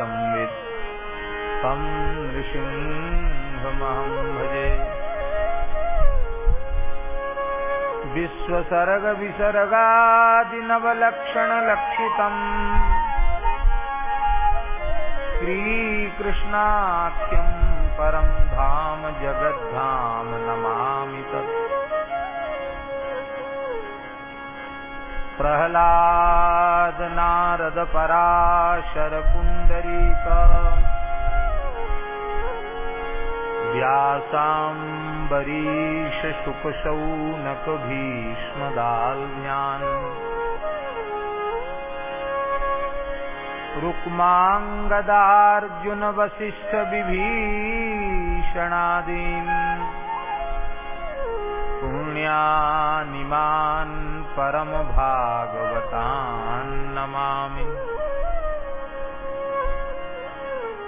संवित्। तं नृसिंहमहं भजे। विश्वसर्गविसर्गादिनवलक्षणलक्षितम् श्रीकृष्णाख्यं परं धाम जगद्धाम नमामि तत्। प्रह्लाद नारद पराशर पुण्डरीक व्यासाम्बरीश शुकशौनक भीष्मदाल्म्यान् रुक्माङ्गदार्जुन वसिष्ठ विभीषणादीन् पुण्यानिमान् परमभागवतान् नमामि।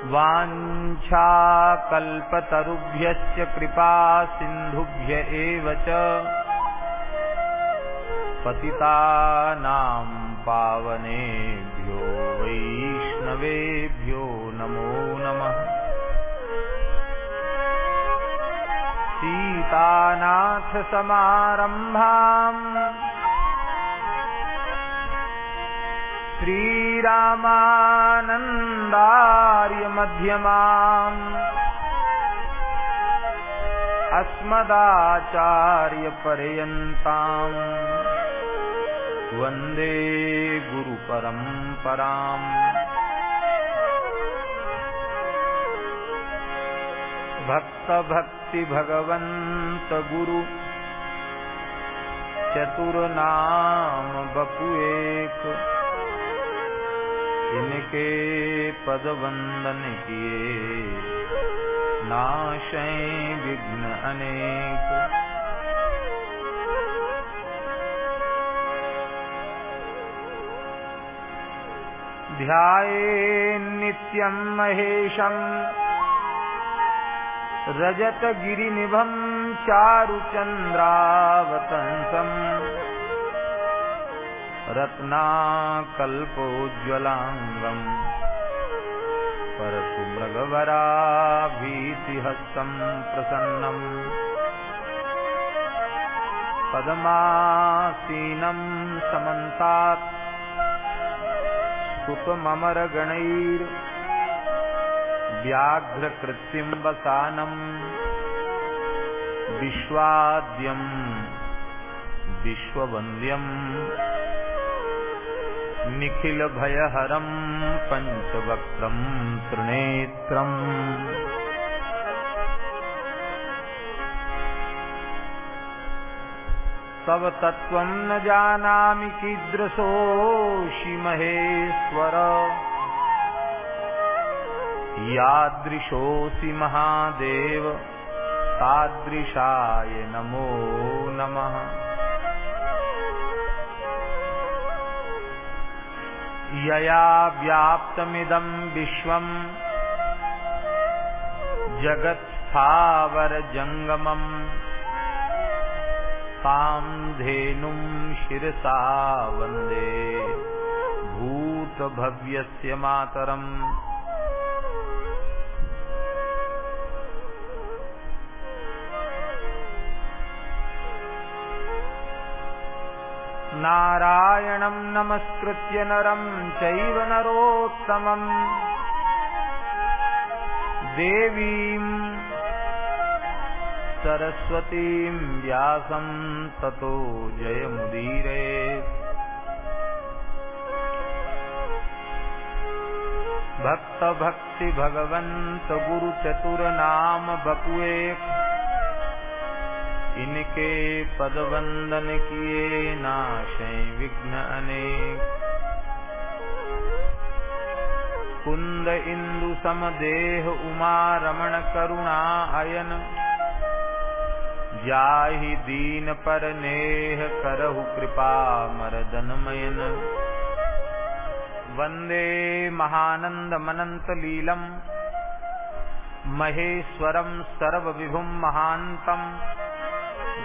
वाञ्छाकल्पतरुभ्यश्च कृपा सिन्धुभ्य एव च। पावनेभ्यो वैष्णवेभ्यो नमो नमः। सीतानाथसमारम्भाम् श्रीरामानन्दार्यमध्यमाम् अस्मदाचार्यपर्यन्ताम् वंदे गुरुपरम्पराम् भक्तभक्तिभगवन्त गुरु चतुर्नाम बपु एक इनके पद वंदन किए। नाशय विघ्न अनेक। ध्याये नित्यं महेशम् रजतगिरिनिभं चारुचन्द्रावतंसम्। रत्नाकल्पोज्ज्वलाङ्गम्। परशुमृगवराभीतिहस्तं प्रसन्नम्। पद्मासीनं समन्तात्। स्तुतममरगणैर् व्याघ्रकृत्तिं वसानम् विश्वाद्यम् विश्ववन्द्यम्। निखिलभयहरं पञ्चवक्त्रं त्रिनेत्रम् तव तत्त्वं न जानामि कीदृशोऽसि महेश्वर यादृशोऽसि महादेव तादृशाय नमो नमः। यया व्याप्तमिदं विश्वम् जगत्स्थावरजङ्गमम् तां धेनुं शिरसा वंदे भूतभव्यस्य मातरम्। नारायणं नमस्कृत्य नरं चैव नरोत्तमम्। देवीं सरस्वतीं व्यासं ततो जयमुदीरे। भक्तभक्तिभगवन्त गुरुचतुर्नाम बपुए इनके पद वंदन किए नाशय विघ्न अनेक। कुंद इंदु समदेह उमा रमण करुणा अयन। जाहि दीन पर नेह करहु कृपा मरदनमयन। वंदे महानंद मनंत लीलम। महेश्वरम सर्वविभुम महांतम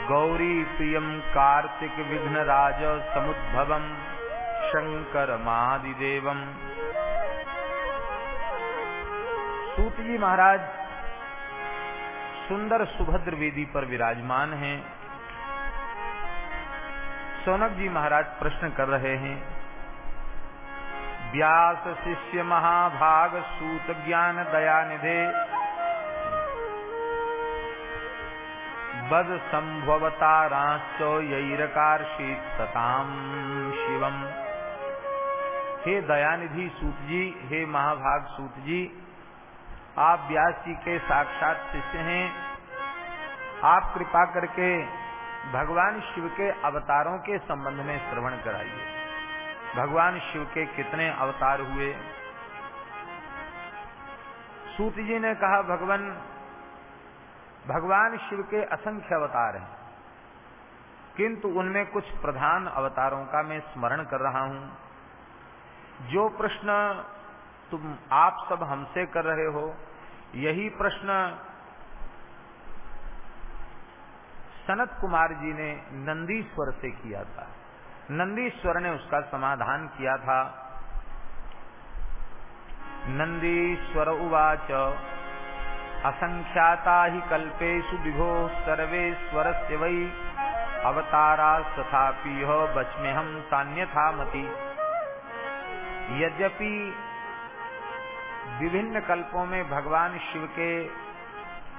गौरी प्रियम कार्तिक विघ्नराज शंकर मादिदेवम सूत जी महाराज, सुंदर सुभद्र वेदी पर विराजमान हैं। सोनक जी महाराज प्रश्न कर रहे हैं, व्यास शिष्य महाभाग सूत ज्ञान दया निधे बद संभवताराश्च सताम शिवम। हे दयानिधि सूत जी हे महाभाग सूत जी आप व्यास जी के साक्षात शिष्य हैं। आप कृपा करके भगवान शिव के अवतारों के संबंध में श्रवण कराइए। भगवान शिव के कितने अवतार हुए? सूत जी ने कहा, भगवान भगवान शिव के असंख्य अवतार हैं। किंतु उनमें कुछ प्रधान अवतारों का मैं स्मरण कर रहा हूँ। जो प्रश्न तुम आप सब हमसे कर रहे हो, यही प्रश्न सनत कुमार जी ने नंदीश्वर से किया था। नंदीश्वर ने उसका समाधान किया था। नंदीश्वर उवाच। असंख्याता ही कल्पेशु विभो सर्वेश्वर से वही अवतारा तथापि बचमे हम तान्यथा मती यद्यपि विभिन्न कल्पों में भगवान शिव के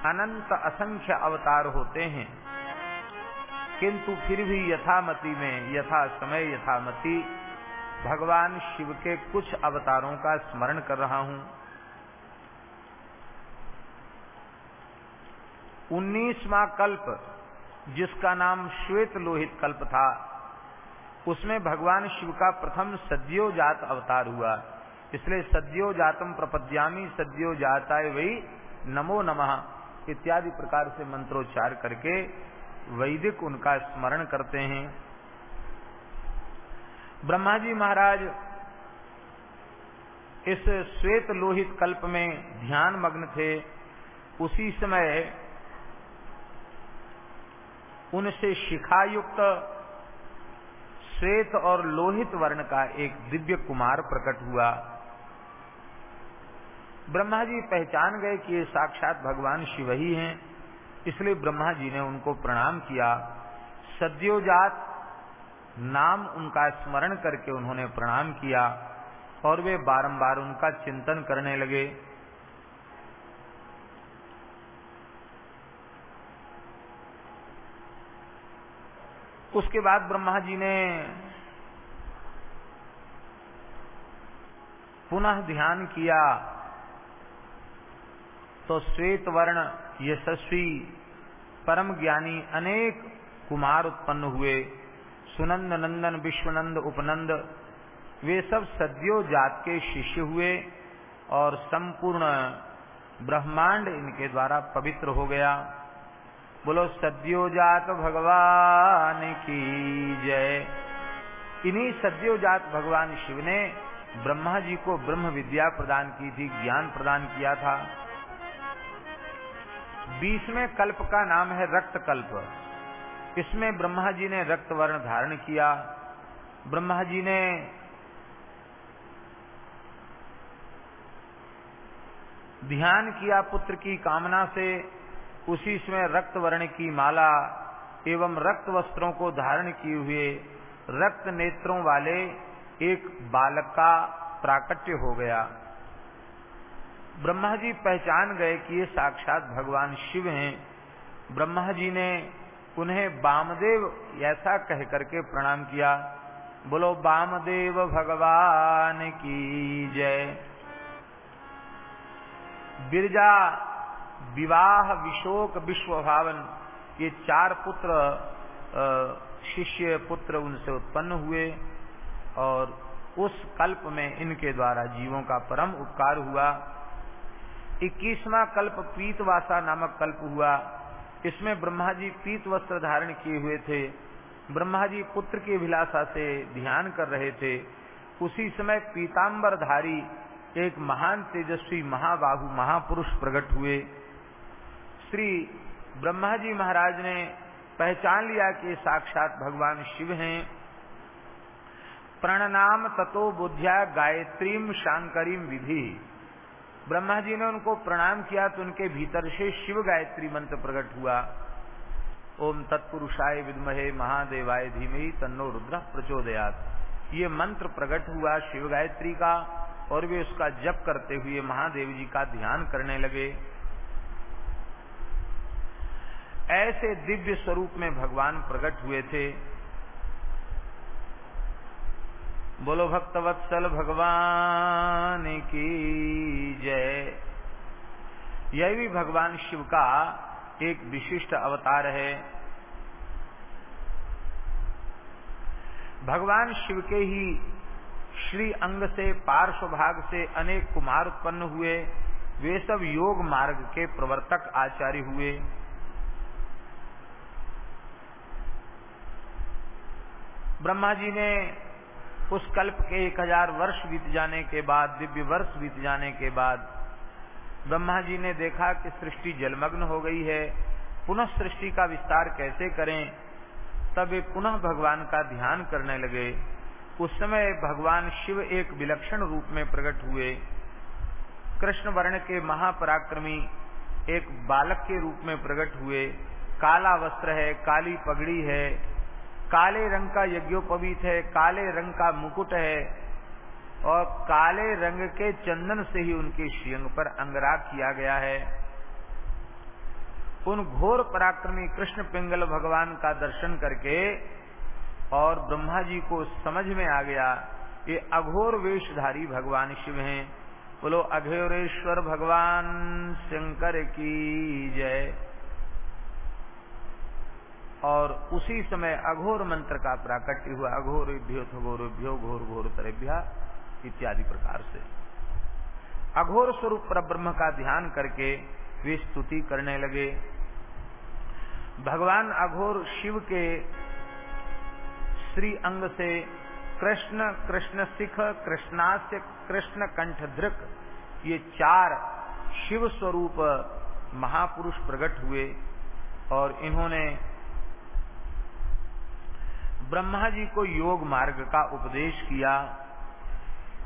अनंत असंख्य अवतार होते हैं, किंतु फिर भी यथामति में, यथा समय यथामति, भगवान शिव के कुछ अवतारों का स्मरण कर रहा हूँ। उन्नीसवा कल्प, जिसका नाम श्वेत लोहित कल्प था, उसमें भगवान शिव का प्रथम सद्यो जात अवतार हुआ। इसलिए सद्यो जातम प्रपद्यामी सद्यो जाताय वही नमो नमः इत्यादि प्रकार से मंत्रोच्चार करके वैदिक उनका स्मरण करते हैं। ब्रह्मा जी महाराज इस श्वेत लोहित कल्प में ध्यान मग्न थे। उसी समय उनसे शिखायुक्त श्वेत और लोहित वर्ण का एक दिव्य कुमार प्रकट हुआ। ब्रह्मा जी पहचान गए कि ये साक्षात भगवान शिव ही हैं, इसलिए ब्रह्मा जी ने उनको प्रणाम किया। सद्योजात नाम उनका स्मरण करके उन्होंने प्रणाम किया और वे बारंबार उनका चिंतन करने लगे। उसके बाद ब्रह्मा जी ने पुनः ध्यान किया तो श्वेत वर्ण यशस्वी परम ज्ञानी अनेक कुमार उत्पन्न हुए। सुनंद नंदन, विश्वनंद, उपनंद, वे सब सद्यो जात के शिष्य हुए और संपूर्ण ब्रह्मांड इनके द्वारा पवित्र हो गया। बोलो, सद्यो जात भगवान की जय। इन्हीं सद्यो जात भगवान शिव ने ब्रह्मा जी को ब्रह्म विद्या प्रदान की थी, ज्ञान प्रदान किया था। बीसवें कल्प का नाम है रक्त कल्प। इसमें ब्रह्मा जी ने रक्त वर्ण धारण किया। ब्रह्मा जी ने ध्यान किया पुत्र की कामना से। उसी समय रक्त वर्ण की माला एवं रक्त वस्त्रों को धारण किए हुए रक्त नेत्रों वाले एक बालक का प्राकट्य हो गया। ब्रह्मा जी पहचान गए कि ये साक्षात भगवान शिव हैं। ब्रह्मा जी ने उन्हें बामदेव ऐसा कह करके प्रणाम किया। बोलो, बामदेव भगवान की जय। बिरजा विवाह विशोक विश्व भावन ये चार पुत्र शिष्य पुत्र उनसे उत्पन्न हुए और उस कल्प में इनके द्वारा जीवों का परम उपकार हुआ। इक्कीसवा कल्प पीतवासा नामक कल्प हुआ। इसमें ब्रह्मा जी पीत वस्त्र धारण किए हुए थे। ब्रह्मा जी पुत्र की अभिलाषा से ध्यान कर रहे थे। उसी समय पीताम्बर धारी एक महान तेजस्वी महाबाहु महापुरुष प्रकट हुए। श्री ब्रह्मा जी महाराज ने पहचान लिया कि साक्षात भगवान शिव हैं। प्रणनाम ततो बुद्धिया गायत्रीम शांकरीम विधि। ब्रह्मा जी ने उनको प्रणाम किया तो उनके भीतर से शिव गायत्री मंत्र प्रकट हुआ। ओम तत्पुरुषाय विद्महे महादेवाय धीमही तन्नो रुद्र प्रचोदयात। ये मंत्र प्रकट हुआ शिव गायत्री का और वे उसका जप करते हुए महादेव जी का ध्यान करने लगे। ऐसे दिव्य स्वरूप में भगवान प्रकट हुए थे। बोलो, भक्तवत्सल भगवान की जय। यह भी भगवान शिव का एक विशिष्ट अवतार है। भगवान शिव के ही श्री अंग से पार्श्व भाग से अनेक कुमार उत्पन्न हुए। वे सब योग मार्ग के प्रवर्तक आचार्य हुए। ब्रह्मा जी ने उस कल्प के एक हज़ार वर्ष बीत जाने के बाद, दिव्य वर्ष बीत जाने के बाद, ब्रह्मा जी ने देखा कि सृष्टि जलमग्न हो गई है। पुनः सृष्टि का विस्तार कैसे करें? तब वे पुनः भगवान का ध्यान करने लगे। उस समय भगवान शिव एक विलक्षण रूप में प्रकट हुए। कृष्ण वर्ण के महापराक्रमी एक बालक के रूप में प्रकट हुए। काला वस्त्र है, काली पगड़ी है काले रंग का यज्ञोपवीत है, काले रंग का मुकुट है और काले रंग के चंदन से ही उनके श्रीअंग पर अंगराग किया गया है। उन घोर पराक्रमी कृष्ण पिंगल भगवान का दर्शन करके और ब्रह्मा जी को समझ में आ गया, ये अघोर वेशधारी भगवान शिव हैं। बोलो, अघोरेश्वर भगवान, शंकर की जय। और उसी समय अघोर मंत्र का प्राकट्य हुआ, अघोरेभ्यो थघोरेभ्यो घोर घोर तरेभ्या इत्यादि प्रकार से। अघोर स्वरूप पर ब्रह्म का ध्यान करके वे स्तुति करने लगे। भगवान अघोर शिव के श्री अंग से कृष्ण कृष्ण सिख, कृष्णास्य कृष्ण कंठ धृक ये चार शिव स्वरूप महापुरुष प्रकट हुए और इन्होंने ब्रह्मा जी को योग मार्ग का उपदेश किया।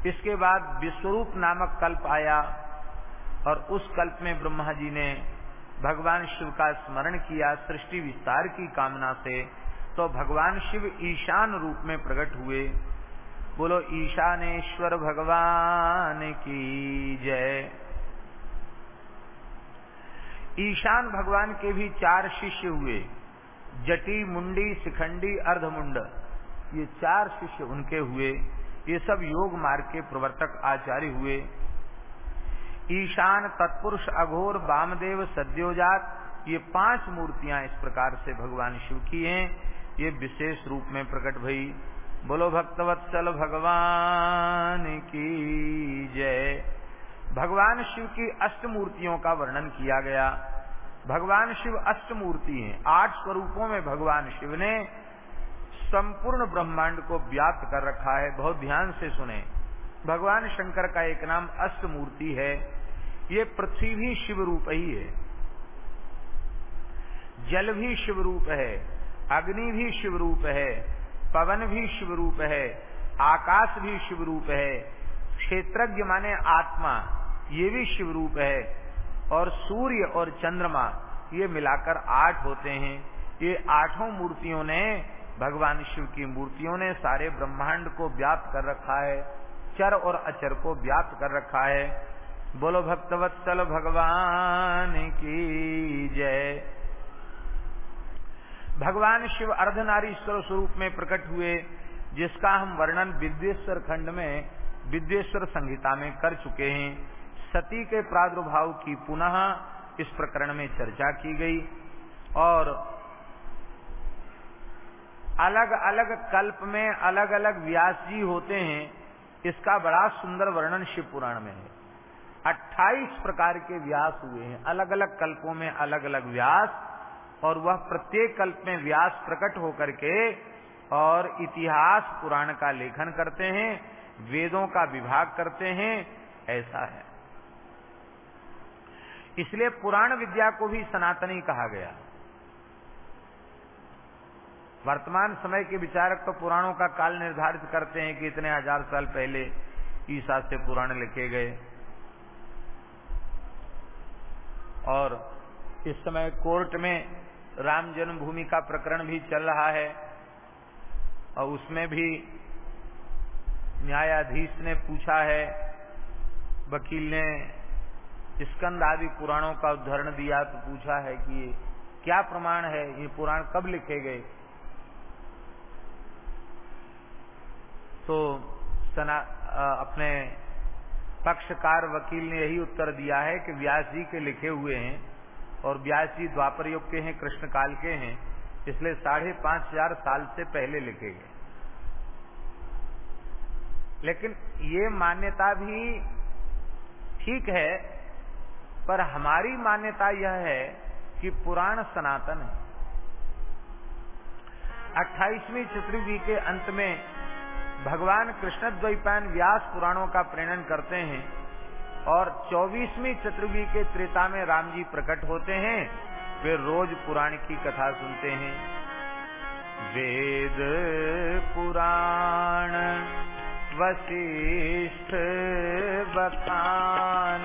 इसके बाद विश्वरूप नामक कल्प आया और उस कल्प में ब्रह्मा जी ने भगवान शिव का स्मरण किया, सृष्टि विस्तार की कामना से। तो भगवान शिव ईशान रूप में प्रकट हुए। बोलो, ईशानेश्वर भगवान की जय। ईशान भगवान के भी चार शिष्य हुए। जटी मुंडी, शिखंडी, अर्धमुंड, ये चार शिष्य उनके हुए, ये सब योग मार्ग के प्रवर्तक आचार्य हुए। ईशान, तत्पुरुष, अघोर वामदेव सद्योजात, ये पाँच मूर्तियाँ इस प्रकार से भगवान शिव की हैं। ये विशेष रूप में प्रकट भई। बोलो, भक्तवत्सल भगवान की जय। भगवान शिव की अष्ट मूर्तियों का वर्णन किया गया। भगवान शिव अष्टमूर्ति हैं। आठ स्वरूपों में भगवान शिव ने संपूर्ण ब्रह्मांड को व्याप्त कर रखा है। बहुत ध्यान से सुने। भगवान शंकर का एक नाम अष्टमूर्ति है। ये पृथ्वी भी शिव रूप ही है। जल भी शिव रूप है। अग्नि भी शिव रूप है। पवन भी शिव रूप है। आकाश भी शिव रूप है। क्षेत्रज्ञ माने आत्मा, ये भी शिव रूप है। और सूर्य और चंद्रमा, ये मिलाकर आठ होते हैं। ये आठों मूर्तियों ने, भगवान शिव की मूर्तियों ने सारे ब्रह्मांड को व्याप्त कर रखा है। चर और अचर को व्याप्त कर रखा है। बोलो भक्तवत्सल भगवान की जय। भगवान शिव अर्धनारीश्वर स्वरूप में प्रकट हुए, जिसका हम वर्णन विद्येश्वर खंड में विद्येश्वर संहिता में कर चुके हैं। सती के प्रादुर्भाव की पुनः इस प्रकरण में चर्चा की गई और अलग अलग कल्प में अलग अलग व्यास जी होते हैं, इसका बड़ा सुंदर वर्णन शिव पुराण में है। 28 प्रकार के व्यास हुए हैं। अलग अलग कल्पों में अलग अलग व्यास और वह प्रत्येक कल्प में व्यास प्रकट होकर के और इतिहास पुराण का लेखन करते हैं, वेदों का विभाग करते हैं, ऐसा है। इसलिए पुराण विद्या को भी सनातनी कहा गया। वर्तमान समय के विचारक तो पुराणों का काल निर्धारित करते हैं कि इतने हज़ार साल पहले ईसा से पुराण लिखे गए। और इस समय कोर्ट में राम जन्मभूमि का प्रकरण भी चल रहा है और उसमें भी न्यायाधीश ने पूछा है, वकील ने स्कंद आदि पुराणों का उदाहरण दिया तो पूछा है कि ये क्या प्रमाण है? ये पुराण कब लिखे गए? तो सना अपने पक्षकार वकील ने यही उत्तर दिया है कि व्यास जी के लिखे हुए हैं और व्यास जी द्वापर युग के हैं, कृष्ण काल के हैं, इसलिए साढ़े पाँच हज़ार साल से पहले लिखे गए। लेकिन ये मान्यता भी ठीक है पर हमारी मान्यता यह है कि पुराण सनातन है। अट्ठाईसवीं चतुर्वी के अंत में भगवान कृष्ण द्वैपायन व्यास पुराणों का प्रेरण करते हैं और चौबीसवीं चतुर्वी के त्रेता में राम जी प्रकट होते हैं, वे रोज पुराण की कथा सुनते हैं। वेद पुराण वशिष्ठ बखान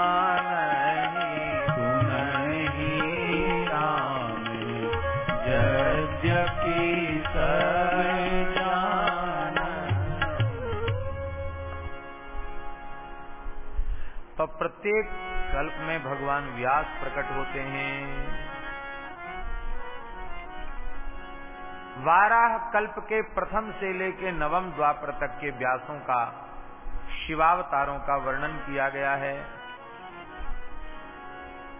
प्रत्येक कल्प में भगवान व्यास प्रकट होते हैं। वाराह कल्प के प्रथम से लेके नवम द्वापर तक के व्यासों का शिवावतारों का वर्णन किया गया है।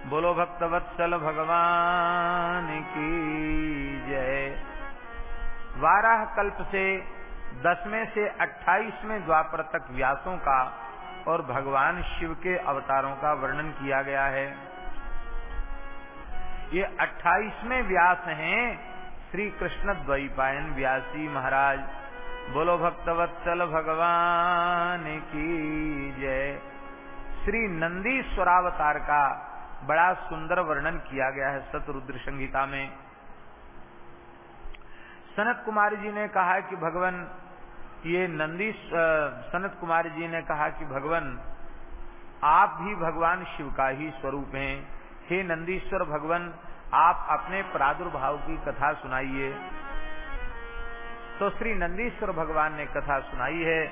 बोलो भक्तवत्सल भगवान की जय। वाराह कल्प से दसवें से अट्ठाईसवें द्वापर तक व्यासों का और भगवान शिव के अवतारों का वर्णन किया गया है। ये अट्ठाईसवें व्यास हैं श्री कृष्ण द्वैपायन व्यासी महाराज। बोलो, भक्तवत्सल भगवान की जय। श्री नंदी स्वरावतार का बड़ा सुंदर वर्णन किया गया है सतरुद्र संगीता में। सनत कुमार जी ने कहा कि भगवान ये नंदी सनत कुमार जी ने कहा कि भगवान, आप भी भगवान शिव का ही स्वरूप हैं। हे नंदीश्वर भगवान, आप अपने प्रादुर्भाव की कथा सुनाइए। तो श्री नंदीश्वर भगवान ने कथा सुनाई है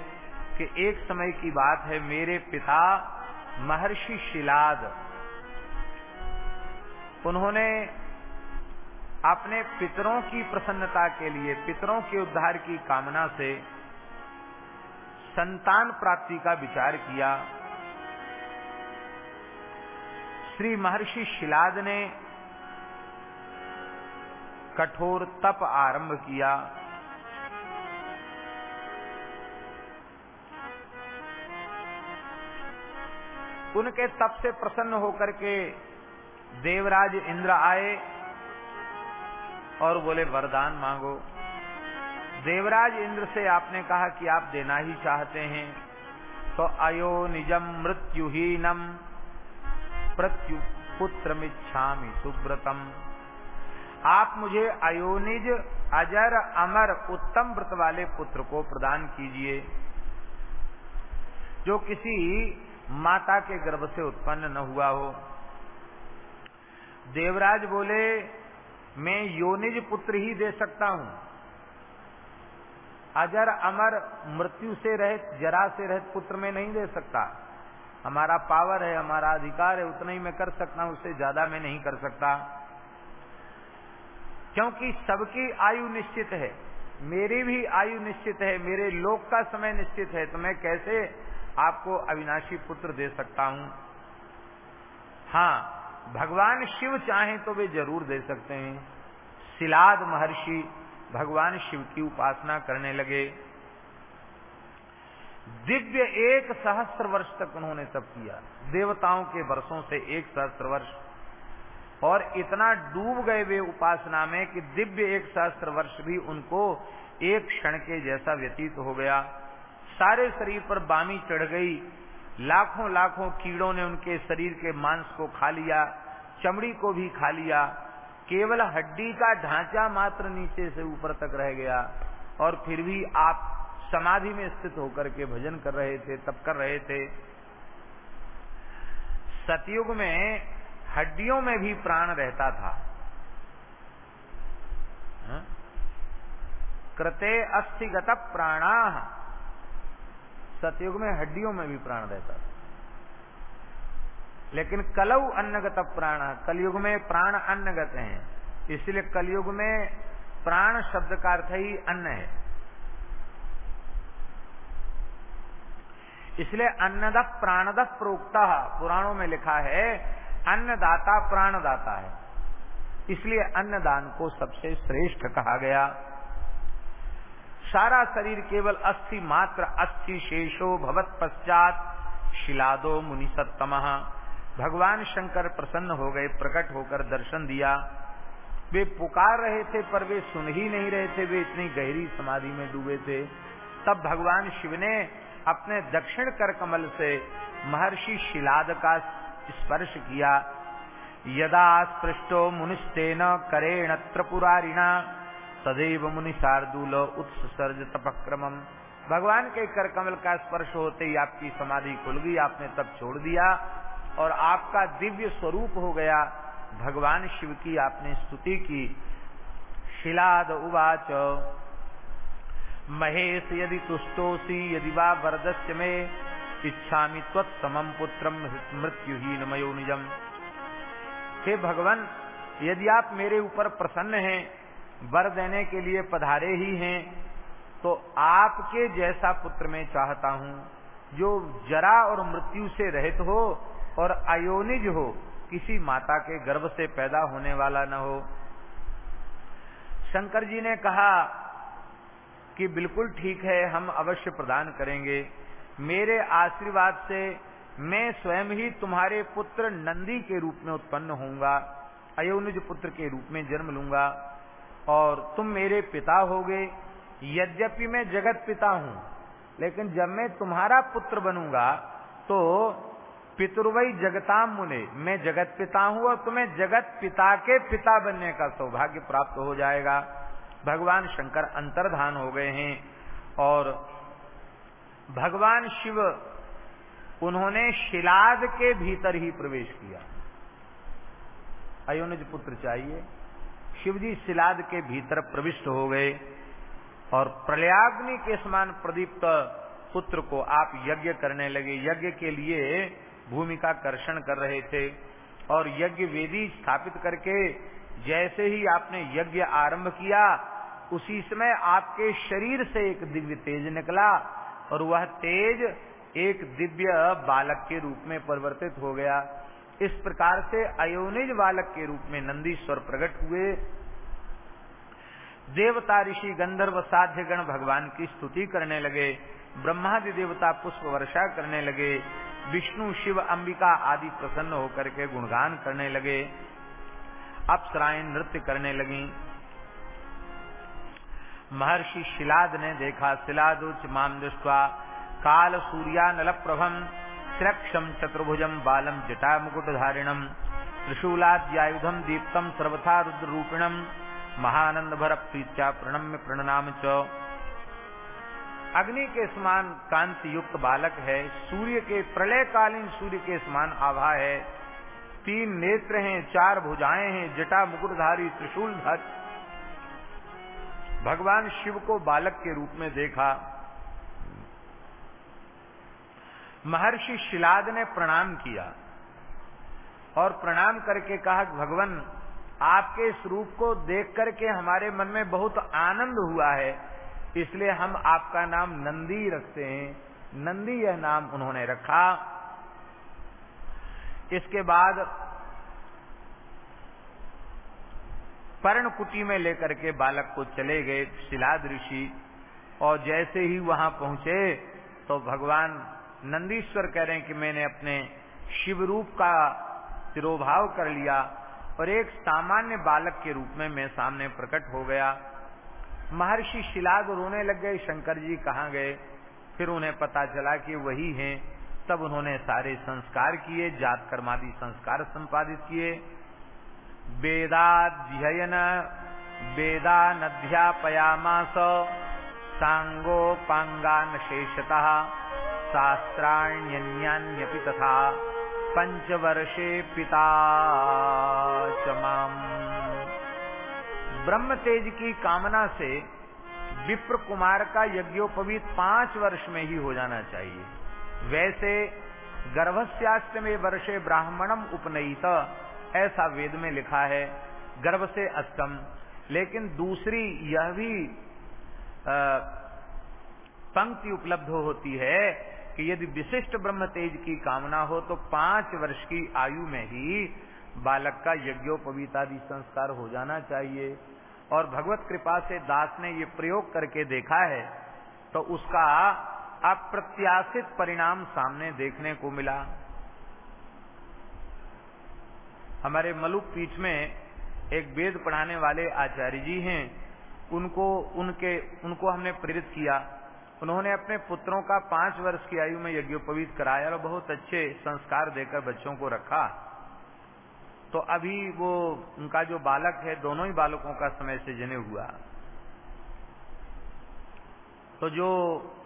कि एक समय की बात है, मेरे पिता महर्षि शिलाद। उन्होंने अपने पितरों की प्रसन्नता के लिए, पितरों के उद्धार की कामना से संतान प्राप्ति का विचार किया। श्री महर्षि शिलाद ने कठोर तप आरंभ किया। उनके तप से प्रसन्न होकर के देवराज इंद्र आए और बोले, वरदान मांगो। देवराज इंद्र से आपने कहा कि आप देना ही चाहते हैं। तो अयो निजम मृत्युहीनम प्रत्यु पुत्र मिच्छामी सुब्रतम आप मुझे अयोनिज अजर अमर उत्तम व्रत वाले पुत्र को प्रदान कीजिए, जो किसी माता के गर्भ से उत्पन्न न हुआ हो। देवराज बोले, मैं योनिज पुत्र ही दे सकता हूँ। अजर अमर मृत्यु से रहित, जरा से रहित पुत्र में नहीं दे सकता। हमारा पावर है, हमारा अधिकार है, उतना ही मैं कर सकता हूँ, उससे ज़्यादा मैं नहीं कर सकता। क्योंकि सबकी आयु निश्चित है, मेरी भी आयु निश्चित है, मेरे लोक का समय निश्चित है तो मैं कैसे आपको अविनाशी पुत्र दे सकता हूँ? हाँ भगवान शिव चाहें तो वे ज़रूर दे सकते हैं। सिलाद महर्षि भगवान शिव की उपासना करने लगे। दिव्य एक सहस्त्र वर्ष तक उन्होंने तप किया। देवताओं के वर्षों से एक सहस्त्र वर्ष। और इतना डूब गए वे उपासना में कि दिव्य एक सहस्त्र वर्ष भी उनको एक क्षण के जैसा व्यतीत हो गया। सारे शरीर पर बामी चढ़ गई। लाखों लाखों कीड़ों ने उनके शरीर के मांस को खा लिया, चमड़ी को भी खा लिया। केवल हड्डी का ढांचा मात्र नीचे से ऊपर तक रह गया और फिर भी आप समाधि में स्थित होकर के भजन कर रहे थे तब कर रहे थे। सतयुग में हड्डियों में भी प्राण रहता था। हाँ? कृते अस्थिगत प्राणा। सतयुग में हड्डियों में भी प्राण रहता था। लेकिन कलऊ अन्नगत प्राण, कलयुग में प्राण अन्नगत है। इसलिए कलयुग में प्राण शब्द का अर्थ ही अन्न है। इसलिए अन्नद प्राणद प्रोक्ता, पुराणों में लिखा है, अन्नदाता प्राणदाता है। इसलिए अन्नदान को सबसे श्रेष्ठ कहा गया। सारा शरीर केवल अस्थि मात्र अस्थि शेषो भवत पश्चात शिलादो मुनि सत्तम भगवान शंकर प्रसन्न हो गए, प्रकट होकर दर्शन दिया। वे पुकार रहे थे, पर वे सुन ही नहीं रहे थे। वे इतनी गहरी समाधि में डूबे थे। तब भगवान शिव ने अपने दक्षिण कर कमल से महर्षि शिलाद का स्पर्श किया। यदा स्पृष्टो मुनिस्तेन करेण त्रिपुरारिणा, तदेव मुनि शार्दूल उत्सर्ज तपक्रम भगवान के कर कमल का स्पर्श होते ही आपकी समाधि खुल गई, आपने तब छोड़ दिया। और आपका दिव्य स्वरूप हो गया। भगवान शिव की आपने स्तुति की। शिलाद उवाच। महेश यदि तुष्टोसी यदि वा वरदस्य में इच्छा त्वत्समम पुत्रम मृत्युहीन मयो निजम। हे भगवान, यदि आप मेरे ऊपर प्रसन्न हैं, वर देने के लिए पधारे ही हैं तो आपके जैसा पुत्र मैं चाहता हूँ। जो जरा और मृत्यु से रहित हो और अयोनिज हो, किसी माता के गर्भ से पैदा होने वाला न हो। शंकर जी ने कहा कि बिल्कुल ठीक है, हम अवश्य प्रदान करेंगे। मेरे आशीर्वाद से मैं स्वयं ही तुम्हारे पुत्र नंदी के रूप में उत्पन्न होऊँगा अयोनिज पुत्र के रूप में जन्म लूँगा। और तुम मेरे पिता होगे, यद्यपि मैं जगत पिता हूँ, लेकिन जब मैं तुम्हारा पुत्र बनूँगा तो पितुर्वई जगताम मुने। मैं जगत पिता हूँ और तुम्हें जगत पिता के पिता बनने का सौभाग्य प्राप्त हो जाएगा। भगवान शंकर अंतर्धान हो गए हैं और भगवान शिव, उन्होंने शिलाद के भीतर ही प्रवेश किया। अयोनिज पुत्र चाहिए। शिवजी शिलाद के भीतर प्रविष्ट हो गए और प्रलयाग्नि के समान प्रदीप्त पुत्र को आप यज्ञ करने लगे। यज्ञ के लिए भूमि का कर्षण कर रहे थे और यज्ञ वेदी स्थापित करके जैसे ही आपने यज्ञ आरंभ किया, उसी समय आपके शरीर से एक दिव्य तेज निकला और वह तेज एक दिव्य बालक के रूप में परिवर्तित हो गया। इस प्रकार से अयोनिज बालक के रूप में नंदीश्वर प्रकट हुए। देवता ऋषि गंधर्व साध्य गण भगवान की स्तुति करने लगे, ब्रह्मादि देवता पुष्प वर्षा करने लगे विष्णु, शिव, अंबिका आदि प्रसन्न होकर के गुणगान करने लगे। अप्सराएँ नृत्य करने लगी। महर्षि शिलाद ने देखा शिलादुच माम दृष्टवा, काल सूर्यानल प्रभम त्रिक्षम चतुर्भुजम बालम जटा मुकुटधारिणम त्रिशूलाद्यायुधम दीप्तम सर्वथा रुद्र रूपिणम महानंद भर प्रीत्या प्रणम्य प्रणनाम च। अग्नि के समान कांति युक्त बालक है, सूर्य के प्रलयकालीन सूर्य के समान आभा है। तीन नेत्र हैं, चार भुजाएँ हैं, जटा, मुकुटधारी त्रिशूलधारी भगवान शिव को बालक के रूप में देखा। महर्षि शिलाद ने प्रणाम किया और प्रणाम करके कहा, भगवान, आपके इस रूप को देख करके हमारे मन में बहुत आनंद हुआ है। इसलिए हम आपका नाम नंदी रखते हैं। नंदी यह नाम उन्होंने रखा। इसके बाद पर्णकुटी में लेकर के बालक को चले गए शिलाद ऋषि। और जैसे ही वहाँ पहुँचे तो भगवान नंदीश्वर कह रहे हैं कि मैंने अपने शिव रूप का तिरोभाव कर लिया और एक सामान्य बालक के रूप में मैं सामने प्रकट हो गया। महर्षि शिलाग रोने लग गए, शंकर जी कहाँ गए? फिर उन्हें पता चला कि वही हैं। तब उन्होंने सारे संस्कार किए, जात कर्मादि संस्कार संपादित किए। वेदाध्ययन, वेदानध्यापयामास सांगोपांगान शेषतः, शास्त्राण्यन्यान्यपि तथा, पंचवर्षे पिता चमाम ब्रह्म तेज की कामना से विप्र कुमार का यज्ञोपवीत पाँच वर्ष में ही हो जाना चाहिए। वैसे गर्भस्याष्टमे वर्षे ब्राह्मणम उपनयित ऐसा वेद में लिखा है, गर्भ से अष्टम। लेकिन दूसरी यह भी पंक्ति उपलब्ध होती है कि यदि विशिष्ट ब्रह्म तेज की कामना हो तो पाँच वर्ष की आयु में ही बालक का यज्ञोपवीतादि संस्कार हो जाना चाहिए। और भगवत कृपा से दास ने ये प्रयोग करके देखा है तो उसका अप्रत्याशित परिणाम सामने देखने को मिला। हमारे मलुक पीठ में एक वेद पढ़ाने वाले आचार्य जी हैं। उनको, उनके, उनको हमने प्रेरित किया। उन्होंने अपने पुत्रों का पाँच वर्ष की आयु में यज्ञोपवीत कराया और बहुत अच्छे संस्कार देकर बच्चों को रखा। तो अभी वो उनका जो बालक है, दोनों ही बालकों का समय से जने हुआ। तो जो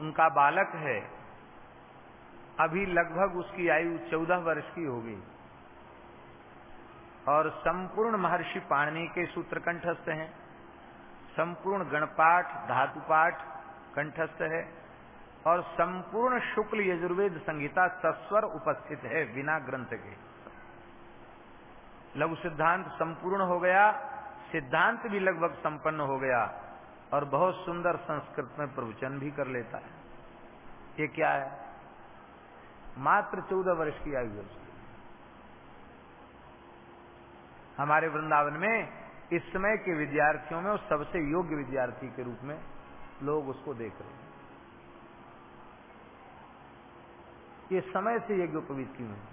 उनका बालक है, अभी लगभग उसकी आयु चौदह वर्ष की होगी और संपूर्ण महर्षि पाणनी के सूत्र कंठस्थ हैं। संपूर्ण गणपाठ, धातुपाठ कंठस्थ है। और संपूर्ण शुक्ल यजुर्वेद संहिता सस्वर उपस्थित है, बिना ग्रंथ के। लघु सिद्धांत संपूर्ण हो गया, सिद्धांत भी लगभग संपन्न हो गया और बहुत सुंदर संस्कृत में प्रवचन भी कर लेता है। ये क्या है? मात्र चौदह वर्ष की आयु है हमारे वृंदावन में इस समय के विद्यार्थियों में सबसे योग्य विद्यार्थी के रूप में लोग उसको देख रहे हैं। ये समय से यज्ञ उपवीत क्यों है?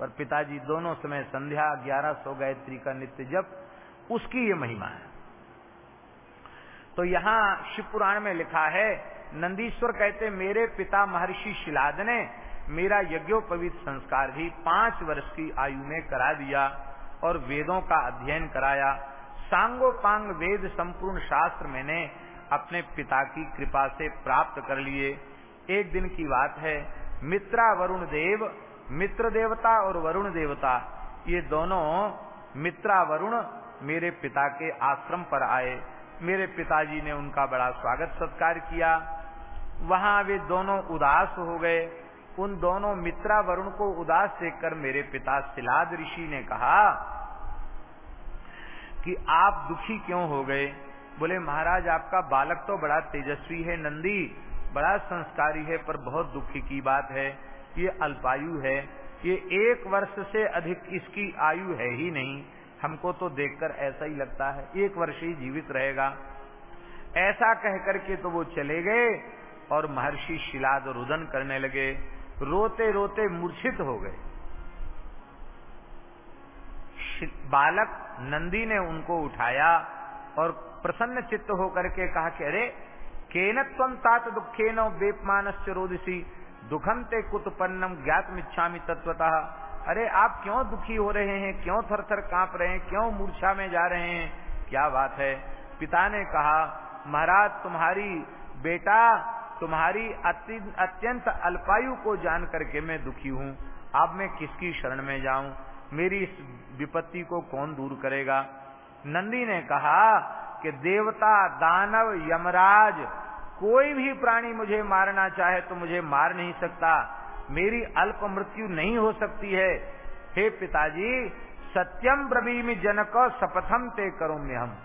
और पिताजी दोनों समय संध्या ग्यारह सौ गायत्री का नित्य जप, उसकी ये महिमा है। तो यहाँ शिवपुराण में लिखा है, नंदीश्वर कहते, मेरे पिता महर्षि शिलाद ने मेरा यज्ञोपवीत संस्कार भी पाँच वर्ष की आयु में करा दिया और वेदों का अध्ययन कराया। सांगोपांग वेद संपूर्ण शास्त्र मैंने अपने पिता की कृपा से प्राप्त कर लिए। एक दिन की बात है मित्रा वरुण देव मित्र देवता और वरुण देवता, ये दोनों मित्रा वरुण मेरे पिता के आश्रम पर आए। मेरे पिताजी ने उनका बड़ा स्वागत सत्कार किया। वहाँ वे दोनों उदास हो गए। उन दोनों मित्रा वरुण को उदास देखकर मेरे पिता सिलाद ऋषि ने कहा कि आप दुखी क्यों हो गए? बोले, महाराज, आपका बालक तो बड़ा तेजस्वी है, नंदी, बड़ा संस्कारी है, पर बहुत दुखी की बात है। ये अल्पायु है, ये एक वर्ष से अधिक इसकी आयु है ही नहीं। हमको तो देखकर ऐसा ही लगता है, एक वर्ष ही जीवित रहेगा। ऐसा कहकर के तो वो चले गए और महर्षि शिलाद रुदन करने लगे। रोते रोते मूर्छित हो गए। बालक नंदी ने उनको उठाया और प्रसन्न चित्त होकर के कहा कि अरे केनत्व तात दुखे नो बेपमानस रोदसी? दुखम ते कुतपन्नम ज्ञात मिच्छामी तत्वतः अरे, आप क्यों दुखी हो रहे हैं? क्यों थर थर काँप रहे हैं? क्यों मूर्छा में जा रहे हैं? क्या बात है? पिता ने कहा, महाराज, तुम्हारी बेटा, तुम्हारी अत्यंत अल्पायु को जान करके मैं दुखी हूँ। अब मैं किसकी शरण में जाऊँ? मेरी इस विपत्ति को कौन दूर करेगा? नंदी ने कहा कि, देवता दानव यमराज कोई भी प्राणी मुझे मारना चाहे तो मुझे मार नहीं सकता। मेरी अल्प मृत्यु नहीं हो सकती है। हे पिताजी, सत्यम ब्रवीमि जनक, शपथम ते करो हम।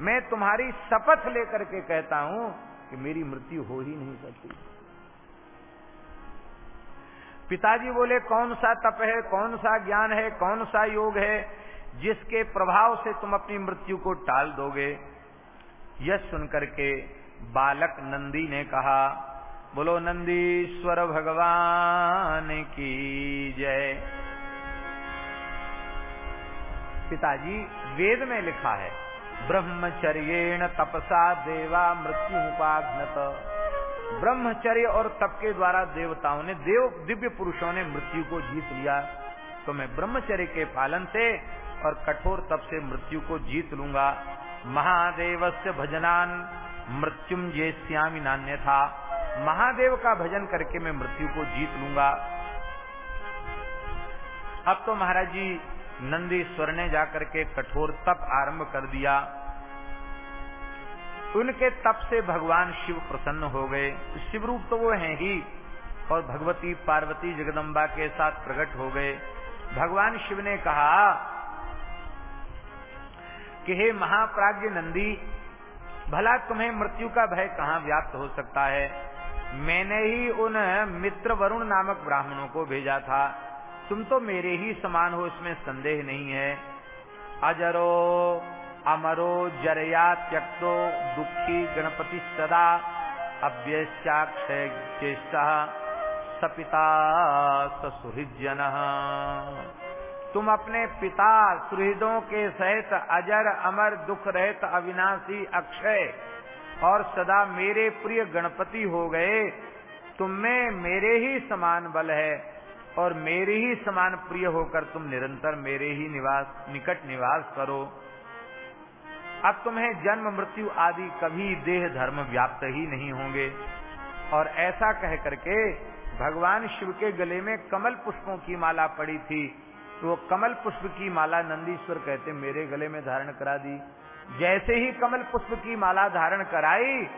मैं तुम्हारी शपथ लेकर के कहता हूँ कि मेरी मृत्यु हो ही नहीं सकती। पिताजी बोले, कौन सा तप है, कौन सा ज्ञान है, कौन सा योग है, जिसके प्रभाव से तुम अपनी मृत्यु को टाल दोगे? यह सुनकर के बालक नंदी ने कहा, बोलो नंदीश्वर भगवान की जय। पिताजी, वेद में लिखा है, ब्रह्मचर्येण तपसा देवा मृत्यु उपाघ्नत। ब्रह्मचर्य और तप के द्वारा देवताओं ने, देव, दिव्य पुरुषों ने मृत्यु को जीत लिया। तो मैं ब्रह्मचर्य के पालन से और कठोर तप से मृत्यु को जीत लूँगा। महादेव से भजनान मृत्युम ये श्यामी नान्य था महादेव का भजन करके मैं मृत्यु को जीत लूँगा। अब तो महाराज जी नंदीश्वर ने जाकर के कठोर तप आरंभ कर दिया। उनके तप से भगवान शिव प्रसन्न हो गए। शिव रूप तो वो हैं ही, और भगवती पार्वती जगदम्बा के साथ प्रकट हो गए। भगवान शिव ने कहा कि हे महाप्राज्य नंदी भला तुम्हें मृत्यु का भय कहाँ व्याप्त हो सकता है? मैंने ही उन मित्र वरुण नामक ब्राह्मणों को भेजा था। तुम तो मेरे ही समान हो, इसमें संदेह नहीं है। अजरो, अमरो, जरया, त्यक्तो, दुखी, गणपति सदा अव्यक्षय ज्येष्ठ सपिता ससुहृजन तुम अपने पिता सुहृदों के सहित अजर, अमर, दुख रहित अविनाशी अक्षय और सदा मेरे प्रिय गणपति हो गए। तुम में मेरे ही समान बल है और मेरे ही समान प्रिय होकर तुम निरंतर मेरे ही निवास, निकट निवास करो। अब तुम्हें जन्म, मृत्यु आदि कभी देह, धर्म व्याप्त ही नहीं होंगे। और ऐसा कह करके भगवान शिव के गले में कमल पुष्पों की माला पड़ी थी। तो वो कमल पुष्प की माला नंदीश्वर कहते मेरे गले में धारण करा दी। जैसे ही कमल पुष्प की माला धारण कराई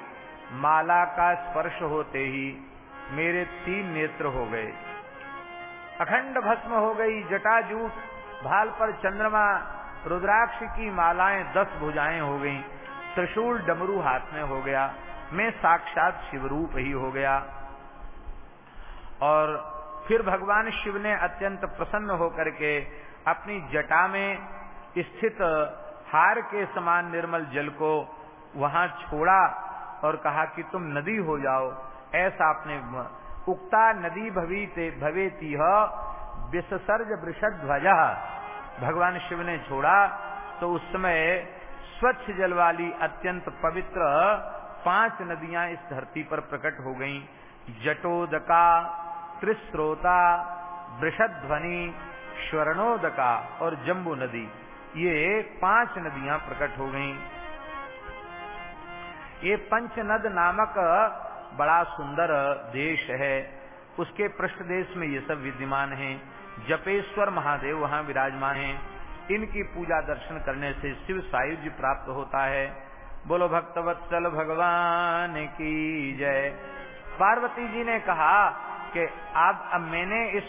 माला का स्पर्श होते ही मेरे तीन नेत्र हो गए। अखंड भस्म हो गई जटाजूट भाल पर चंद्रमा रुद्राक्ष की मालाएँ दस भुजाएँ हो गईं, त्रिशूल डमरू हाथ में हो गया। मैं साक्षात शिवरूप ही हो गया। और फिर भगवान शिव ने अत्यंत प्रसन्न होकर के अपनी जटा में स्थित हार के समान निर्मल जल को वहाँ छोड़ा और कहा कि तुम नदी हो जाओ। ऐसा आपने उक्ता नदी भवीते भवेती विसर्ज वृषद ध्वज भगवान शिव ने छोड़ा तो उस समय स्वच्छ जल वाली अत्यंत पवित्र पाँच नदियाँ इस धरती पर प्रकट हो गईं। जटोदका त्रिस्रोता वृषध्वनि स्वर्णोदका और जम्बू नदी, ये पाँच नदियाँ प्रकट हो गईं। ये पंचनद नामक बड़ा सुंदर देश है। उसके पृष्ठ देश में ये सब विद्यमान हैं। जपेश्वर महादेव वहाँ विराजमान हैं। इनकी पूजा दर्शन करने से शिव सायुज्य प्राप्त होता है। बोलो भक्तवत्सल भगवान की जय। पार्वती जी ने कहा कि अब मैंने इस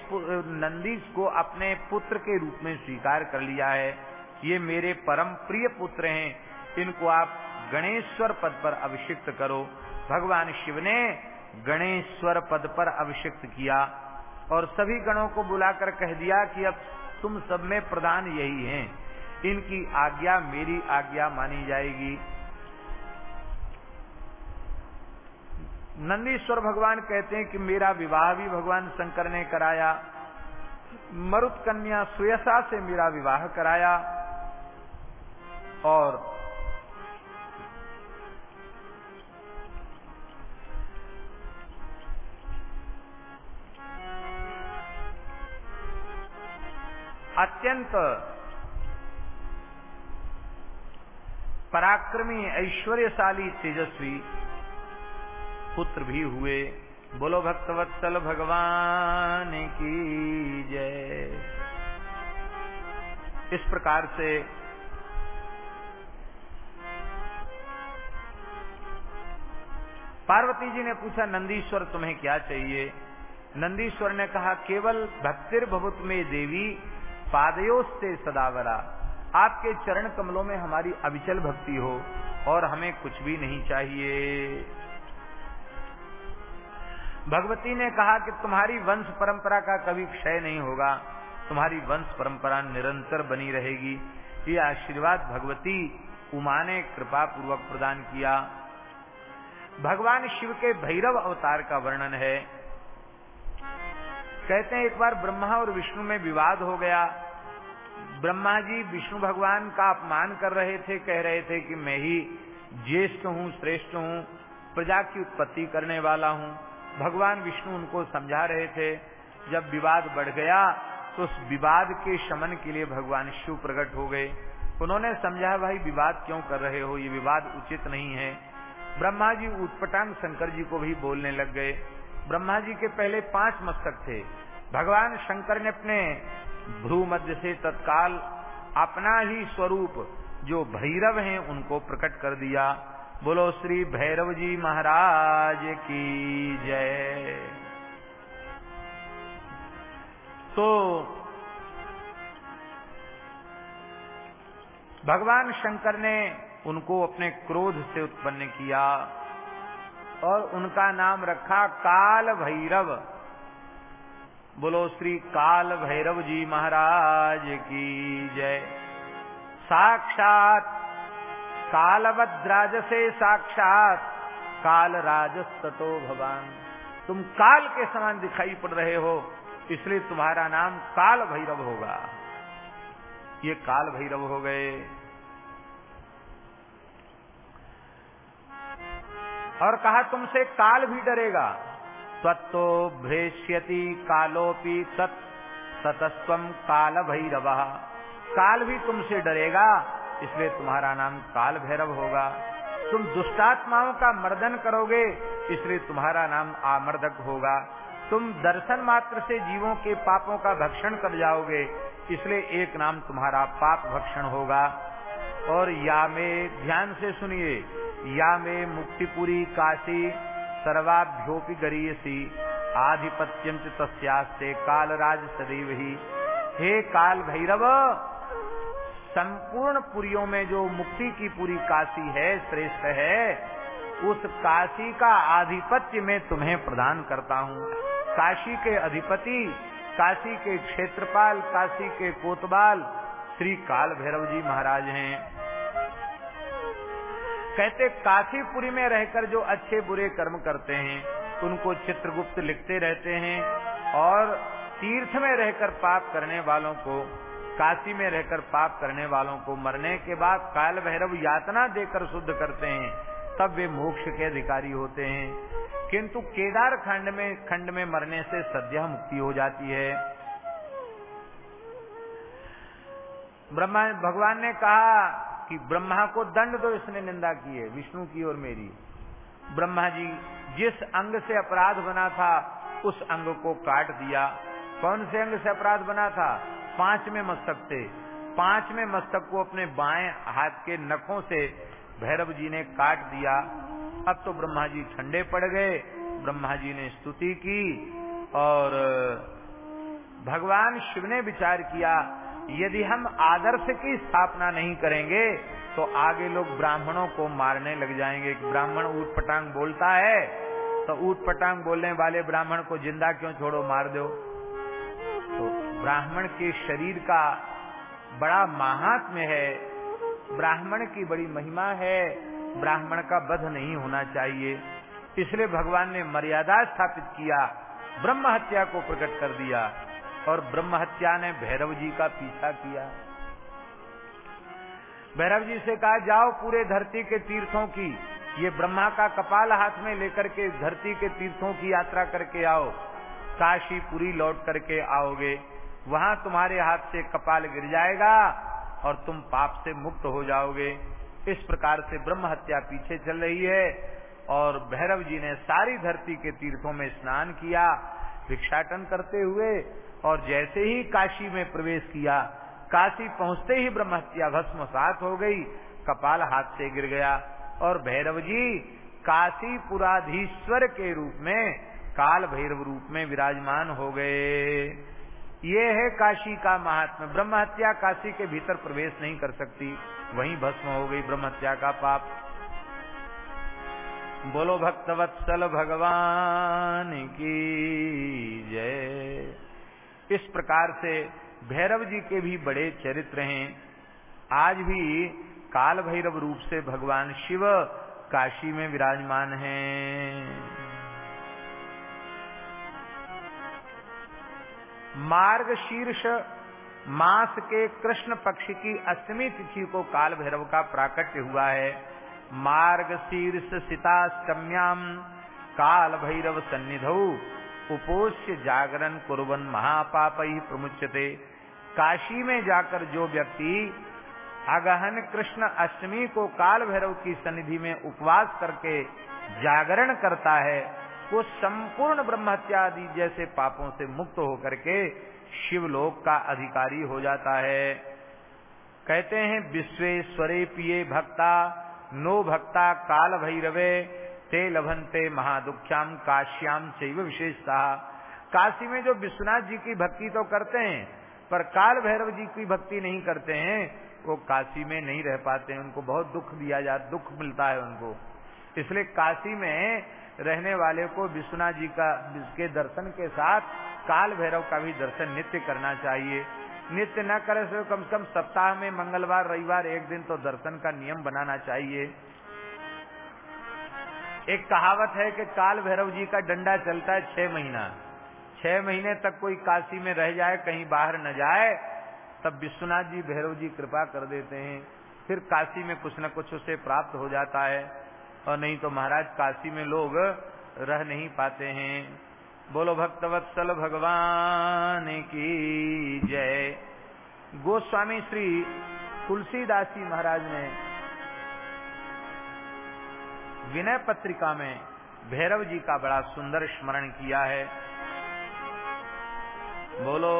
नंदीश को अपने पुत्र के रूप में स्वीकार कर लिया है। ये मेरे परम प्रिय पुत्र हैं। इनको आप गणेश्वर पद पर अभिषिक्त करो। भगवान शिव ने गणेश्वर पद पर अभिषिक्त किया और सभी गणों को बुलाकर कह दिया कि अब तुम सब में प्रधान यही हैं। इनकी आज्ञा मेरी आज्ञा मानी जाएगी। नंदीश्वर भगवान कहते हैं कि मेरा विवाह भी भगवान शंकर ने कराया, मरुत कन्या सुयसा से मेरा विवाह कराया, और अत्यंत पराक्रमी, ऐश्वर्यशाली, तेजस्वी पुत्र भी हुए। बोलो, भक्तवत्सल भगवान की जय। इस प्रकार से पार्वती जी ने पूछा, नंदीश्वर, तुम्हें क्या चाहिए? नंदीश्वर ने कहा, केवल भक्तिर भवत में देवी, पादयोस्ते सदावरा। आपके चरण कमलों में हमारी अविचल भक्ति हो और हमें कुछ भी नहीं चाहिए। भगवती ने कहा कि तुम्हारी वंश परंपरा का कभी क्षय नहीं होगा, तुम्हारी वंश परंपरा निरंतर बनी रहेगी। ये आशीर्वाद भगवती उमा ने कृपा पूर्वक प्रदान किया। भगवान शिव के भैरव अवतार का वर्णन है। कहते हैं, एक बार ब्रह्मा और विष्णु में विवाद हो गया। ब्रह्मा जी विष्णु भगवान का अपमान कर रहे थे, कह रहे थे कि मैं ही ज्येष्ठ हूँ, श्रेष्ठ हूँ, प्रजा की उत्पत्ति करने वाला हूँ। भगवान विष्णु उनको समझा रहे थे। जब विवाद बढ़ गया तो उस विवाद के शमन के लिए भगवान शिव प्रकट हो गए। उन्होंने समझा, भाई, विवाद क्यों कर रहे हो? ये विवाद उचित नहीं है। ब्रह्मा जी उत्पटांग शंकर जी को भी बोलने लग गए। ब्रह्मा जी के पहले पाँच मस्तक थे। भगवान शंकर ने अपने भ्रू मध्य से तत्काल अपना ही स्वरूप, जो भैरव हैं, उनको प्रकट कर दिया। बोलो श्री भैरव जी महाराज की जय। तो भगवान शंकर ने उनको अपने क्रोध से उत्पन्न किया और उनका नाम रखा काल भैरव। बोलो श्री काल भैरव जी महाराज की जय। साक्षात कालवद्राज से साक्षात। काल राजस्तो भगवान तुम काल के समान दिखाई पड़ रहे हो, इसलिए तुम्हारा नाम काल भैरव होगा। ये काल भैरव हो गए। और कहा, तुमसे काल भी डरेगा। तत्तो भ्रेष्यति कालोपी तत् ततस्व काल भैरव काल भी तुमसे डरेगा इसलिए तुम्हारा नाम काल भैरव होगा। तुम दुष्टात्माओं का मर्दन करोगे, इसलिए तुम्हारा नाम आमर्दक होगा। तुम दर्शन मात्र से जीवों के पापों का भक्षण कर जाओगे, इसलिए एक नाम तुम्हारा पाप भक्षण होगा। और या में ध्यान से सुनिए या में मुक्तिपुरी काशी सर्वाभ्योपि गरीयसी आधिपत्यम तस्यास्ते कालराज सदैव ही। हे काल भैरव संपूर्ण पुरियों में जो मुक्ति की पूरी काशी है, श्रेष्ठ है, उस काशी का आधिपत्य मैं तुम्हें प्रदान करता हूँ। काशी के अधिपति, काशी के क्षेत्रपाल, काशी के कोतवाल, श्री काल भैरव जी महाराज हैं। कहते काशीपुरी में रहकर जो अच्छे बुरे कर्म करते हैं, उनको चित्रगुप्त लिखते रहते हैं और तीर्थ में रहकर पाप करने वालों को काशी में रहकर पाप करने वालों को मरने के बाद काल भैरव यातना देकर शुद्ध करते हैं, तब वे मोक्ष के अधिकारी होते हैं। किंतु केदार खंड में खंड में मरने से सद्या मुक्ति हो जाती है। ब्रह्मा, भगवान ने कहा कि ब्रह्मा को दंड दो, इसने निंदा की है, विष्णु की और मेरी। ब्रह्मा जी, जिस अंग से अपराध बना था, उस अंग को काट दिया। कौन से अंग से अपराध बना था? पाँचवें मस्तक से पाँचवें मस्तक को अपने बाएँ हाथ के नखों से भैरव जी ने काट दिया। अब तो ब्रह्मा जी ठंडे पड़ गए। ब्रह्मा जी ने स्तुति की और, भगवान शिव ने विचार किया, यदि हम आदर्श की स्थापना नहीं करेंगे तो आगे लोग ब्राह्मणों को मारने लग जाएँगे। ब्राह्मण ऊट पटांग बोलता है तो ऊट पटांग बोलने वाले ब्राह्मण को ज़िंदा क्यों छोड़ो, मार दो। तो ब्राह्मण के शरीर का बड़ा महात्म्य है। ब्राह्मण की बड़ी महिमा है। ब्राह्मण का वध नहीं होना चाहिए। इसलिए भगवान ने मर्यादा स्थापित किया, ब्रह्म हत्या को प्रकट कर दिया और ब्रह्म हत्या ने भैरव जी का पीछा किया। भैरव जी से कहा, जाओ पूरे धरती के तीर्थों की, ये ब्रह्मा का कपाल हाथ में लेकर के धरती के तीर्थों की यात्रा करके आओ। काशी पुरी लौट करके आओगे, वहाँ तुम्हारे हाथ से कपाल गिर जाएगा और तुम पाप से मुक्त हो जाओगे। इस प्रकार से ब्रह्म हत्या पीछे चल रही है और भैरव जी ने सारी धरती के तीर्थों में स्नान किया, भिक्षाटन करते हुए और जैसे ही काशी में प्रवेश किया, काशी पहुँचते ही ब्रह्म हत्या भस्म सात हो गई, कपाल हाथ से गिर गया और भैरव जी काशी पुराधीश्वर के रूप में काल भैरव रूप में विराजमान हो गए। ये है काशी का महात्मा। ब्रह्म हत्या काशी के भीतर प्रवेश नहीं कर सकती। वहीं भस्म हो गई ब्रह्म हत्या का पाप। बोलो भक्तवत्सल भगवान की जय। इस प्रकार से भैरव जी के भी बड़े चरित्र हैं। आज भी काल भैरव रूप से भगवान शिव काशी में विराजमान हैं। मार्ग शीर्ष मास के कृष्ण पक्ष की अष्टमी तिथि को काल भैरव का प्राकट्य हुआ है। मार्ग शीर्ष सीताष्टम्याम काल भैरव सन्निधौ, उपोष्य जागरण कुरबन महापाप ही प्रमुचते काशी में जाकर जो व्यक्ति अगहन कृष्ण अष्टमी को काल भैरव की सन्निधि में उपवास करके जागरण करता है वो संपूर्ण ब्रह्मत्या आदि जैसे पापों से मुक्त होकर के शिवलोक का अधिकारी हो जाता है। कहते हैं, विश्वेश्वरे पिए भक्ता, नो भक्ता काल भैरवे, ते लभनते महादुख्याम काश्याम चैव विशेषता। काशी में जो विश्वनाथ जी की भक्ति तो करते हैं, पर काल भैरव जी की भक्ति नहीं करते हैं, वो काशी में नहीं रह पाते हैं। उनको बहुत दुख दिया जाता दुख मिलता है उनको। इसलिए काशी में रहने वाले को विश्वनाथ जी का, के दर्शन के साथ काल भैरव का भी दर्शन नित्य करना चाहिए। नित्य न करे तो कम से कम सप्ताह में मंगलवार, रविवार एक दिन तो दर्शन का नियम बनाना चाहिए। एक कहावत है कि काल भैरव जी का डंडा चलता है छह महीना। छह महीने तक कोई काशी में रह जाए, कहीं बाहर न जाए, तब विश्वनाथ जी भैरव जी कृपा कर देते हैं। फिर काशी में कुछ न कुछ उसे प्राप्त हो जाता है। और नहीं तो महाराज काशी में लोग रह नहीं पाते हैं। बोलो भक्तवत्सल भगवान की जय। गोस्वामी श्री तुलसीदास जी महाराज ने विनय पत्रिका में भैरव जी का बड़ा सुंदर स्मरण किया है। बोलो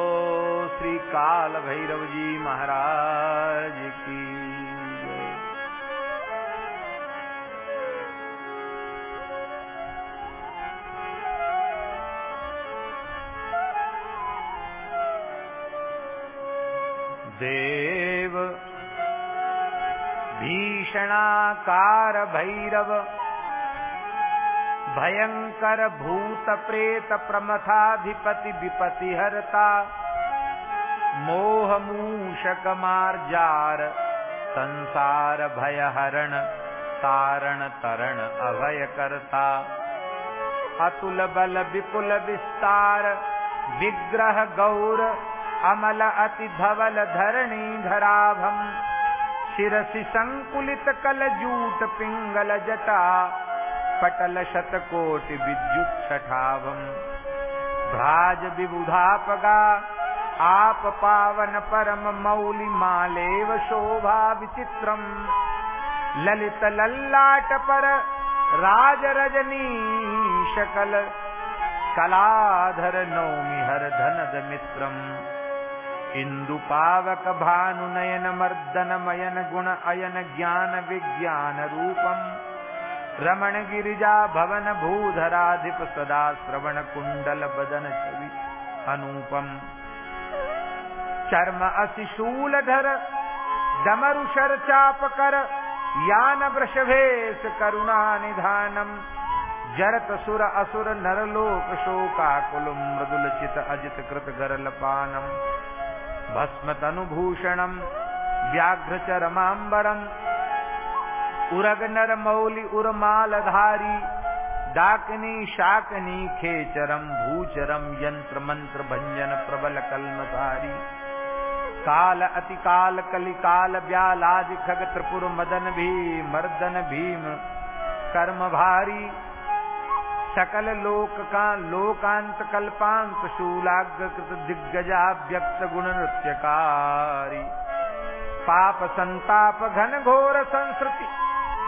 श्री काल भैरव जी महाराज की देव। भीषणाकार भैरव। भयंकर भूत प्रेत प्रमथाधिपति विपति हरता मोह मूषक मार्जार। संसार भय हरण तारण तरण अभय करता अतुल बल विपुल विस्तार। विग्रह गौर। अमल अति धवल धरणी धराभम शिरसि संकुलित कल जूट पिंगल जटा। पटल शतकोटि विद्युत छठावम भ्राज विबुधापगा, आप पावन परम मौलि मालेव शोभा विचित्रम ललित लल्लाट पर राज रजनी शकल कलाधर नौमि हर धनद मित्रम इंदु पावक भानु नयन मर्दन मयन गुण अयन ज्ञान विज्ञान रूपम रमण गिरिजा भवन भूधराधिप सदा श्रवण कुंडल बदन छवि अनुपम चर्म असिशूल धर डमरु शर चाप कर यान वृषभेश करुणा निधानम जरत सुर असुर नरलोक शोकाकुल मृदुल चित अजित कृत गरल पानम भस्म तनुभूषणम व्याघ्र चरमाम्बरम उरग नर मौली उर्माल डाकनी शाकनी खेचरम, भूचरम यंत्र मंत्र भंजन प्रबल कलमसारी काल अति काल कलि काल ब्यालादि खग त्रिपुर मदन भी मर्दन भीम कर्म भारी सकल लोक का लोकांत कल्पांत शूलाग्रकृत दिग्गजा व्यक्त गुण नृत्यकारी। पाप संताप घन घोर संस्कृति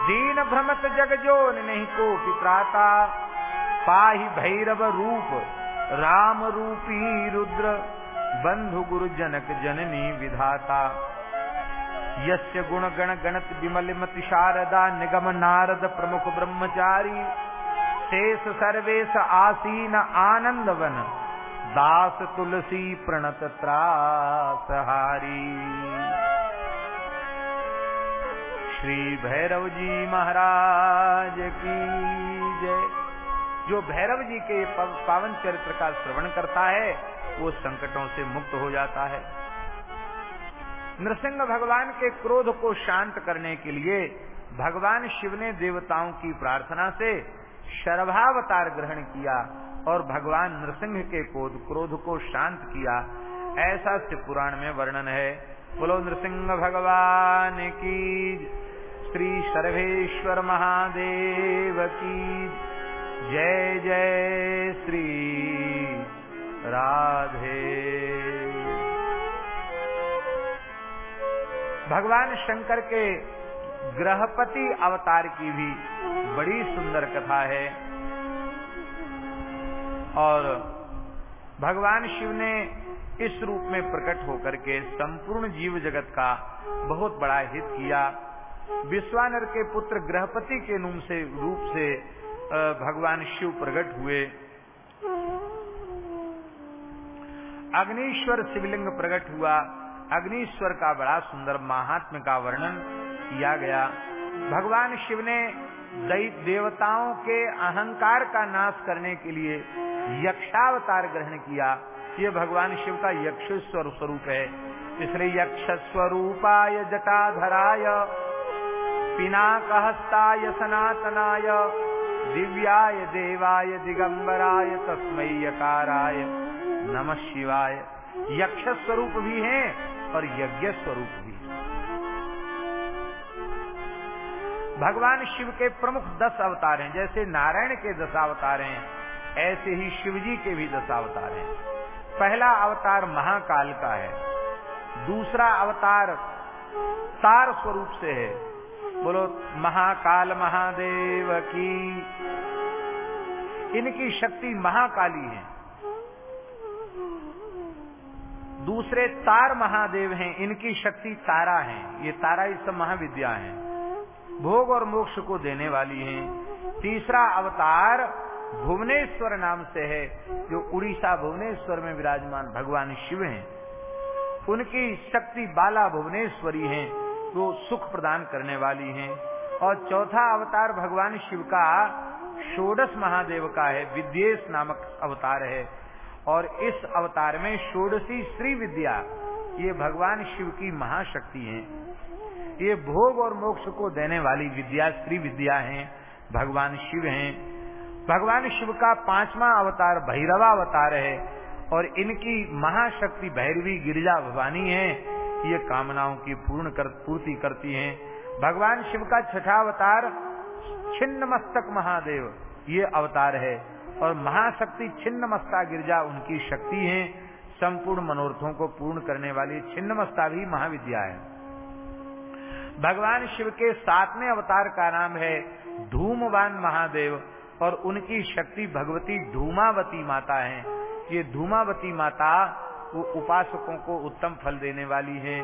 दीन भ्रमत जग जोन नहीं को पित्राता पाही भैरव रूप, राम रूपी रुद्र, बंधु गुरु जनक जननी विधाता। यस्य गुण गण गणत विमल मति शारदा निगम नारद प्रमुख ब्रह्मचारी। शेष सर्वेश आसीन आनंदवन। दास तुलसी प्रणत त्रासहारी। श्री भैरव जी महाराज की जय। जो भैरव जी के पावन चरित्र का श्रवण करता है, वो संकटों से मुक्त हो जाता है। नृसिंह भगवान के क्रोध को शांत करने के लिए भगवान शिव ने देवताओं की प्रार्थना से शर्भावतार ग्रहण किया और भगवान नृसिंह के क्रोध क्रोध को शांत किया। ऐसा शिव पुराण में वर्णन है। बोलो, नृसिंह भगवान की श्री सर्वेश्वर महादेव की जय जय श्री राधे। भगवान शंकर के ग्रहपति अवतार की भी बड़ी सुंदर कथा है। और भगवान शिव ने इस रूप में प्रकट होकर के संपूर्ण जीव जगत का बहुत बड़ा हित किया। विश्वानर के पुत्र ग्रहपति के नुम से रूप से भगवान शिव प्रकट हुए। अग्निश्वर शिवलिंग प्रकट हुआ। अग्निश्वर का बड़ा सुंदर महात्म का वर्णन किया गया। भगवान शिव ने देवताओं के अहंकार का नाश करने के लिए यक्षावतार ग्रहण किया। ये भगवान शिव का यक्षेश्वर स्वरूप है। इसलिए यक्ष स्वरूपाय जटाधराय, पिनाकहस्ताय सनातनाय, दिव्याय देवाय दिगंबराय तस्मय यकाराय। नमः शिवाय। यक्ष स्वरूप भी है और यज्ञ स्वरूप भगवान शिव के प्रमुख दस अवतार हैं, जैसे नारायण के दस अवतार हैं, ऐसे ही शिव जी के भी दस अवतार हैं। पहला अवतार महाकाल का है, दूसरा अवतार तार स्वरूप से है। बोलो, महाकाल महादेव की, इनकी शक्ति महाकाली है। दूसरे तार महादेव हैं, इनकी शक्ति तारा है, ये तारा इस महाविद्या है। भोग और मोक्ष को देने वाली हैं। तीसरा अवतार भुवनेश्वर नाम से है, जो उड़ीसा भुवनेश्वर में विराजमान भगवान शिव हैं। उनकी शक्ति बाला भुवनेश्वरी है, वो सुख प्रदान करने वाली हैं। और चौथा अवतार भगवान शिव का षोडश महादेव का है, विद्येश नामक अवतार है। और इस अवतार में षोडशी श्री विद्या, ये भगवान शिव की महाशक्ति है। ये भोग और मोक्ष को देने वाली विद्या श्री विद्या है भगवान शिव हैं। भगवान शिव का पांचवा अवतार भैरवा अवतार है और इनकी महाशक्ति भैरवी गिरिजा भवानी है। ये कामनाओं की पूर्ण कर, पूर्ति करती हैं। भगवान शिव का छठा अवतार छिन्न मस्तक महादेव ये अवतार है। और महाशक्ति छिन्न मस्ता गिरजा उनकी शक्ति है। संपूर्ण मनोरथों को पूर्ण करने वाली छिन्न मस्ता भी महाविद्या है। भगवान शिव के सातवें अवतार का नाम है धूमवान महादेव, और उनकी शक्ति भगवती धूमावती माता है। ये धूमावती माता वो उपासकों को उत्तम फल देने वाली है।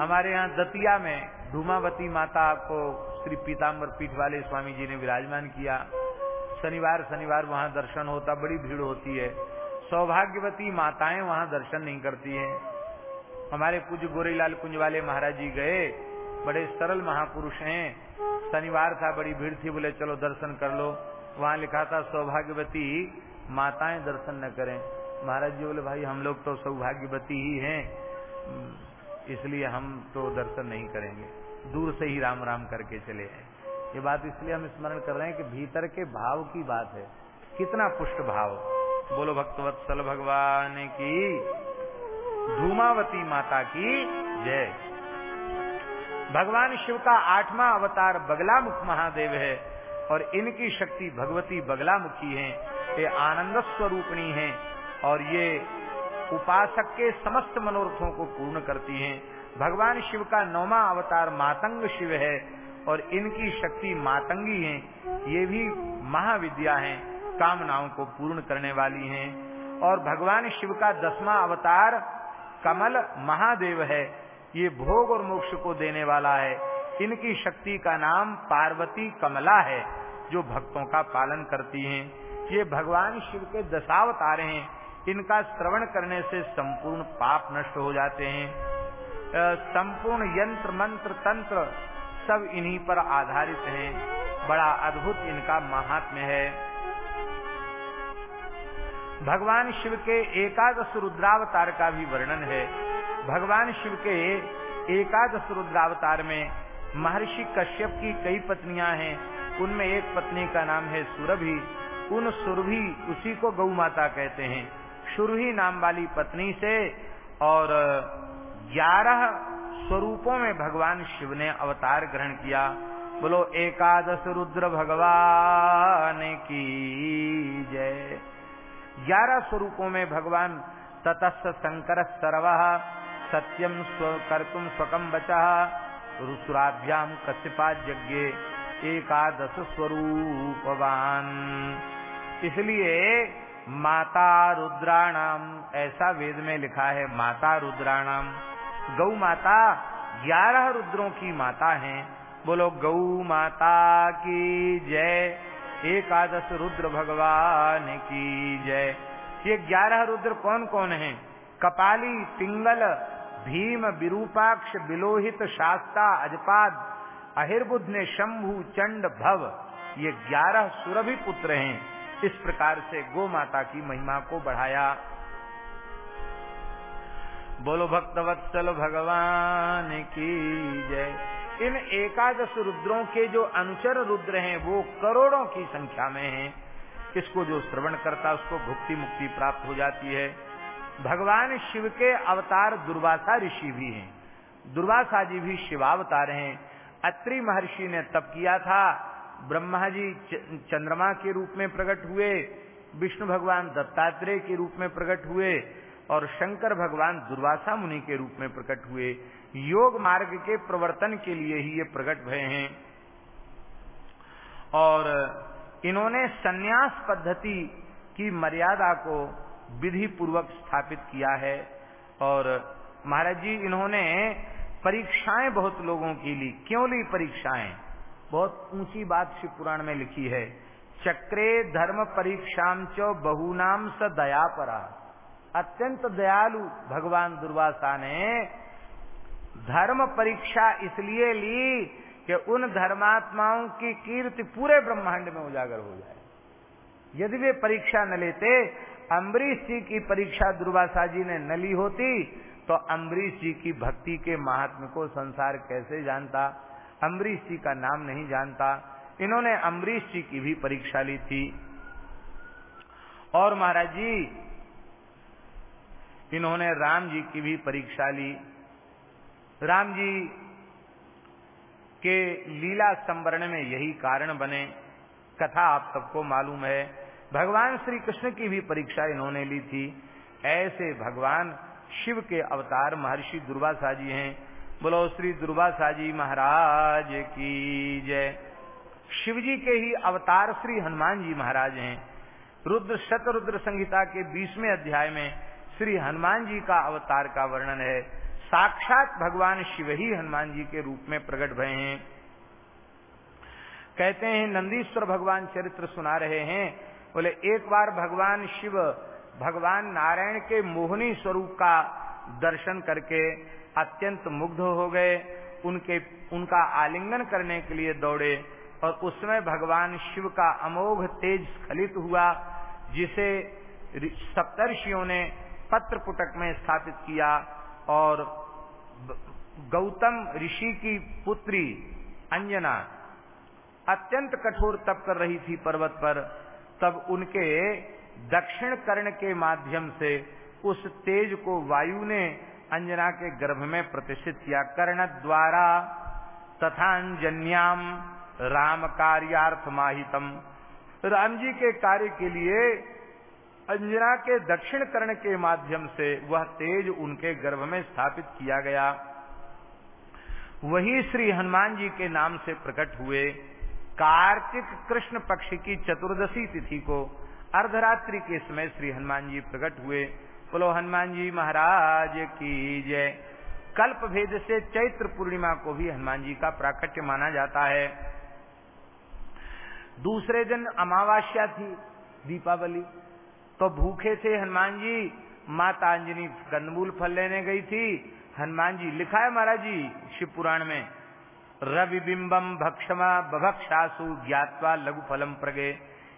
हमारे यहाँ दतिया में धूमावती माता को श्री पीताम्बर पीठ वाले स्वामी जी ने विराजमान किया। शनिवार शनिवार वहाँ दर्शन होता, बड़ी भीड़ होती है। सौभाग्यवती माताएँ वहाँ दर्शन नहीं करती हैं। हमारे पूज्य गोरेलाल कुंज वाले महाराज जी गए, बड़े सरल महापुरुष हैं। शनिवार था, बड़ी भीड़ थी, बोले चलो दर्शन कर लो। वहाँ लिखा था, सौभाग्यवती माताएँ दर्शन न करें। महाराज जी बोले, भाई, हम लोग तो सौभाग्यवती ही हैं। इसलिए हम तो दर्शन नहीं करेंगे। दूर से ही राम राम करके चले आए। ये बात इसलिए हम स्मरण कर रहे हैं कि भीतर के भाव की बात है। कितना पुष्ट भाव। बोलो भक्तवत्सल भगवान की। धूमावती माता की जय। भगवान शिव का आठवां अवतार बगलामुख महादेव है और इनकी शक्ति भगवती बगलामुखी है। ये आनंद स्वरूपणी है और ये उपासक के समस्त मनोरथों को पूर्ण करती हैं। भगवान शिव का नौमा अवतार मातंग शिव है और इनकी शक्ति मातंगी है। ये भी महाविद्या है। कामनाओं को पूर्ण करने वाली हैं। और भगवान शिव का दसवां अवतार कमल महादेव है। ये भोग और मोक्ष को देने वाला है। इनकी शक्ति का नाम पार्वती कमला है, जो भक्तों का पालन करती हैं। ये भगवान शिव के दशावतार हैं। इनका श्रवण करने से संपूर्ण पाप नष्ट हो जाते हैं। संपूर्ण यंत्र, मंत्र, तंत्र सब इन्हीं पर आधारित हैं। बड़ा अद्भुत इनका महात्म्य है। भगवान शिव के एकादश रुद्रावतार का भी वर्णन है। भगवान शिव के एकादश रुद्रावतार में महर्षि कश्यप की कई पत्नियाँ हैं। उनमें एक पत्नी का नाम है सुरभि। उन सुरभि उसी को गौ माता कहते हैं। सुरभि नाम वाली पत्नी से और ग्यारह स्वरूपों में भगवान शिव ने अवतार ग्रहण किया। बोलो, एकादश रुद्र भगवान की जय। ग्यारह स्वरूपों में भगवान ततस्थ शंकर सर्व सत्यम कर्तुम स्वकम बचा रुसुराभ्याम कश्यपा यज्ञ एकादश स्वरूपवान। इसलिए माता रुद्राणाम, ऐसा वेद में लिखा है, माता रुद्राणाम। गौ माता, ग्यारह रुद्रों की माता हैं। बोलो, गौ माता की जय। एकादश रुद्र भगवान की जय। ये ग्यारह रुद्र कौन कौन हैं? कपाली पिंगल भीम, विरूपाक्ष बिलोहित शास्ता, अजपाद, अहिर्बुद्ध ने शंभु, चंड, भव। ये ग्यारह सुरभि पुत्र हैं। इस प्रकार से गो माता की महिमा को बढ़ाया। बोलो भक्तवत्सल भगवान की जय। इन एकादश रुद्रों के जो अनुचर रुद्र हैं, वो करोड़ों की संख्या में हैं। इसको जो श्रवण करता, उसको भुक्ति मुक्ति प्राप्त हो जाती है। भगवान शिव के अवतार दुर्वासा ऋषि भी हैं। दुर्वासा जी भी शिवावतार हैं। अत्रि महर्षि ने तप किया था। ब्रह्मा जी चंद्रमा के रूप में प्रकट हुए। विष्णु भगवान दत्तात्रेय के रूप में प्रकट हुए। और शंकर भगवान दुर्वासा मुनि के रूप में प्रकट हुए। योग मार्ग के प्रवर्तन के लिए ही ये प्रकट भय हैं। और इन्होंने सन्यास पद्धति की मर्यादा को विधि पूर्वक स्थापित किया है। और महाराज जी, इन्होंने परीक्षाएँ बहुत लोगों की ली। क्यों ली परीक्षाएँ? बहुत ऊँची बात शिव पुराण में लिखी है। चक्रे धर्म परीक्षाम च बहुनाम स दया परा अत्यंत दयालु भगवान दुर्वासा ने धर्म परीक्षा इसलिए ली कि उन धर्मात्माओं की कीर्ति पूरे ब्रह्मांड में उजागर हो जाए। यदि वे परीक्षा न लेते, अम्बरीश जी की परीक्षा दुर्वासा जी ने न ली होती तो अम्बरीश जी की भक्ति के महात्म को संसार कैसे जानता? अम्बरीश जी का नाम नहीं जानता। इन्होंने अम्बरीश जी की भी परीक्षा ली थी। और महाराज जी, इन्होंने राम जी की भी परीक्षा ली। राम जी के लीला संवरण में यही कारण बने। कथा आप सबको मालूम है। भगवान श्री कृष्ण की भी परीक्षा इन्होंने ली थी। ऐसे भगवान शिव के अवतार महर्षि दुर्वासा जी हैं। बोलो, श्री दुर्वासा जी महाराज की जय। शिव जी के ही अवतार श्री हनुमान जी महाराज हैं। रुद्र शतरुद्र संहिता के बीसवें अध्याय में श्री हनुमान जी का अवतार का वर्णन है। साक्षात भगवान शिव ही हनुमान जी के रूप में प्रकट भय हैं। कहते हैं, नंदीश्वर भगवान चरित्र सुना रहे हैं। बोले, एक बार भगवान शिव भगवान नारायण के मोहनी स्वरूप का दर्शन करके अत्यंत मुग्ध हो गए। उनके, उनका आलिंगन करने के लिए दौड़े और उसमें भगवान शिव का अमोघ तेज स्खलित हुआ, जिसे सप्तर्षियों ने पत्र पुटक में स्थापित किया। और गौतम ऋषि की पुत्री अंजना अत्यंत कठोर तप कर रही थी पर्वत पर, तब उनके दक्षिण कर्ण के माध्यम से उस तेज को वायु ने अंजना के गर्भ में प्रतिष्ठित किया। कर्ण द्वारा तथा अंजन्याम राम कार्यार्थ माहितम राम जी के कार्य के लिए अंजना के दक्षिण कर्ण के माध्यम से वह तेज उनके गर्भ में स्थापित किया गया। वही श्री हनुमान जी के नाम से प्रकट हुए कार्तिक कृष्ण पक्ष की चतुर्दशी तिथि को अर्धरात्रि के समय श्री हनुमान जी प्रकट हुए। बोलो, हनुमान जी महाराज की जय। कल्प भेद से चैत्र पूर्णिमा को भी हनुमान जी का प्राकट्य माना जाता है। दूसरे दिन अमावस्या थी, दीपावली। तो भूखे थे हनुमान जी। माता अंजनी कंदमूल फल लेने गई थी। हनुमान जी लिखा है महाराज जी शिव पुराण में रवि बिंबम भक्षमा बभक्षासु ज्ञातवा लघु फलम प्रगे।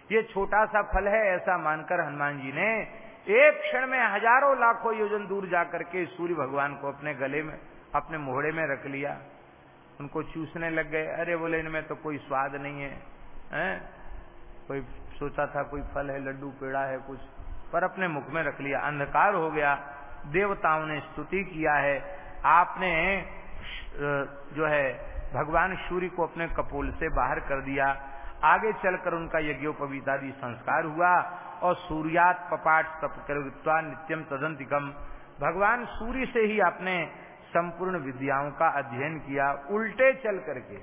ये छोटा सा फल है ऐसा मानकर हनुमान जी ने एक क्षण में हज़ारों लाखों योजन दूर जाकर के सूर्य भगवान को अपने गले में अपने मोहड़े में रख लिया। उनको चूसने लग गए। अरे बोले इनमें तो कोई स्वाद नहीं है, हैं? कोई सोचा था कोई फल है, लड्डू, पेड़ा है, कुछ, पर अपने मुख में रख लिया। अंधकार हो गया। देवताओं ने स्तुति किया है। आपने जो है, भगवान सूर्य को अपने कपोल से बाहर कर दिया। आगे चलकर उनका यज्ञोपवीतादि संस्कार हुआ और सूर्यात पपाट तपकृत्वा नित्यम तदंतिकम भगवान सूर्य से ही आपने संपूर्ण विद्याओं का अध्ययन किया। उल्टे चल करके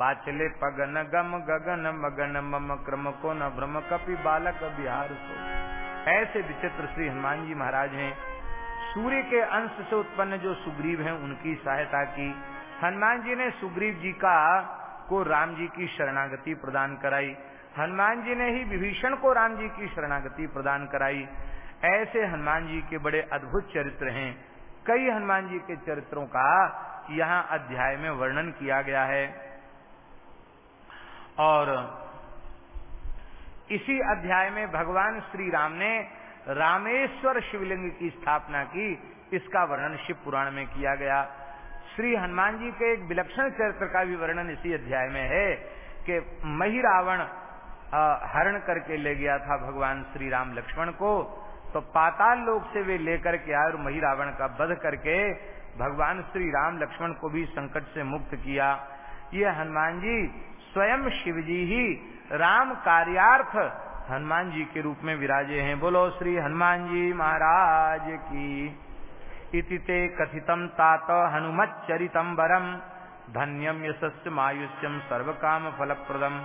बाचले पगन गम गगन मगन मम क्रम को न भ्रम, कपि बालक बिहार सो ऐसे विचित्र श्री हनुमान जी महाराज ने सूर्य के अंश से उत्पन्न जो सुग्रीव हैं, उनकी सहायता की। हनुमान जी ने सुग्रीव जी का को राम जी की शरणागति प्रदान कराई। हनुमान जी ने ही विभीषण को राम जी की शरणागति प्रदान कराई। ऐसे हनुमान जी के बड़े अद्भुत चरित्र हैं। कई हनुमान जी के चरित्रों का यहाँ अध्याय में वर्णन किया गया है। और इसी अध्याय में भगवान श्री राम ने रामेश्वर शिवलिंग की स्थापना की, इसका वर्णन शिव पुराण में किया गया। श्री हनुमान जी के एक विलक्षण चरित्र का भी वर्णन इसी अध्याय में है कि मही रावण हरण करके ले गया था भगवान श्री राम लक्ष्मण को। तो पाताल लोक से वे लेकर के आए और मही रावण का वध करके भगवान श्री राम लक्ष्मण को भी संकट से मुक्त किया। ये हनुमान जी स्वयं शिव जी ही राम कार्यार्थ हनुमान जी के रूप में विराजे हैं। बोलो श्री हनुमान जी महाराज की। इति ते कथितम तात हनुमच्चरितम वरम धन्यम यशस्व मायुष्यम सर्व काम फलप्रदम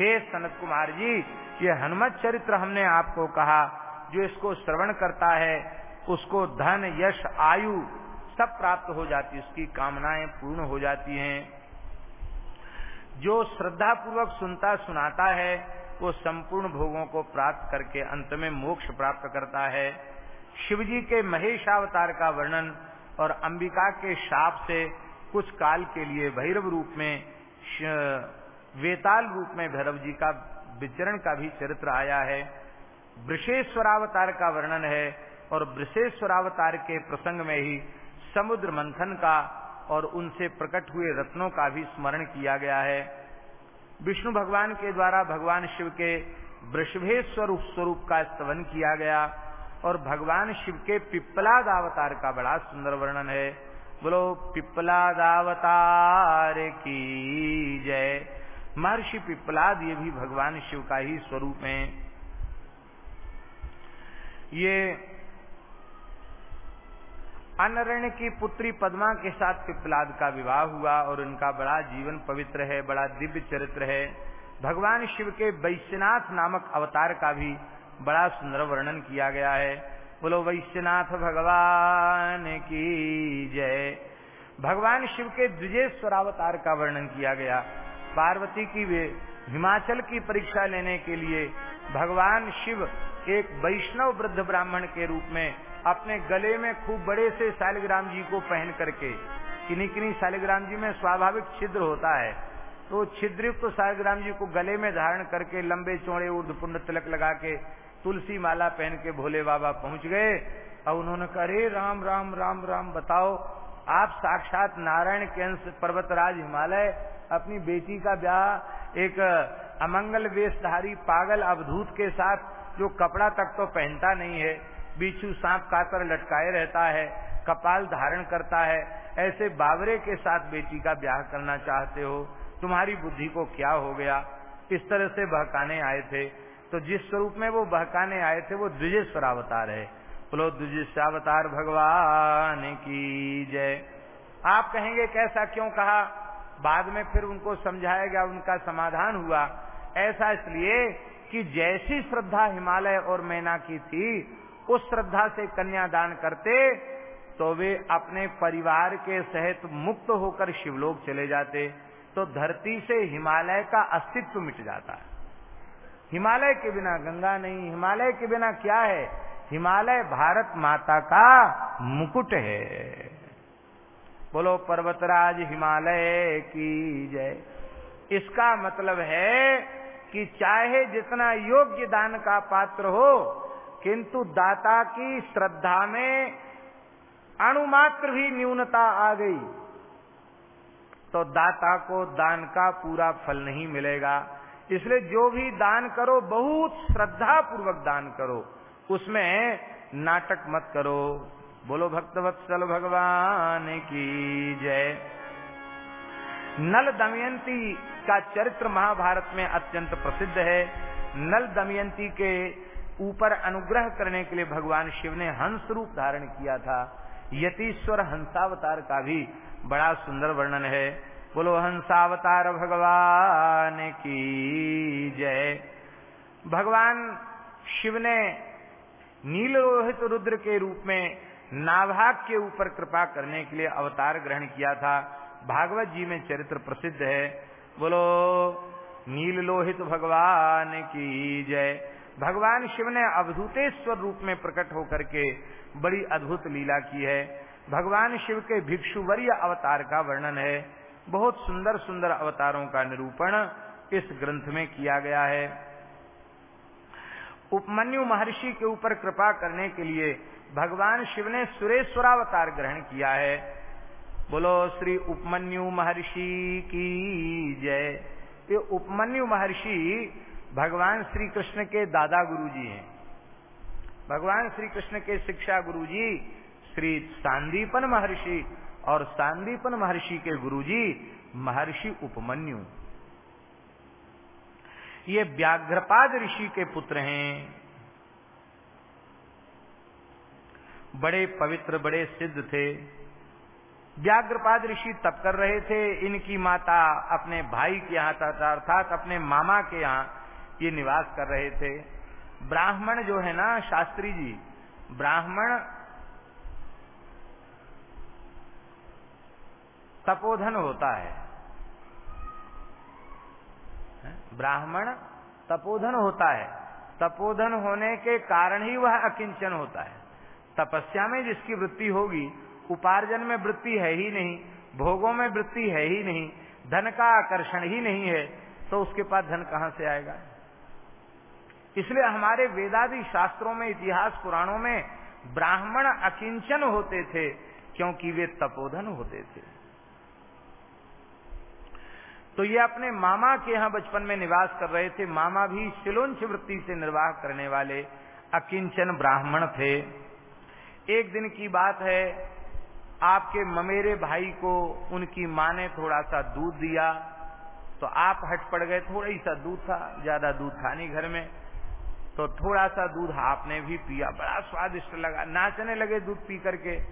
हे सनत कुमार जी, ये हनुमत चरित्र हमने आपको कहा, जो इसको श्रवण करता है, उसको धन, यश, आयु सब प्राप्त हो जाती उसकी कामनाएँ पूर्ण हो जाती हैं। जो श्रद्धा पूर्वक सुनता सुनाता है, वो संपूर्ण भोगों को प्राप्त करके अंत में मोक्ष प्राप्त करता है। शिवजी के महेशावतार का वर्णन और अंबिका के शाप से कुछ काल के लिए भैरव रूप में वेताल रूप में भैरव जी का विचरण का भी चरित्र आया है। वृषेश्वरावतार का वर्णन है और वृषेश्वरावतार के प्रसंग में ही समुद्र मंथन का और उनसे प्रकट हुए रत्नों का भी स्मरण किया गया है। विष्णु भगवान के द्वारा भगवान शिव के वृषभेश्वर स्वरूप का स्तवन किया गया और भगवान शिव के पिप्पलाद अवतार का बड़ा सुंदर वर्णन है। बोलो पिप्पलाद अवतार की जय। महर्षि पिप्पलाद ये भी भगवान शिव का ही स्वरूप है। ये अनरण्य की पुत्री पद्मा के साथ पिपलाद का विवाह हुआ और उनका बड़ा जीवन पवित्र है, बड़ा दिव्य चरित्र है। भगवान शिव के वैश्यनाथ नामक अवतार का भी बड़ा सुंदर वर्णन किया गया है। बोलो, वैश्यनाथ भगवान की जय। भगवान शिव के द्विजेश्वरावतार का वर्णन किया गया। पार्वती की वे हिमाचल की परीक्षा लेने के लिए भगवान शिव एक वैष्णव वृद्ध ब्राह्मण के रूप में अपने गले में खूब बड़े से शालिग्राम जी को पहन करके, किन्हीं किन्हीं शालिग्राम जी में स्वाभाविक छिद्र होता है तो छिद्रयुक्त तो शालिग्राम जी को गले में धारण करके लंबे चौड़े ऊर्धपुंड तिलक लगा के तुलसी माला पहन के भोले बाबा पहुँच गए, और उन्होंने कहा, अरे राम राम राम राम, बताओ, आप साक्षात नारायण के अंश पर्वतराज हिमालय, अपनी बेटी का ब्याह एक अमंगल वेशधारी पागल अवधूत के साथ, जो कपड़ा तक तो पहनता नहीं है बिच्छू सांप कातर लटकाए रहता है, कपाल धारण करता है, ऐसे बावरे के साथ बेटी का ब्याह करना चाहते हो, तुम्हारी बुद्धि को क्या हो गया? इस तरह से बहकाने आए थे। तो जिस स्वरूप में वो बहकाने आए थे, वो द्विजेश्वर अवतार है। बोलो द्विजेश्वरावतार भगवान की जय। आप कहेंगे, कैसा क्यों कहा? बाद में फिर उनको समझाया गया, उनका समाधान हुआ। ऐसा इसलिए कि जैसी श्रद्धा हिमालय और मैना की थी उस श्रद्धा से कन्यादान करते तो वे अपने परिवार के सहित मुक्त होकर शिवलोक चले जाते। तो धरती से हिमालय का अस्तित्व मिट जाता है। हिमालय के बिना गंगा नहीं, हिमालय के बिना क्या है? हिमालय भारत माता का मुकुट है। बोलो, पर्वतराज हिमालय की जय। इसका मतलब है कि चाहे जितना योग्य दान का पात्र हो किंतु दाता की श्रद्धा में अणुमात्र भी न्यूनता आ गई। तो दाता को दान का पूरा फल नहीं मिलेगा। इसलिए जो भी दान करो, बहुत श्रद्धा पूर्वक दान करो। उसमें नाटक मत करो। बोलो भक्त वत्सल भगवान की जय। नल दमयंती का चरित्र महाभारत में अत्यंत प्रसिद्ध है। नल दमयंती के ऊपर अनुग्रह करने के लिए भगवान शिव ने हंस रूप धारण किया था। यतीश्वर हंसावतार का भी बड़ा सुंदर वर्णन है। बोलो, हंसावतार भगवान की जय। भगवान शिव ने नील नीलोहित रुद्र के रूप में नाभाग के ऊपर कृपा करने के लिए अवतार ग्रहण किया था। भागवत जी में चरित्र प्रसिद्ध है। बोलो नील लोहित भगवान की जय। भगवान शिव ने अवधूतेश्वर रूप में प्रकट होकर के बड़ी अद्भुत लीला की है। भगवान शिव के भिक्षुवर्य अवतार का वर्णन है। बहुत सुंदर सुंदर अवतारों का निरूपण इस ग्रंथ में किया गया है। उपमन्यु महर्षि के ऊपर कृपा करने के लिए भगवान शिव ने सुरेश्वरावतार ग्रहण किया है। बोलो, श्री उपमन्यु महर्षि की जय। ये उपमन्यु महर्षि भगवान श्री कृष्ण के दादा गुरु जी हैं। भगवान श्री कृष्ण के शिक्षा गुरु जी श्री सांदीपन महर्षि और सांदीपन महर्षि के गुरु जी महर्षि उपमन्यु। ये व्याघ्रपाद ऋषि के पुत्र हैं। बड़े पवित्र, बड़े सिद्ध थे। व्याघ्रपाद ऋषि तप कर रहे थे। इनकी माता अपने भाई के यहाँ, अर्थात अपने मामा के यहाँ ये निवास कर रहे थे। ब्राह्मण जो है ना, शास्त्री जी, ब्राह्मण तपोधन होता है। ब्राह्मण तपोधन होता है। तपोधन होने के कारण ही वह अकिंचन होता है। तपस्या में जिसकी वृत्ति होगी, उपार्जन में वृत्ति है ही नहीं, भोगों में वृत्ति है ही नहीं, धन का आकर्षण ही नहीं है तो उसके पास धन कहाँ से आएगा? इसलिए हमारे वेदादि शास्त्रों में, इतिहास पुराणों में ब्राह्मण अकिंचन होते थे, क्योंकि वे तपोधन होते थे। तो ये अपने मामा के यहाँ बचपन में निवास कर रहे थे। मामा भी शिलोंच वृत्ति से निर्वाह करने वाले अकिंचन ब्राह्मण थे। एक दिन की बात है, आपके ममेरे भाई को उनकी माँ ने थोड़ा सा दूध दिया तो आप हट पड़ गए। थोड़ा ही सा दूध था, ज़्यादा दूध था नहीं घर में। तो थोड़ा सा दूध आपने भी पिया। बड़ा स्वादिष्ट लगा। नाचने लगे दूध पी करके।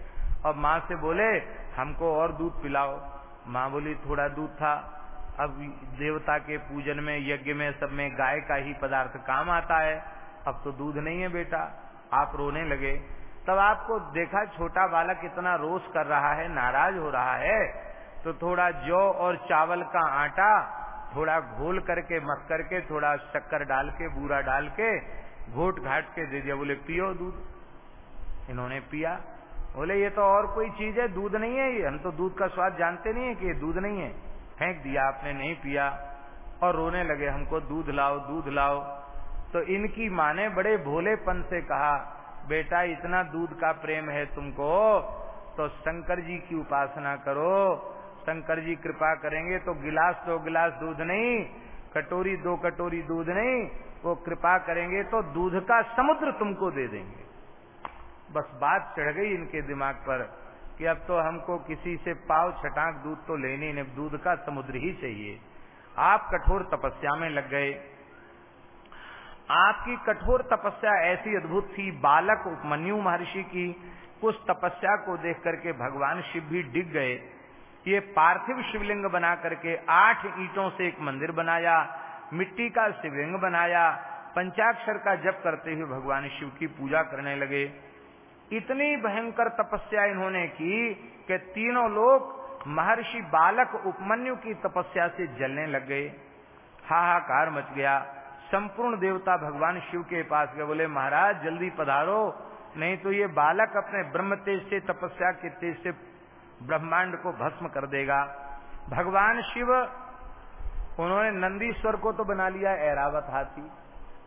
और माँ से बोले, हमको और दूध पिलाओ। माँ बोली, थोड़ा दूध था। अब देवता के पूजन में, यज्ञ में, सब में गाय का ही पदार्थ काम आता है। अब तो दूध नहीं है बेटा। आप रोने लगे। तब आपको देखा छोटा बालक इतना रोष कर रहा है, नाराज़ हो रहा है। तो थोड़ा जौ और चावल का आटा थोड़ा घोल करके मस करके, थोड़ा शक्कर डाल के, बूरा डाल के, घोट घाट के दे दिया। बोले, पियो दूध। इन्होंने पिया। बोले, ये तो और कोई चीज़ है, दूध नहीं है ये। हम तो दूध का स्वाद जानते नहीं है कि ये दूध नहीं है। फेंक दिया आपने, नहीं पिया। और रोने लगे, हमको दूध लाओ दूध लाओ। तो इनकी माँ ने बड़े भोलेपन से कहा, बेटा, इतना दूध का प्रेम है तुमको तो शंकर जी की उपासना करो। शंकर जी कृपा करेंगे तो गिलास दो गिलास दूध नहीं, कटोरी दो कटोरी दूध नहीं, वो कृपा करेंगे तो दूध का समुद्र तुमको दे देंगे। बस बात चढ़ गई इनके दिमाग पर कि अब तो हमको किसी से पाव छटाक दूध तो लेने नहीं दूध का समुद्र ही चाहिए। आप कठोर तपस्या में लग गए। आपकी कठोर तपस्या ऐसी अद्भुत थी, बालक उपमन्यु महर्षि की कुछ तपस्या को देख करके भगवान शिव भी डिग गए। ये पार्थिव शिवलिंग बना करके आठ ईटों से एक मंदिर बनाया, मिट्टी का शिवलिंग बनाया, पंचाक्षर का जप करते हुए भगवान शिव की पूजा करने लगे। इतनी भयंकर तपस्या इन्होंने की कि तीनों लोग महर्षि बालक उपमन्यु की तपस्या से जलने लग गए। हाहाकार मच गया। संपूर्ण देवता भगवान शिव के पास गए। बोले, महाराज, जल्दी पधारो, नहीं तो ये बालक अपने ब्रह्म तेज से तपस्या के तेज से ब्रह्मांड को भस्म कर देगा। भगवान शिव, उन्होंने नंदीश्वर को तो बना लिया, ऐरावत हाथी,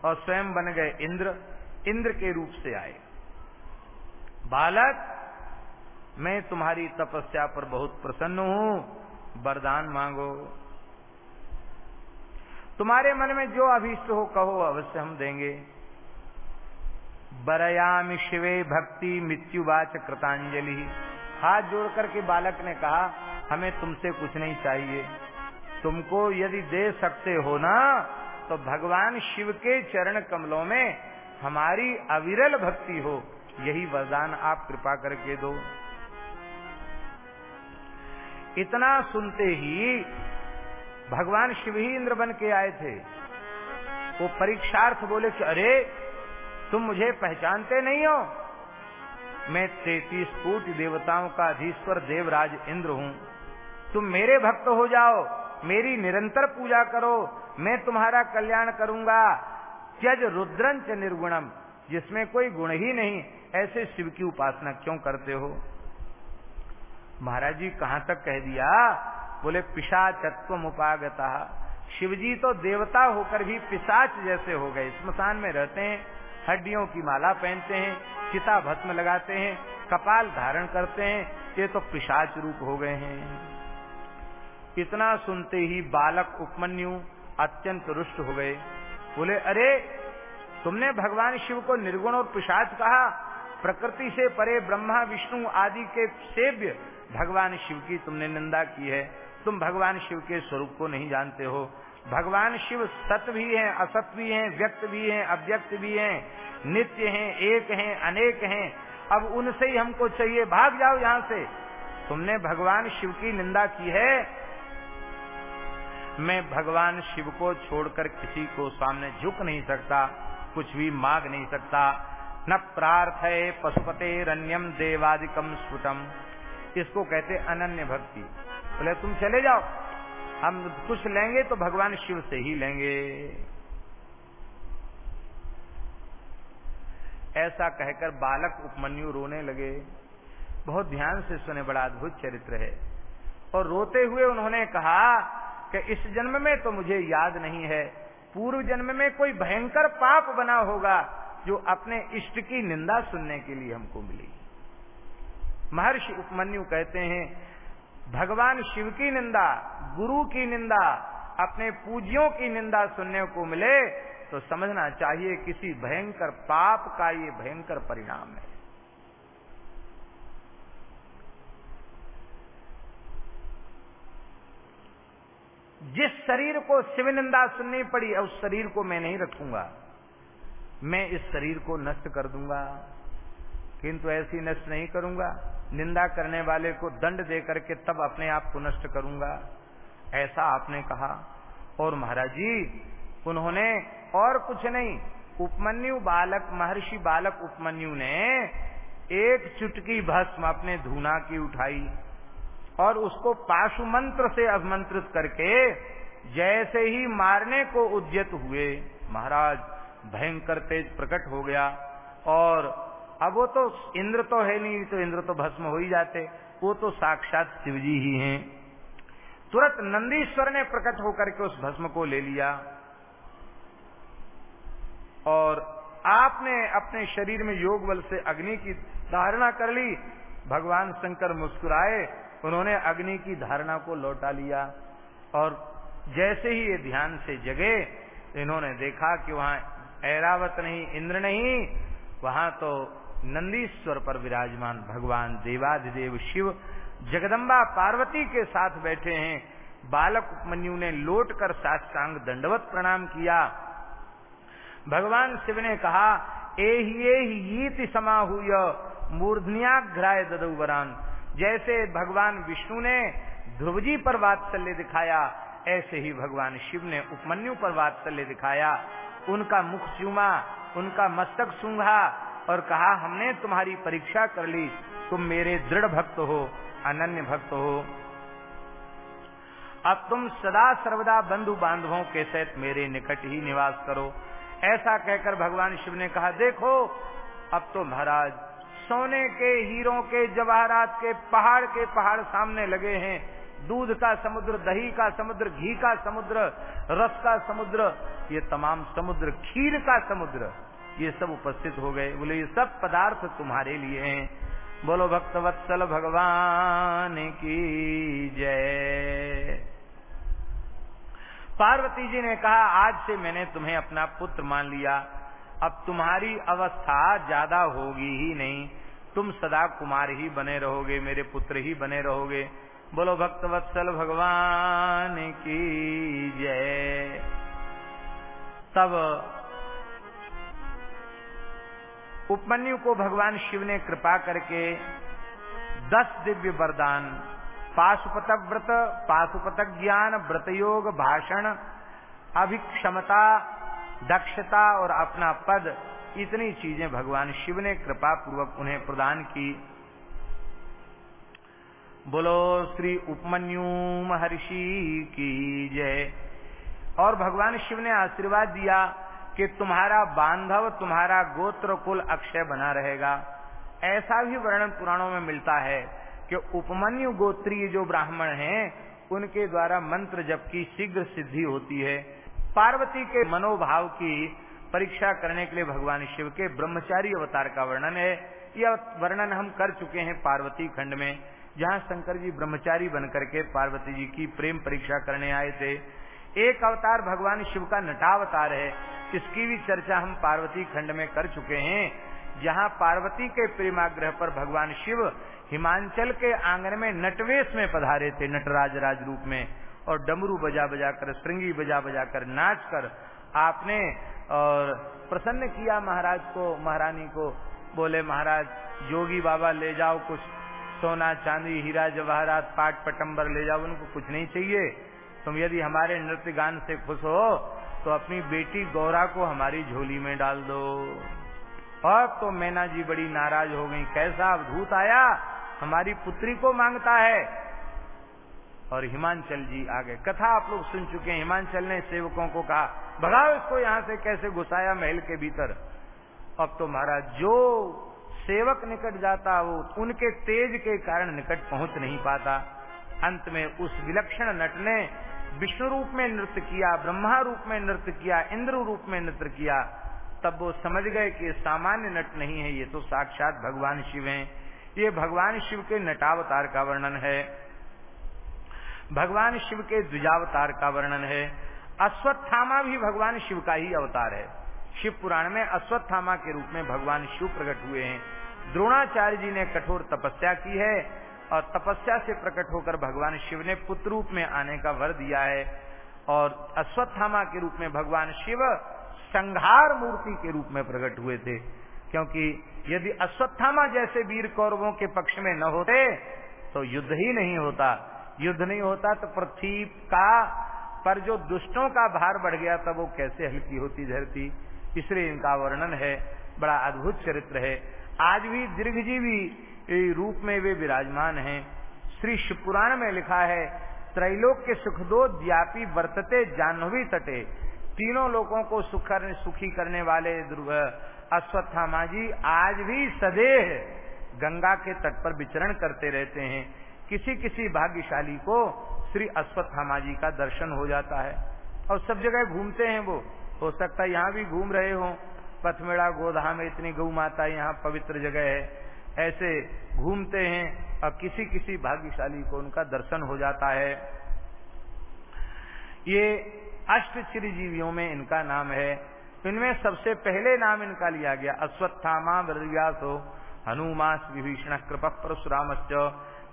और स्वयं बन गए इंद्र। इंद्र के रूप से आए। बालक, मैं तुम्हारी तपस्या पर बहुत प्रसन्न हूँ। वरदान मांगो। तुम्हारे मन में जो अभीष्ट हो, कहो, अवश्य हम देंगे। बरयाम शिवे भक्ति, मृत्युवाच कृतांजलि। हाथ जोड़ करके बालक ने कहा, हमें तुमसे कुछ नहीं चाहिए। तुमको यदि दे सकते हो ना तो भगवान शिव के चरण कमलों में हमारी अविरल भक्ति हो। यही वरदान आप कृपा करके दो। इतना सुनते ही भगवान शिव ही इंद्र बन के आए थे। वो परीक्षार्थ बोले कि, अरे, तुम मुझे पहचानते नहीं हो। मैं तैतीस कोटि देवताओं का अधीश्वर देवराज इंद्र हूँ। तुम मेरे भक्त हो जाओ, मेरी निरंतर पूजा करो, मैं तुम्हारा कल्याण करूँगा। त्यज रुद्रंच निर्गुणम, जिसमें कोई गुण ही नहीं, ऐसे शिव की उपासना क्यों करते हो? महाराज जी कहाँ तक कह दिया? बोले पिशाचत्व उपागता। शिवजी तो देवता होकर भी पिशाच जैसे हो गए, स्मशान में रहते हैं। हड्डियों की माला पहनते हैं, चिता भस्म लगाते हैं, कपाल धारण करते हैं, ये तो पिशाच रूप हो गए हैं। इतना सुनते ही बालक उपमन्यु अत्यंत रुष्ट हो गए। बोले, अरे, तुमने भगवान शिव को निर्गुण और पिशाच कहा। प्रकृति से परे ब्रह्मा, विष्णु आदि के सेव्य भगवान शिव की तुमने निंदा की है। तुम भगवान शिव के स्वरूप को नहीं जानते हो। भगवान शिव सत भी हैं, असत भी हैं, व्यक्त भी हैं, अव्यक्त भी हैं, नित्य हैं, एक हैं, अनेक हैं। अब उनसे ही हमको चाहिए, भाग जाओ यहाँ से। तुमने भगवान शिव की निंदा की है? मैं भगवान शिव को छोड़कर किसी को सामने झुक नहीं सकता, कुछ भी मांग नहीं सकता। न प्रार्थ है पशुपते रण्यम देवादिकम स्फुटम इसको कहते अनन्य भक्ति। बोले, तुम चले जाओ। हम कुछ लेंगे तो भगवान शिव से ही लेंगे। ऐसा कहकर बालक उपमन्यु रोने लगे। बहुत ध्यान से सुने, बड़ा अद्भुत चरित्र है। और रोते हुए उन्होंने कहा कि इस जन्म में तो मुझे याद नहीं है। पूर्व जन्म में कोई भयंकर पाप बना होगा जो अपने इष्ट की निंदा सुनने के लिए हमको मिली। महर्षि उपमन्यु कहते हैं भगवान शिव की निंदा, गुरु की निंदा, अपने पूजियों की निंदा सुनने को मिले तो समझना चाहिए किसी भयंकर पाप का ये भयंकर परिणाम है। जिस शरीर को शिव निंदा सुननी पड़ी, उस शरीर को मैं नहीं रखूँगा। मैं इस शरीर को नष्ट कर दूँगा। किंतु ऐसी नष्ट नहीं करूँगा। निंदा करने वाले को दंड दे करके तब अपने आप को नष्ट करूँगा। ऐसा आपने कहा। और महाराज जी, उन्होंने और कुछ नहीं। उपमन्यु बालक, महर्षि बालक उपमन्यु ने एक चुटकी भस्म अपने धूना की उठाई और उसको पाशु मंत्र से अभिमंत्रित करके जैसे ही मारने को उद्यत हुए, महाराज भयंकर तेज प्रकट हो गया और अब वो तो इंद्र तो है नहीं तो इंद्र तो भस्म हो ही जाते। वो तो साक्षात शिवजी ही हैं। तुरंत नंदीश्वर ने प्रकट होकर के उस भस्म को ले लिया। और आपने अपने शरीर में योग बल से अग्नि की धारणा कर ली। भगवान शंकर मुस्कुराए। उन्होंने अग्नि की धारणा को लौटा लिया। और जैसे ही ये ध्यान से जगे, इन्होंने देखा कि वहाँ ऐरावत नहीं, इंद्र नहीं। वहाँ तो नंदीश्वर पर विराजमान भगवान देवाधिदेव शिव जगदम्बा पार्वती के साथ बैठे हैं। बालक उपमन्यु ने लौट कर साष्टांग दंडवत प्रणाम किया। भगवान शिव ने कहा, एहि समा हुई मूर्धन्याघ्राय ददुवरान। जैसे भगवान विष्णु ने ध्रुव जी पर वात्सल्य दिखाया, ऐसे ही भगवान शिव ने उपमन्यु पर वात्सल्य दिखाया। उनका मुख चूमा, उनका मस्तक सूंघा और कहा, हमने तुम्हारी परीक्षा कर ली। तुम मेरे दृढ़ भक्त हो, अनन्य भक्त हो। अब तुम सदा सर्वदा बंधु बांधवों के सहित मेरे निकट ही निवास करो। ऐसा कहकर भगवान शिव ने कहा, देखो, अब तो महाराज, सोने के हीरों के, जवाहरात के, पहाड़ के पहाड़ सामने लगे हैं। दूध का समुद्र, दही का समुद्र, घी का समुद्र, रस का समुद्र, ये तमाम समुद्र, खीर का समुद्र। ये सब उपस्थित हो गए। बोले, ये सब पदार्थ तुम्हारे लिए हैं। बोलो, भक्तवत्सल भगवान की जय। पार्वती जी ने कहा, आज से मैंने तुम्हें अपना पुत्र मान लिया। अब तुम्हारी अवस्था ज़्यादा होगी ही नहीं। तुम सदा कुमार ही बने रहोगे, मेरे पुत्र ही बने रहोगे। बोलो, भक्तवत्सल भगवान की जय। तब उपमन्यु को भगवान शिव ने कृपा करके दस दिव्य वरदान पाशुपतक व्रत पाशुपतक ज्ञान व्रत योग भाषण, अभिक्षमता, दक्षता और अपना पद, इतनी चीज़ें भगवान शिव ने कृपा पूर्वक उन्हें प्रदान की। बोलो, श्री उपमन्यु महर्षि की जय। और भगवान शिव ने आशीर्वाद दिया। कि तुम्हारा बांधव, तुम्हारा गोत्र कुल अक्षय बना रहेगा। ऐसा भी वर्णन पुराणों में मिलता है कि उपमन्यु गोत्रीय जो ब्राह्मण हैं, उनके द्वारा मंत्र जप की शीघ्र सिद्धि होती है। पार्वती के मनोभाव की परीक्षा करने के लिए भगवान शिव के ब्रह्मचारी अवतार का वर्णन है। यह वर्णन हम कर चुके हैं पार्वती खंड में, जहाँ शंकर जी ब्रह्मचारी बनकर के पार्वती जी की प्रेम परीक्षा करने आए थे। एक अवतार भगवान शिव का नटावतार है। इसकी भी चर्चा हम पार्वती खंड में कर चुके हैं। जहाँ पार्वती के प्रेमाग्रह पर भगवान शिव हिमांचल के आँगन में नटवेश में पधारे थे नटराज राज रूप में। और डमरू बजा बजा कर श्रृंगी बजा बजा कर नाच कर आपने और प्रसन्न किया महाराज को, महारानी को। बोले, महाराज योगी बाबा, ले जाओ कुछ। सोना, चांदी, हीरा, जवाहरात, पाट पटम्बर ले जाओ, उनको कुछ नहीं चाहिए। तुम यदि हमारे नृत्य गान से खुश हो तो अपनी बेटी गौरा को हमारी झोली में डाल दो। और तो मैना जी बड़ी नाराज़ हो गई, कैसा अवधूत आया? हमारी पुत्री को माँगता है। और हिमांचल जी आ गए। कथा आप लोग सुन चुके हैं। हिमांचल ने सेवकों को कहा भगाओ इसको यहाँ से कैसे घुसाया महल के भीतर? अब तो महाराज, जो सेवक निकट जाता, वो उनके तेज के कारण निकट पहुँच नहीं पाता। अंत में उस विलक्षण नट ने विष्णु रूप में नृत्य किया, ब्रह्मा रूप में नृत्य किया, इंद्र रूप में नृत्य किया, तब वो समझ गए कि सामान्य नट नहीं है, ये तो साक्षात भगवान शिव हैं। ये भगवान शिव के नटावतार का वर्णन है। भगवान शिव के द्विजावतार का वर्णन है। अश्वत्थामा भी भगवान शिव का ही अवतार है। शिव पुराण में अश्वत्थामा के रूप में भगवान शिव प्रकट हुए हैं। द्रोणाचार्य जी ने कठोर तपस्या की है। और तपस्या से प्रकट होकर भगवान शिव ने पुत्र रूप में आने का वर दिया है और अश्वत्थामा के रूप में भगवान शिव संहार मूर्ति के रूप में प्रकट हुए थे। क्योंकि यदि अश्वत्थामा जैसे वीर कौरवों के पक्ष में न होते तो युद्ध ही नहीं होता। युद्ध नहीं होता तो पृथ्वी का, पर जो दुष्टों का भार बढ़ गया तब वो कैसे हल्की होती धरती? इसलिए इनका वर्णन है, बड़ा अद्भुत चरित्र है। आज भी दीर्घजीवी रूप में वे विराजमान हैं। श्री शिवपुराण में लिखा है, त्रैलोक के सुख दो ज्ञापी वर्तते जाह्नवी तटे। तीनों लोगों को सुख सुखी करने वाले अश्वत्थामा जी आज भी सदैह गंगा के तट पर विचरण करते रहते हैं। किसी किसी भाग्यशाली को श्री अश्वत्थामा जी का दर्शन हो जाता है और सब जगह घूमते हैं वो। हो सकता है यहाँ भी घूम रहे हो। पथमेड़ा गोधाम इतनी गौ माता यहाँ पवित्र जगह है। ऐसे घूमते हैं और किसी किसी भाग्यशाली को उनका दर्शन हो जाता है। ये अष्ट चिरजीवियों में इनका नाम है। इनमें सबसे पहले नाम इनका लिया गया, अश्वत्थामा व्यासो हनुमास विभीषण कृप परशुरामश्च।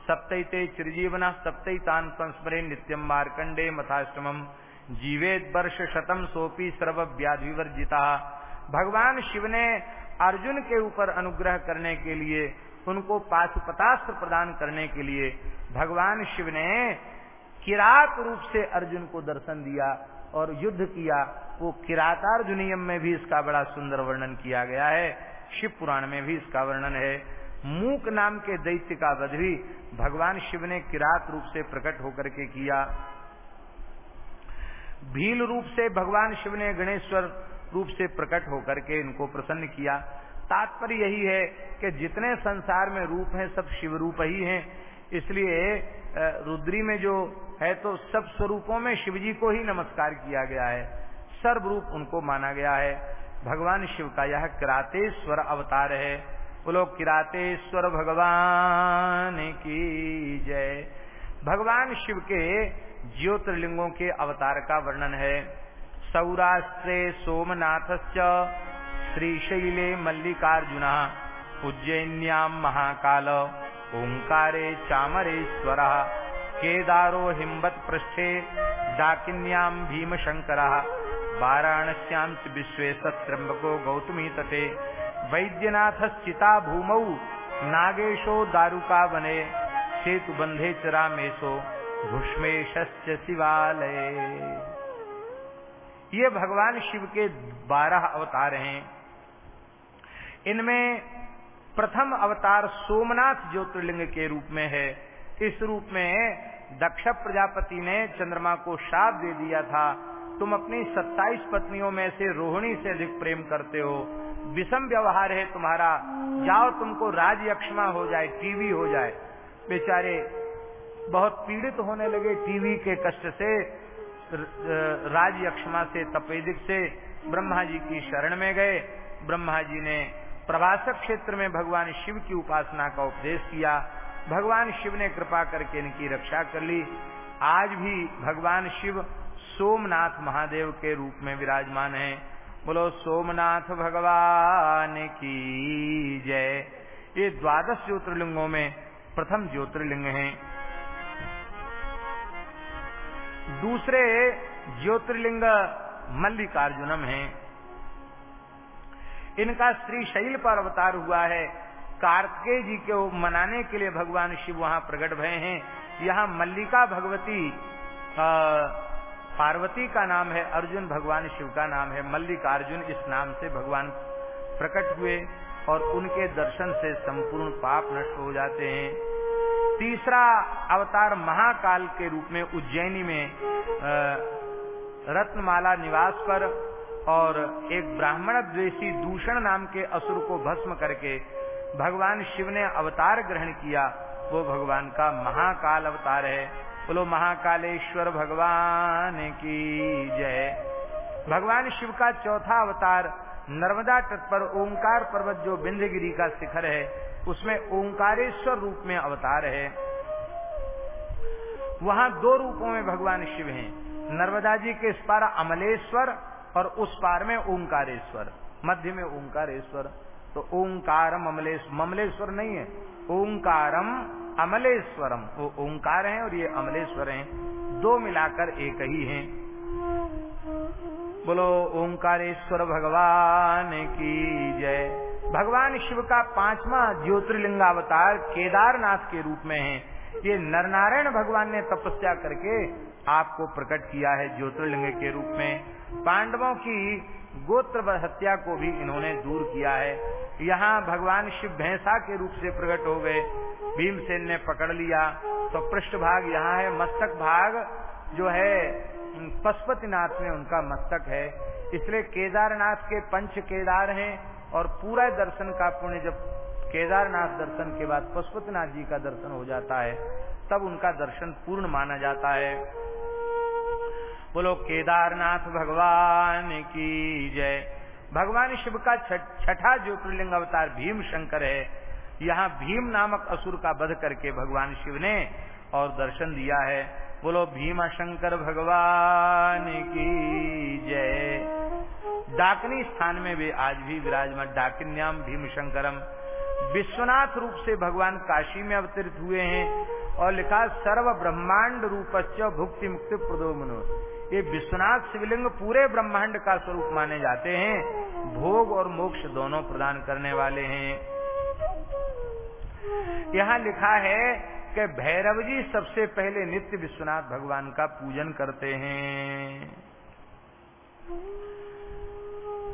सप्तते चिरजीवना, सप्ततान संस्मरे नित्यम मार्कंडे मथाश्रमम। जीवेद वर्ष शतम सोपी सर्व व्याधिवर्जिता भगवान शिव ने अर्जुन के ऊपर अनुग्रह करने के लिए, उनको पाशुपतास्त्र प्रदान करने के लिए भगवान शिव ने किरात रूप से अर्जुन को दर्शन दिया और युद्ध किया। वो किरातार्जुनियम में भी इसका बड़ा सुंदर वर्णन किया गया है। शिव पुराण में भी इसका वर्णन है। मूक नाम के दैत्य का वध भी भगवान शिव ने किरात रूप से प्रकट होकर के किया। भील रूप से भगवान शिव ने गणेश्वर रूप से प्रकट होकर के इनको प्रसन्न किया। तात्पर्य यही है कि जितने संसार में रूप हैं, सब शिव रूप ही हैं। इसलिए रुद्री में जो है तो सब स्वरूपों में शिव जी को ही नमस्कार किया गया है। सर्व रूप उनको माना गया है। भगवान शिव का यह किरातेश्वर अवतार है। बोलो किरातेश्वर भगवान की जय। भगवान शिव के ज्योतिर्लिंगों के अवतार का वर्णन है। सौराष्ट्रे सोमनाथ श्रीशैले मल्लिकार्जुन उज्जैन्याम महाकाल ओंकारे चामरेश्वर, केदारो हिम्बत पृष्ठे डाकिन्याम भीमशंकर वाराणस्यां च विश्वेशत्रम्बको गौतमी तटे वैद्यनाथश्चिता भूमौ नागेशो दारुका वने सेतुबन्धे च रामेशो, घुष्मेशश्च शिवालय। ये भगवान शिव के बारह अवतार हैं। इनमें प्रथम अवतार सोमनाथ ज्योतिर्लिंग के रूप में है। इस रूप में दक्ष प्रजापति ने चंद्रमा को शाप दे दिया था। तुम अपनी सत्ताईस पत्नियों में से रोहिणी से अधिक प्रेम करते हो। विषम व्यवहार है तुम्हारा। जाओ तुमको राज यक्षमा हो जाए, टीवी हो जाए। बेचारे बहुत पीड़ित होने लगे टीवी के कष्ट से। राज यक्षमा से तपेदिक से ब्रह्मा जी की शरण में गए। ब्रह्मा जी ने प्रभाषक क्षेत्र में भगवान शिव की उपासना का उपदेश किया। भगवान शिव ने कृपा करके इनकी रक्षा कर ली। आज भी भगवान शिव सोमनाथ महादेव के रूप में विराजमान है। बोलो, सोमनाथ भगवान की जय। ये द्वादश ज्योतिर्लिंगों में प्रथम ज्योतिर्लिंग हैं। दूसरे ज्योतिर्लिंग मल्लिकार्जुनम हैं। इनका श्री शैल पर अवतार हुआ है। कार्तिकेय जी को मनाने के लिए भगवान शिव वहाँ प्रकट भय हैं। यहाँ मल्लिका भगवती आ, पार्वती का नाम है अर्जुन भगवान शिव का नाम है। मल्लिकार्जुन इस नाम से भगवान प्रकट हुए और उनके दर्शन से संपूर्ण पाप नष्ट हो जाते हैं। तीसरा अवतार महाकाल के रूप में उज्जैनी में रत्नमाला निवास पर और एक ब्राह्मण द्वेषी दूषण नाम के असुर को भस्म करके भगवान शिव ने अवतार ग्रहण किया, वो भगवान का महाकाल अवतार है। बोलो, महाकालेश्वर भगवान की जय। भगवान शिव का चौथा अवतार नर्मदा तट पर ओंकार पर्वत जो बिंदगिरी का शिखर है उसमें ओंकारेश्वर रूप में अवतार है। वहाँ दो रूपों में भगवान शिव हैं, नर्मदा जी के इस पार अमलेश्वर और उस पार में ओंकारेश्वर, मध्य में ओंकारेश्वर। तो ओंकारम अमलेश, ममलेश्वर नहीं है, ओंकारम अमलेश्वरम। वो ओंकार है और ये अमलेश्वर हैं, दो मिलाकर एक ही हैं। बोलो, ओंकारेश्वर भगवान की जय। भगवान शिव का पांचवा ज्योतिर्लिंगावतार केदारनाथ के रूप में है। ये नरनारायण भगवान ने तपस्या करके आपको प्रकट किया है ज्योतिर्लिंग के रूप में। पांडवों की गोत्र हत्या को भी इन्होंने दूर किया है। यहाँ भगवान शिव भैंसा के रूप से प्रकट हो गए। भीमसेन ने पकड़ लिया। तो पृष्ठ भाग यहाँ है। मस्तक भाग जो है पशुपतिनाथ में उनका मस्तक है। इसलिए केदारनाथ के पंच केदार हैं और पूरा दर्शन का पुण्य जब केदारनाथ दर्शन के बाद पशुपतिनाथ जी का दर्शन हो जाता है, तब उनका दर्शन पूर्ण माना जाता है। बोलो, केदारनाथ भगवान की जय। भगवान शिव का छठा ज्योतिर्लिंग अवतार भीम शंकर है। यहाँ भीम नामक असुर का वध करके भगवान शिव ने और दर्शन दिया है। बोलो भीम शंकर भगवान की जय। डाकनी स्थान में वे आज भी विराजमान डाकिन्याम, भीमशंकरम। विश्वनाथ रूप से भगवान काशी में अवतरित हुए हैं और लिखा, सर्व ब्रह्मांड रूपच्च भुक्ति मुक्ति प्रदो मनो। ये विश्वनाथ शिवलिंग पूरे ब्रह्मांड का स्वरूप माने जाते हैं। भोग और मोक्ष दोनों प्रदान करने वाले हैं। यहाँ लिखा है कि भैरव जी सबसे पहले नित्य विश्वनाथ भगवान का पूजन करते हैं।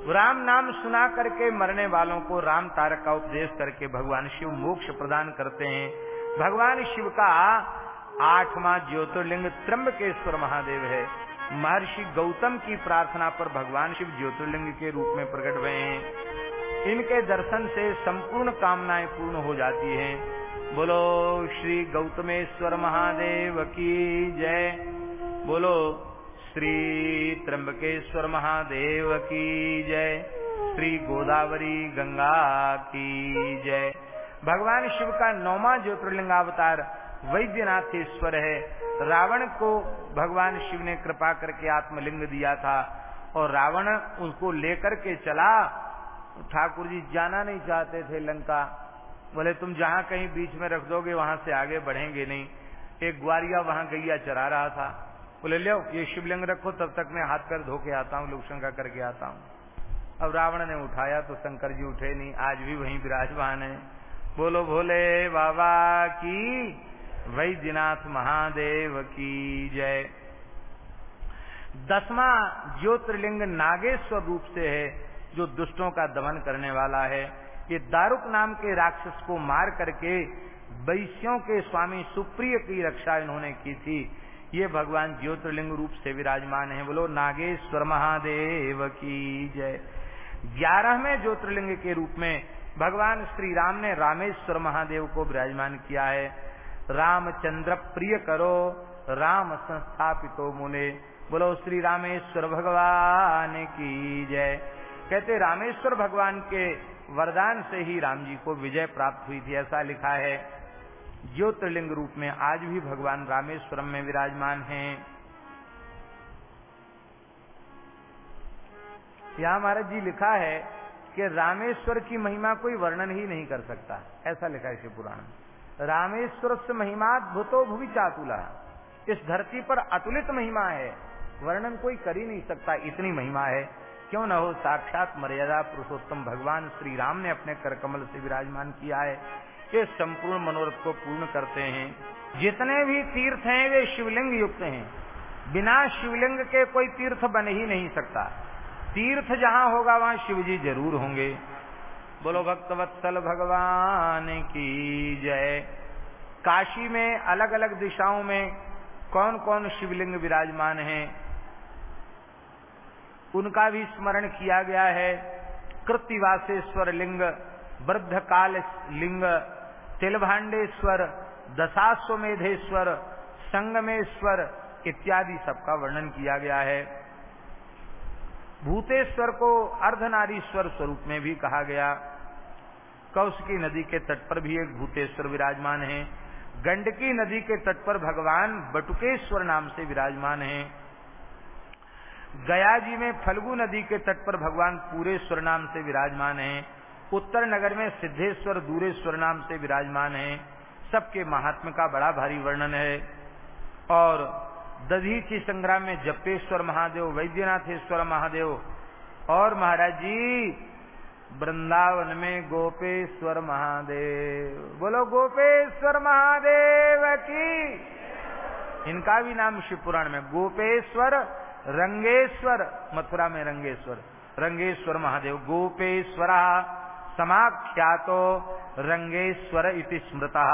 राम नाम सुना करके मरने वालों को राम तारक का उपदेश करके भगवान शिव मोक्ष प्रदान करते हैं। भगवान शिव का आठवां ज्योतिर्लिंग त्रम्बकेश्वर महादेव है। महर्षि गौतम की प्रार्थना पर भगवान शिव ज्योतिर्लिंग के रूप में प्रकट हुए हैं। इनके दर्शन से संपूर्ण कामनाएँ पूर्ण हो जाती हैं। बोलो श्री गौतमेश्वर महादेव की जय। बोलो श्री त्र्यंबकेश्वर महादेव की जय। श्री गोदावरी गंगा की जय। भगवान शिव का नौमा ज्योतिर्लिंगावतार वैद्यनाथेश्वर है। रावण को भगवान शिव ने कृपा करके आत्मलिंग दिया था और रावण उसको लेकर के चला। ठाकुर जी जाना नहीं चाहते थे लंका। बोले, तुम जहाँ कहीं बीच में रख दोगे, वहाँ से आगे बढ़ेंगे नहीं। एक ग्वारिया वहाँ गैया चरा रहा था। बोले, लो, ये शिवलिंग रखो, तब तक मैं हाथ पैर धो के आता हूँ लोक शंका करके आता हूँ। अब रावण ने उठाया तो शंकर जी उठे नहीं, आज भी वहीं विराजमान है। बोलो, भोले बाबा की वैद्यनाथ महादेव की जय। दसवा ज्योतिर्लिंग नागेश्वर रूप से है, जो दुष्टों का दमन करने वाला है। ये दारुक नाम के राक्षस को मार करके वैश्यों के स्वामी सुप्रिय की रक्षा इन्होंने की थी। ये भगवान ज्योतिर्लिंग रूप से विराजमान है। बोलो, नागेश्वर महादेव की जय। ग्यारहवें ज्योतिर्लिंग के रूप में भगवान श्री राम ने रामेश्वर महादेव को विराजमान किया है। रामचंद्र, प्रिय करो, राम संस्थापितो मुने। बोलो, श्री रामेश्वर भगवान की जय। कहते, रामेश्वर भगवान के वरदान से ही राम जी को विजय प्राप्त हुई थी, ऐसा लिखा है। ज्योतिर्लिंग रूप में आज भी भगवान रामेश्वरम में विराजमान हैं। यहाँ महाराज जी लिखा है कि रामेश्वर की महिमा कोई वर्णन ही नहीं कर सकता, ऐसा लिखा है पुराण रामेश्वर से महिमा भूतो भूवि चातुला, इस धरती पर अतुलित महिमा है, वर्णन कोई कर ही नहीं सकता, इतनी महिमा है। क्यों न हो साक्षात मर्यादा पुरुषोत्तम भगवान श्री राम ने अपने कर कमल से विराजमान किया है? ये संपूर्ण मनोरथ को पूर्ण करते हैं। जितने भी तीर्थ हैं, वे शिवलिंग युक्त हैं। बिना शिवलिंग के कोई तीर्थ बन ही नहीं सकता। तीर्थ जहाँ होगा, वहाँ शिव जी ज़रूर होंगे। बोलो, भक्तवत्सल भगवान की जय। काशी में अलग अलग दिशाओं में कौन कौन शिवलिंग विराजमान हैं? उनका भी स्मरण किया गया है। कृतिवासेश्वर लिंग वृद्ध काल लिंग तिलभांडेश्वर, दशाश्वमेधेश्वर, संगमेश्वर इत्यादि सबका वर्णन किया गया है। भूतेश्वर को अर्धनारीश्वर स्वरूप में भी कहा गया। कौशकी नदी के तट पर भी एक भूतेश्वर विराजमान है। गंडकी नदी के तट पर भगवान बटुकेश्वर नाम से विराजमान है। गया जी में फल्गु नदी के तट पर भगवान पूरेश्वर नाम से विराजमान है। उत्तर नगर में सिद्धेश्वर, दूरेश्वर नाम से विराजमान है। सबके महात्म का बड़ा भारी वर्णन है। और दधीची संग्राम में जप्पेश्वर महादेव, वैद्यनाथेश्वर महादेव और महाराज जी, वृंदावन में गोपेश्वर महादेव। बोलो, गोपेश्वर महादेव की। इनका भी नाम शिव पुराण में, गोपेश्वर रंगेश्वर, मथुरा में रंगेश्वर रंगेश्वर महादेव, गोपेश्वर, समाख्यातो रंगेश्वर इति स्मृता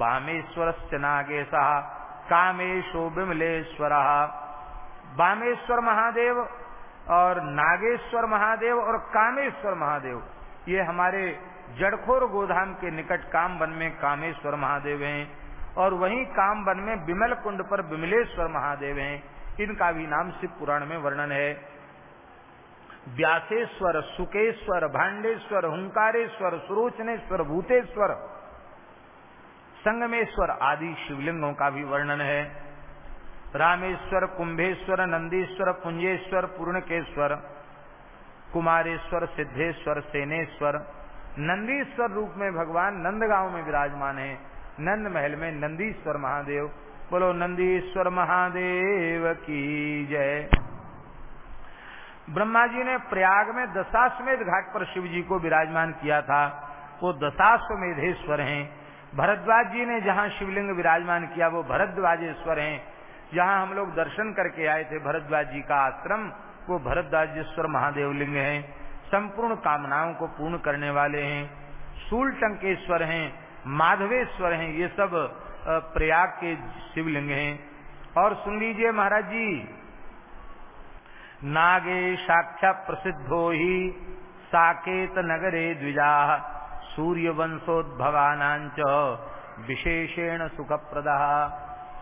बामेश्वर से नागेश, कामेशो विमलेश्वर। बामेश्वर महादेव और नागेश्वर महादेव और कामेश्वर महादेव, ये हमारे जड़खोर गोधाम के निकट काम वन में कामेश्वर महादेव हैं और वहीं काम वन में विमल कुंड पर विमलेश्वर महादेव हैं। इनका भी नाम शिव पुराण में वर्णन है। व्यासेश्वर, सुकेश्वर, भांडेश्वर, हुंकारेश्वर, सुरोचनेश्वर, भूतेश्वर, संगमेश्वर आदि शिवलिंगों का भी वर्णन है। रामेश्वर, कुंभेश्वर, नंदीश्वर पुंजेश्वर पूर्णकेश्वर, कुमारेश्वर, सिद्धेश्वर, सेनेश्वर, नंदीश्वर रूप में भगवान नंदगांव में विराजमान है। नंद महल में नंदीश्वर महादेव बोलो, नंदीश्वर महादेव की जय। ब्रह्मा जी ने प्रयाग में दशाश्वेध घाट पर शिव जी को विराजमान किया था। वो दशाश्वेधेश्वर हैं। भरद्वाज जी ने जहाँ शिवलिंग विराजमान किया, वो भरद्वाजेश्वर हैं। जहाँ हम लोग दर्शन करके आए थे, भरद्वाज जी का आश्रम, वो भरद्वाजेश्वर महादेव लिंग है। संपूर्ण कामनाओं को पूर्ण करने वाले हैं। सूल टंकेश्वर हैं, माधवेश्वर हैं, ये सब प्रयाग के शिवलिंग हैं। और सुन लीजिए महाराज जी, नागे साक्षा प्रसिद्धो ही साकेत नगरे द्विजा सूर्य वंशोद्भवानांच विशेषेण सुख प्रदा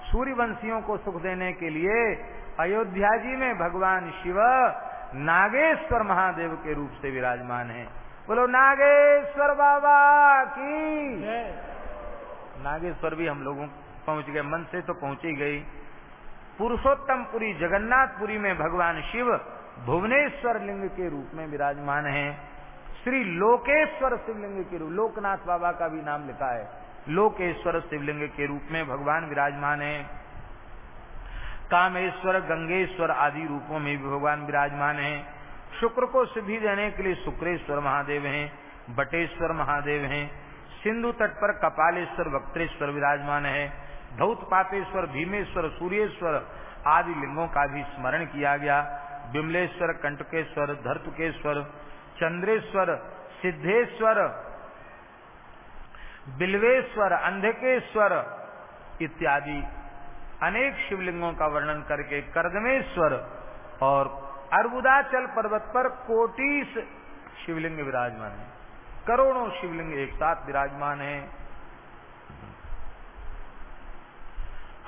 सूर्यवंशियों को सुख देने के लिए अयोध्या जी में भगवान शिव नागेश्वर महादेव के रूप से विराजमान है। बोलो, नागेश्वर बाबा की नागेश्वर भी हम लोगों पहुँच गए, मन से तो पहुँची गई। पुरुषोत्तमपुरी जगन्नाथपुरी में भगवान शिव भुवनेश्वर लिंग के रूप में विराजमान हैं। श्री लोकेश्वर शिवलिंग के रूप, लोकनाथ बाबा का भी नाम लिखा है। लोकेश्वर शिवलिंग के रूप में भगवान विराजमान है। कामेश्वर, गंगेश्वर आदि रूपों में भी भगवान विराजमान है। शुक्र को सिद्धि देने के लिए शुक्रेश्वर महादेव हैं, बटेश्वर महादेव हैं। सिंधु तट पर कपालेश्वर, वक्त्रेश्वर विराजमान है। धौत, पापेश्वर, भीमेश्वर, सूर्येश्वर आदि लिंगों का भी स्मरण किया गया। विमलेश्वर, कंटकेश्वर, धर्तुकेश्वर, चंद्रेश्वर, सिद्धेश्वर, बिल्वेश्वर, अंधकेश्वर इत्यादि अनेक शिवलिंगों का वर्णन करके कर्दमेश्वर और अर्बुदाचल पर्वत पर कोटिस शिवलिंग विराजमान है। करोड़ों शिवलिंग एक साथ विराजमान है।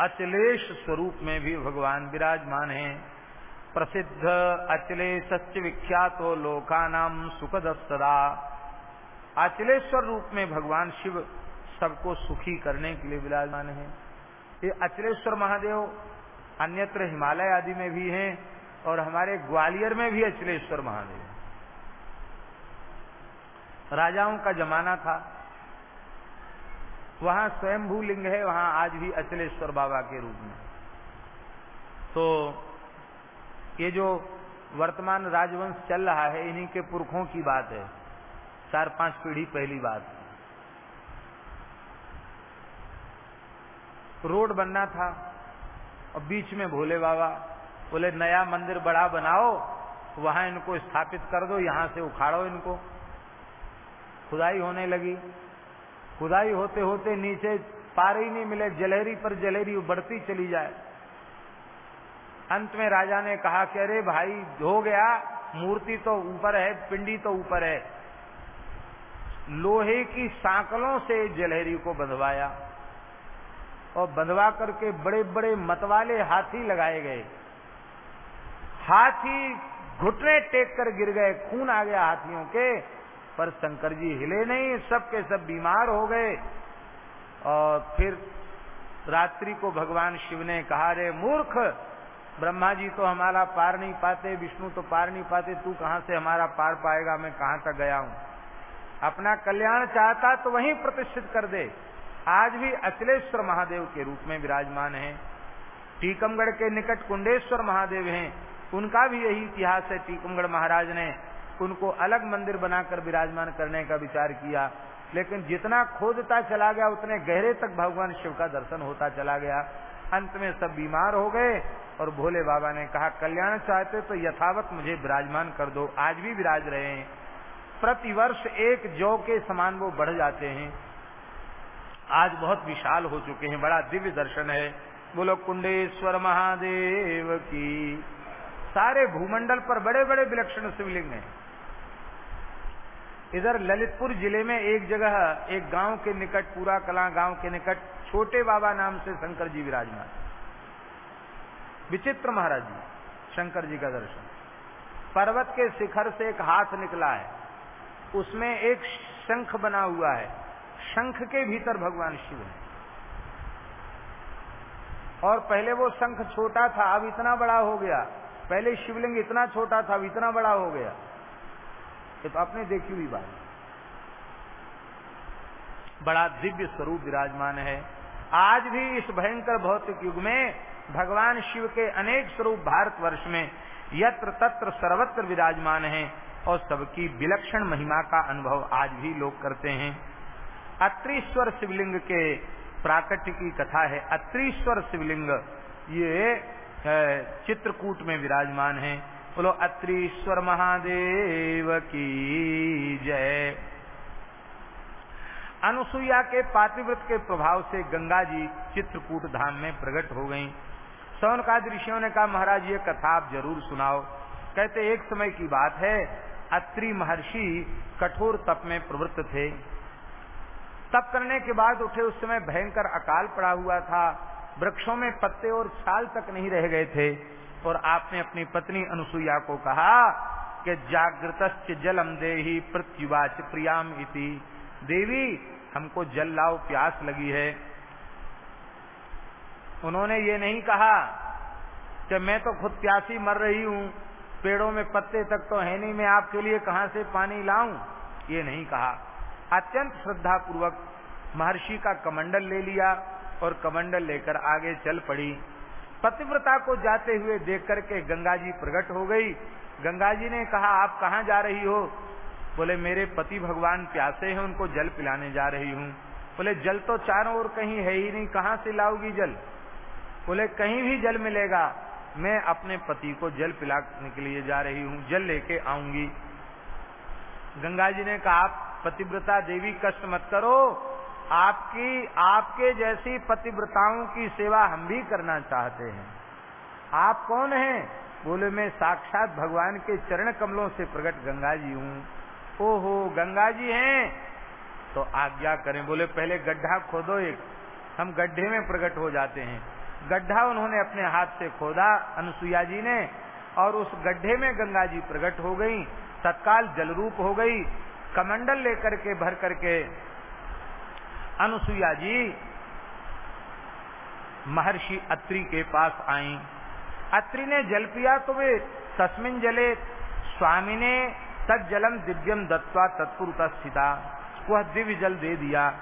अचलेश स्वरूप में भी भगवान विराजमान है। प्रसिद्ध अचले सच्च विख्यात हो लोकानाम सुखद सदा अचलेश्वर रूप में भगवान शिव सबको सुखी करने के लिए विराजमान है। ये अचलेश्वर महादेव अन्यत्र हिमालय आदि में भी हैं और हमारे ग्वालियर में भी अचलेश्वर महादेव। राजाओं का जमाना था। वहाँ स्वयंभू लिंग है, वहाँ आज भी अचलेश्वर बाबा के रूप में। तो ये जो वर्तमान राजवंश चल रहा है, इन्हीं के पुरखों की बात है। चार पाँच पीढ़ी पहली बात। रोड बनना था, और बीच में भोले बाबा बोले, नया मंदिर बड़ा बनाओ, वहाँ इनको स्थापित कर दो, यहाँ से उखाड़ो इनको। खुदाई होने लगी। खुदाई होते होते नीचे पार ही नहीं मिले, जलेरी पर जलेरी बढ़ती चली जाए। अंत में राजा ने कहा कि अरे भाई, हो गया, मूर्ति तो ऊपर है, पिंडी तो ऊपर है। लोहे की सांकलों से जलहरी को बंधवाया और बंधवा करके बड़े बड़े मतवाले हाथी लगाए गए। हाथी घुटने टेक कर गिर गए, खून आ गया हाथियों के। पर शंकर जी हिले नहीं सब के सब बीमार हो गए। और फिर रात्रि को भगवान शिव ने कहा रे मूर्ख, ब्रह्मा जी तो हमारा पार नहीं पाते, विष्णु तो पार नहीं पाते, तू कहाँ से हमारा पार पाएगा, मैं कहाँ तक गया हूँ? अपना कल्याण चाहता तो वहीं प्रतिष्ठित कर दे। आज भी अचलेश्वर महादेव के रूप में विराजमान है। टीकमगढ़ के निकट कुंडेश्वर महादेव हैं। उनका भी यही इतिहास है, टीकमगढ़ महाराज ने उनको अलग मंदिर बनाकर विराजमान करने का विचार किया। लेकिन जितना खोदता चला गया, उतने गहरे तक भगवान शिव का दर्शन होता चला गया। अंत में सब बीमार हो गए और भोले बाबा ने कहा, कल्याण चाहते तो यथावत मुझे विराजमान कर दो, आज भी विराज रहे हैं। प्रतिवर्ष एक जौ के समान वो बढ़ जाते हैं। आज बहुत विशाल हो चुके हैं, बड़ा दिव्य दर्शन है। बोलो, कुंडेश्वर महादेव की। सारे भूमंडल पर बड़े बड़े विलक्षण शिवलिंग हैं। इधर ललितपुर ज़िले में एक जगह, एक गाँव के निकट, पूरा कला गाँव के निकट, छोटे बाबा नाम से शंकर जी विराजमान। विचित्र महाराज जी, शंकर जी का दर्शन। पर्वत के शिखर से एक हाथ निकला है। उसमें एक शंख बना हुआ है। शंख के भीतर भगवान शिव है। और पहले वो शंख छोटा था, अब इतना बड़ा हो गया। पहले शिवलिंग इतना छोटा था, अब इतना बड़ा हो गया। ये तो आपने देखी हुई बात। बड़ा दिव्य स्वरूप विराजमान है। आज भी इस भयंकर भौतिक युग में भगवान शिव के अनेक स्वरूप भारतवर्ष में यत्र तत्र सर्वत्र विराजमान है और सबकी विलक्षण महिमा का अनुभव आज भी लोग करते हैं। अत्रीश्वर शिवलिंग के प्राकट्य की कथा है। अत्रीश्वर शिवलिंग, ये चित्रकूट में विराजमान है। बोलो, अत्रीश्वर महादेव की जय। अनुसुईया के पातिव्रत के प्रभाव से गंगा जी चित्रकूट धाम में प्रकट हो गईं। का ऋषियों ने कहा, महाराज, ये कथा आप ज़रूर सुनाओ। कहते, एक समय की बात है, अत्रि महर्षि कठोर तप में प्रवृत्त थे। तप करने के बाद उठे, उस समय भयंकर अकाल पड़ा हुआ था। वृक्षों में पत्ते और छाल तक नहीं रह गए थे। और आपने अपनी पत्नी अनुसुईया को कहा कि जागृत जलम दे ही प्रत्युवाच प्रियाम इति। देवी, हमको जल लाओ, प्यास लगी है। उन्होंने ये नहीं कहा कि मैं तो खुद प्यासी मर रही हूँ, पेड़ों में पत्ते तक तो है नहीं, मैं आपके लिए कहाँ से पानी लाऊं? ये नहीं कहा। अत्यंत श्रद्धा पूर्वक महर्षि का कमंडल ले लिया और कमंडल लेकर आगे चल पड़ी। पतिव्रता को जाते हुए देख करके गंगा जी प्रकट हो गई। गंगा जी ने कहा, आप कहाँ जा रही हो? बोले, मेरे पति भगवान प्यासे हैं, उनको जल पिलाने जा रही हूँ। बोले, जल तो चारों ओर कहीं है ही नहीं, कहाँ से लाओगी जल? बोले, कहीं भी जल मिलेगा, मैं अपने पति को जल पिलाने के लिए जा रही हूँ, जल लेके आऊँगी। गंगा जी ने कहा, आप पतिव्रता देवी कष्ट मत करो आपकी, आपके जैसी पतिव्रताओं की सेवा हम भी करना चाहते हैं। आप कौन हैं? बोले, मैं साक्षात भगवान के चरण कमलों से प्रकट गंगा जी हूँ। ओहो गंगा जी हैं? तो आज्ञा करें, बोले, पहले गड्ढा खोदो एक, हम गड्ढे में प्रकट हो जाते हैं। गड्ढा उन्होंने अपने हाथ से खोदा, अनुसुईया जी ने, और उस गड्ढे में गंगा जी प्रकट हो गई। तत्काल जलरूप हो गई, कमंडल लेकर के, भर करके अनुसुईया जी, महर्षि अत्रि के पास आई। अत्रि ने जल पिया तो वे तस्मिन जले, स्वामी ने तत्जलम दिव्यम दत्वा तत्पुर स्थिता। वह दिव्य जल दे दिया।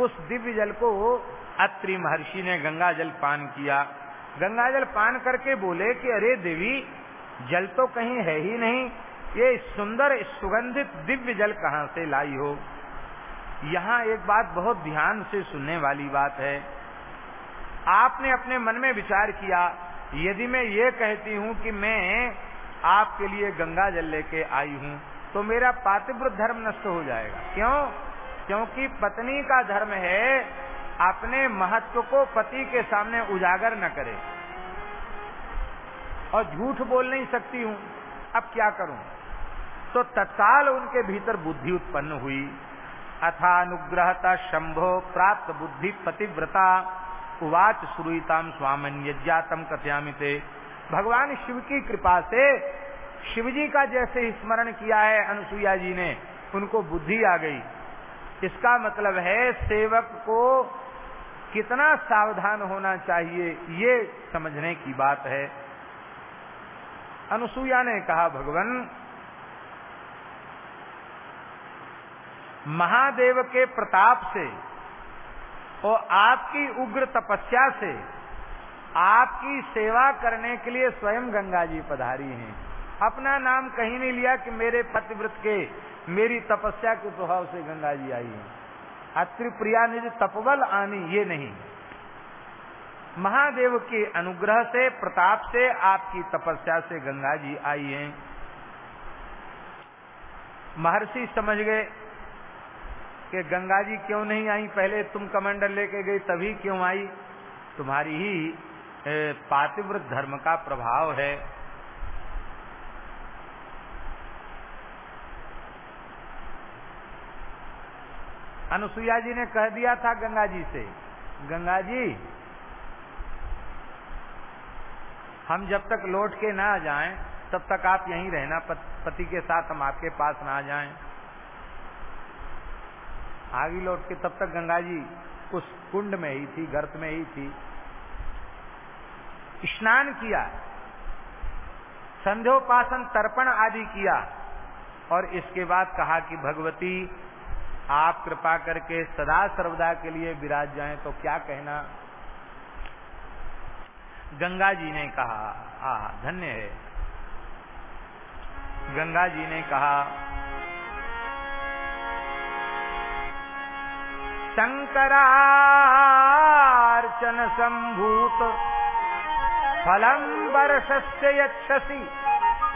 उस दिव्य जल को अत्रि महर्षि ने गंगा जल पान किया। गंगा जल पान करके बोले कि, अरे देवी, जल तो कहीं है ही नहीं। ये सुंदर सुगंधित दिव्य जल कहाँ से लाई हो? यहाँ एक बात बहुत ध्यान से सुनने वाली बात है। आपने अपने मन में विचार किया, यदि मैं ये कहती हूँ कि मैं आपके लिए गंगा जल लेके आई हूँ तो मेरा पातिव्र धर्म नष्ट हो जाएगा। क्यों? क्योंकि पत्नी का धर्म है, अपने महत्व को पति के सामने उजागर न करे। और झूठ बोल नहीं सकती हूँ, अब क्या करूँ? तो तत्काल उनके भीतर बुद्धि उत्पन्न हुई। अथानुग्रहता शंभो प्राप्त बुद्धि पतिव्रता। उवाच सुरुताम स्वामन यज्ञातम कथयामिते भगवान शिव की कृपा से शिव जी का जैसे स्मरण किया है अनुसुईया जी ने, उनको बुद्धि आ गई। इसका मतलब है सेवक को कितना सावधान होना चाहिए, ये समझने की बात है। अनुसुईया ने कहा, भगवान महादेव के प्रताप से और आपकी उग्र तपस्या से आपकी सेवा करने के लिए स्वयं गंगा जी पधारी हैं। अपना नाम कहीं नहीं लिया कि मेरे पतिव्रत के, मेरी तपस्या के प्रभाव से गंगा जी आई है। अत्रि प्रिया निज तपबल आनी ये नहीं। महादेव के अनुग्रह से, प्रताप से, आपकी तपस्या से गंगा जी आई हैं। महर्षि समझ गए कि गंगा जी क्यों नहीं आई? पहले तुम कमंडल लेके गई, तभी क्यों आई? तुम्हारी ही पातिव्रत धर्म का प्रभाव है। अनुसुईया जी ने कह दिया था गंगा जी से, गंगा जी, हम जब तक लौट के ना जाएँ, तब तक आप यहीं रहना पति के साथ हम आपके पास ना जाएँ। आगे लौट के तब तक गंगा जी उस कुंड में ही थी, गर्त में ही थी। स्नान किया, संध्योपासन, तर्पण आदि किया और इसके बाद कहा कि, भगवती, आप कृपा करके सदा सर्वदा के लिए विराज जाएँ तो क्या कहना? गंगा जी ने कहा आ धन्य है। गंगा जी ने कहा शंकरार्चन संभूत। फलम वर्षस्य यक्षसी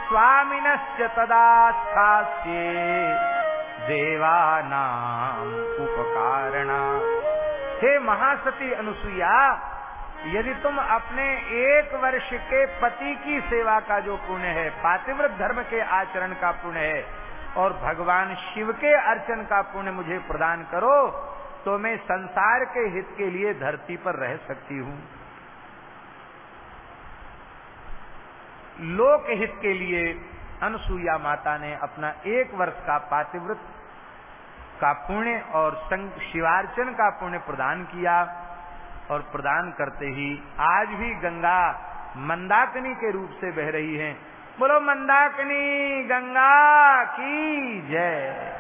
स्वामिनश्च तदास्थास्ये। देवानाम उपकारणा। हे महासती अनुसुईया, यदि तुम अपने एक वर्ष के पति की सेवा का जो पुण्य है, पातिव्रत धर्म के आचरण का पुण्य है, और भगवान शिव के अर्चन का पुण्य मुझे प्रदान करो तो मैं संसार के हित के लिए धरती पर रह सकती हूँ। लोक हित के लिए अनुसुईया माता ने अपना एक वर्ष का पातिव्रत, का पुण्य और शिवार्चन का पुण्य प्रदान किया और प्रदान करते ही आज भी गंगा मंदाकिनी के रूप से बह रही है। बोलो, मंदाकिनी, गंगा की जय।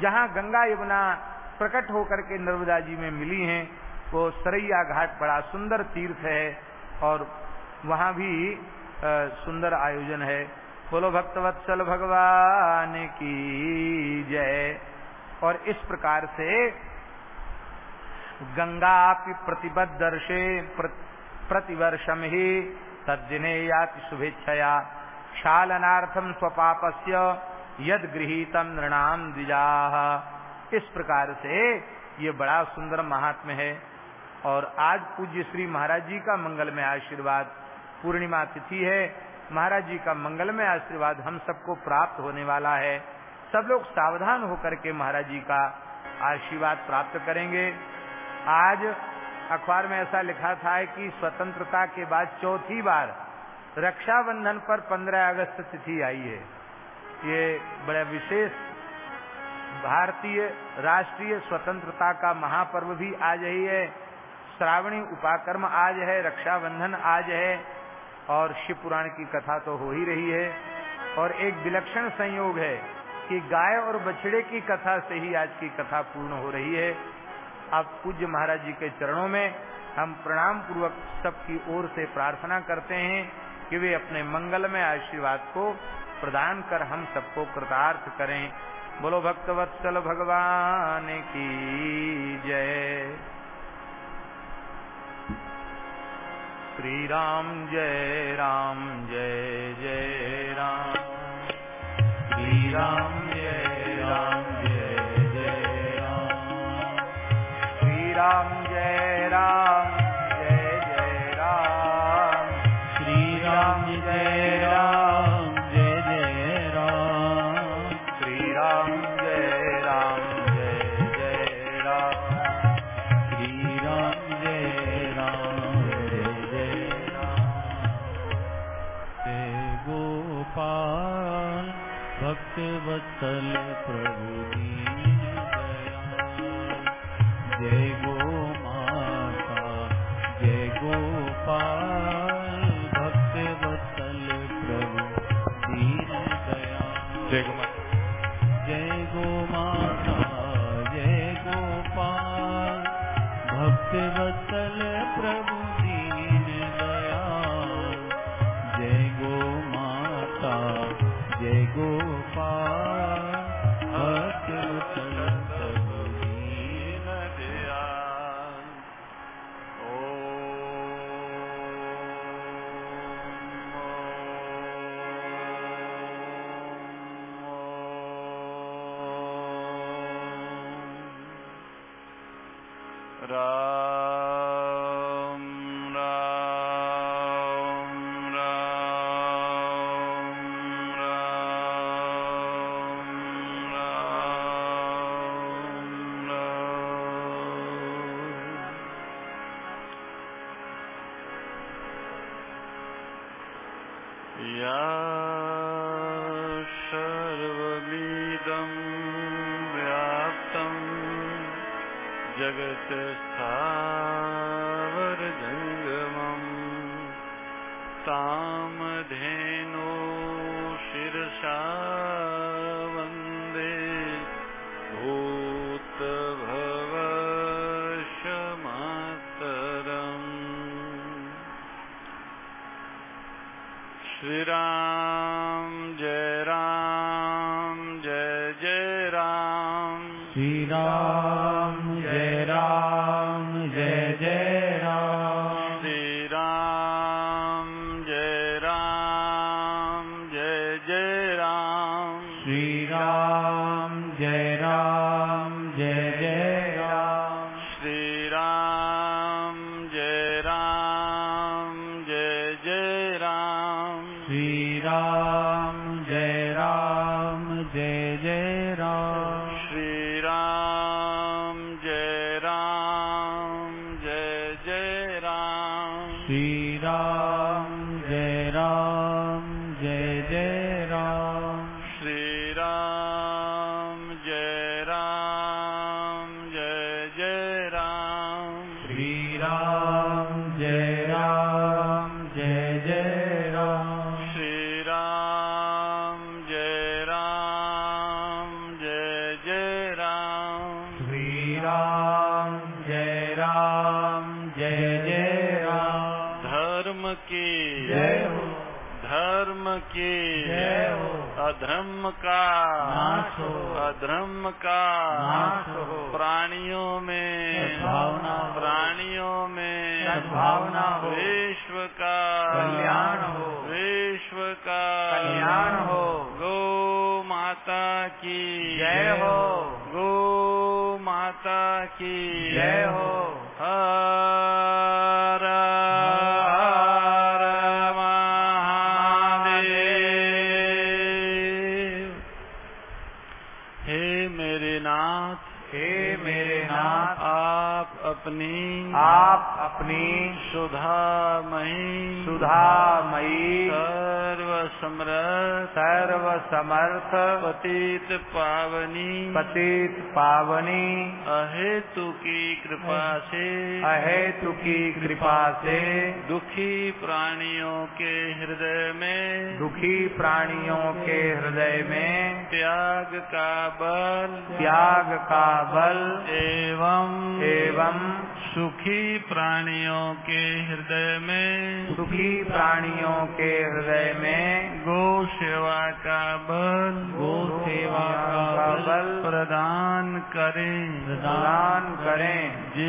जहाँ गंगा यमुना प्रकट होकर के नर्मदा जी में मिली हैं। वो सरैया घाट बड़ा सुंदर तीर्थ है और वहाँ भी सुंदर आयोजन है। बोलो, भक्तवत्सल भगवान की जय। और इस प्रकार से गंगा प्रतिबद्धर्षे प्रतिवर्षम ही तद्दिने याति शुभेच्छया। क्षालनार्थम स्वपापस्य यद गृहीतम नृणाम द्विजा। इस प्रकार से ये बड़ा सुंदर महात्म है। और आज पूज्य श्री महाराज जी का मंगल में आशीर्वाद पूर्णिमा तिथि है। महाराज जी का मंगल में आशीर्वाद हम सबको प्राप्त होने वाला है। सब लोग सावधान होकर के महाराज जी का आशीर्वाद प्राप्त करेंगे। आज अखबार में ऐसा लिखा था कि स्वतंत्रता के बाद चौथी बार रक्षाबंधन पर 15 अगस्त तिथि आई है। ये बड़ा विशेष भारतीय राष्ट्रीय स्वतंत्रता का महापर्व भी आज ही है। श्रावणी उपाकर्म आज है, रक्षाबंधन आज है और शिव पुराण की कथा तो हो ही रही है। और एक विलक्षण संयोग है कि गाय और बछड़े की कथा से ही आज की कथा पूर्ण हो रही है। अब पूज्य महाराज जी के चरणों में हम प्रणाम पूर्वक सबकी ओर से प्रार्थना करते हैं कि वे अपने मंगल में आशीर्वाद को प्रदान कर हम सबको कृतार्थ करें। बोलो भक्तवत्सल भगवान की जय। श्री राम जय राम जय जय राम। श्री राम वत्सल प्रभु जय गो माता जय गोपाल भक्त वत्सल प्रभु दीन दयाल जय कुमार जय गो माता जय गोपाल भक्त वत्सल प्रभु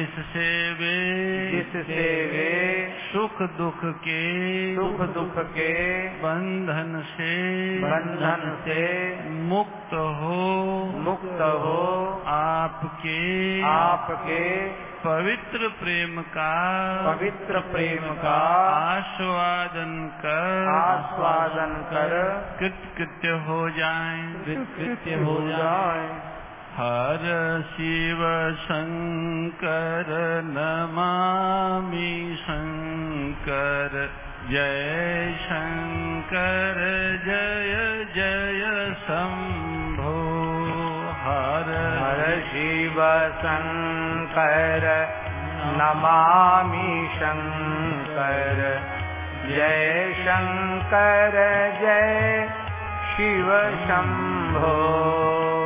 जिससे वे जिससे वे सुख दुख के सुख दुख के बंधन से बंधन से मुक्त हो मुक्त हो आपके आपके पवित्र प्रेम का पवित्र प्रेम का आस्वादन कर आस्वादन कर कृतकृत्य हो जाएँ। कृत्य हो जाए। हर शिव शंकर नमामि शंकर। जय शंकर, जय जय शंभो। हर हर शिव शंकर नमामि शंकर। जय शंकर, जय शिव शंभो।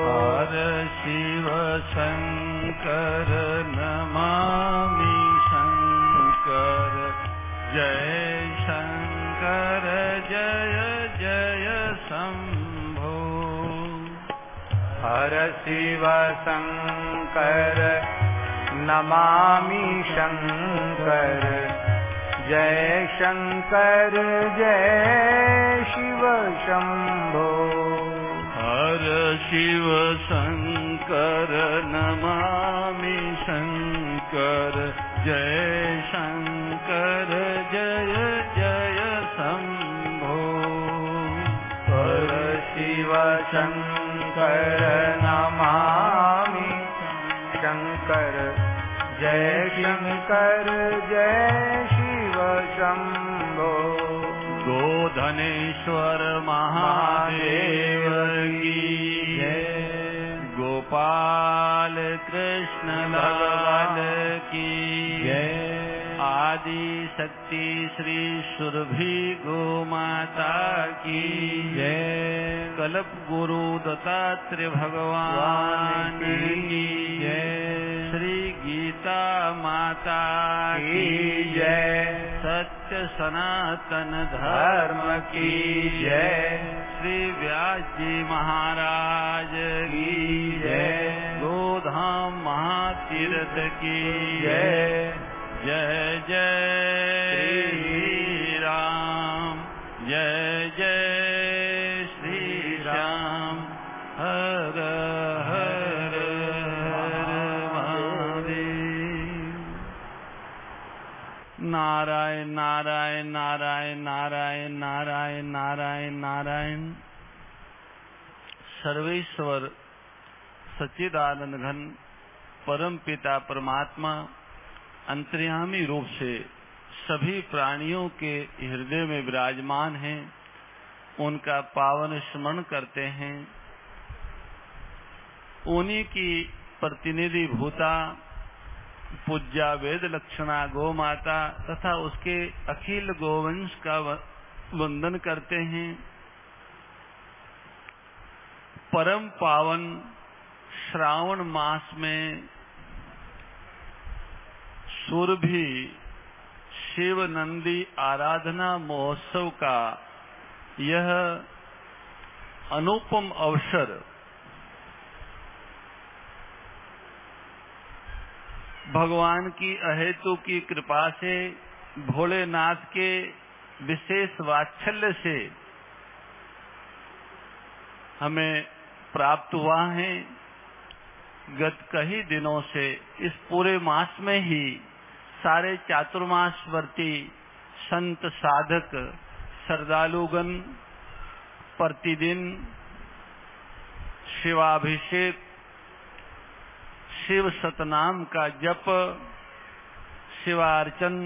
हर शिव शंकर नमामि शंकर। जय शंकर जय जय शंभो। हर शिव शंकर नमामि शंकर। जय शंकर, जय शिव शंभो। हर शिव शंकर नमामि शंकर। जय शंकर, जय जय शंभो। हर शिव शंकर नमामि शंकर। जय शंकर, जय शिव शंभो गोधनेश्वर महादेव की। जय। गोपाल कृष्ण लाल की। जय। आदि शक्ति श्री सुरभि गो माता की। जय। कल्प गुरु दत्तात्रेय भगवान की। जय। श्री गीता माता की जय। सत्य सनातन धर्म की जय। श्री व्यास जी महाराज की जय। गोधाम महातीर्थ की जय। जय जय श्री राम। जय नारायण नारायण नारायण नारायण नारायण नारायण नारायण। सर्वेश्वर सच्चिदानंद घन परम पिता परमात्मा, अंतर्यामी रूप से सभी प्राणियों के हृदय में विराजमान हैं। उनका पावन स्मरण करते हैं। उन्हीं की प्रतिनिधि भूता पूज्या वेद लक्षणा गौ माता तथा उसके अखिल गोवंश का वंदन करते हैं। परम पावन श्रावण मास में सुरभि शिव नंदी आराधना महोत्सव का यह अनुपम अवसर भगवान की अहेतु की कृपा से भोलेनाथ के विशेष वात्सल्य से हमें प्राप्त हुआ है। गत कई दिनों से इस पूरे मास में ही सारे चातुर्मास वर्ती संत साधक श्रद्धालुगण प्रतिदिन शिवाभिषेक शिव सतनाम का जप, शिवार्चन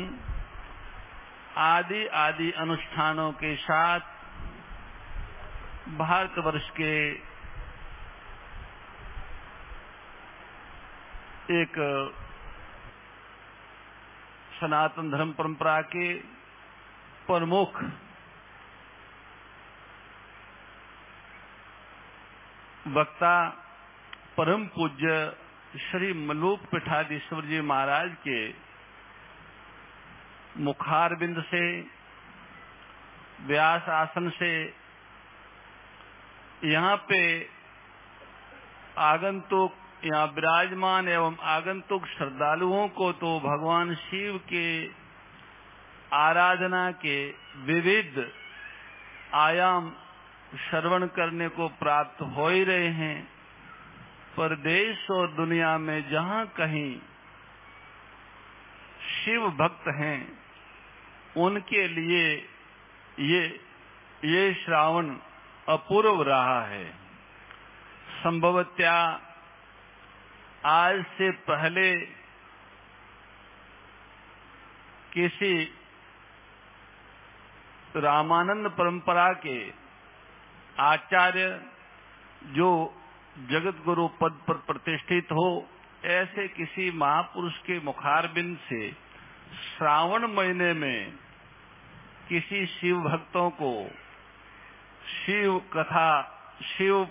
आदि आदि अनुष्ठानों के साथ भारतवर्ष के एक सनातन धर्म परंपरा के प्रमुख वक्ता, परम पूज्य श्री मलूक पिठाधीश्वर जी महाराज के मुखारबिंद से, व्यास आसन से, यहाँ पे आगंतुक, यहाँ विराजमान एवं आगंतुक श्रद्धालुओं को तो भगवान शिव के आराधना के विविध आयाम श्रवण करने को प्राप्त हो ही रहे हैं। पर देश और दुनिया में जहाँ कहीं शिव भक्त हैं, उनके लिए ये ये श्रावण अपूर्व रहा है। संभवत्या आज से पहले किसी रामानंद परंपरा के आचार्य जो जगत गुरु पद पर प्रतिष्ठित हो, ऐसे किसी महापुरुष के मुखारबिंद से श्रावण महीने में किसी शिव भक्तों को शिव कथा, शिव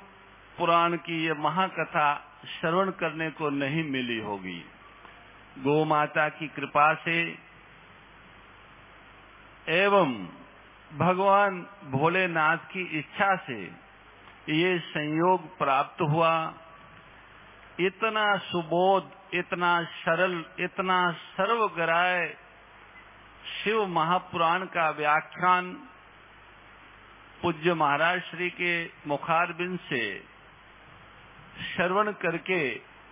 पुराण की यह महाकथा श्रवण करने को नहीं मिली होगी। गो माता की कृपा से एवं भगवान भोलेनाथ की इच्छा से ये संयोग प्राप्त हुआ। इतना सुबोध, इतना सरल, इतना सर्वग्राय शिव महापुराण का व्याख्यान पूज्य महाराज श्री के मुखारबिंद से श्रवण करके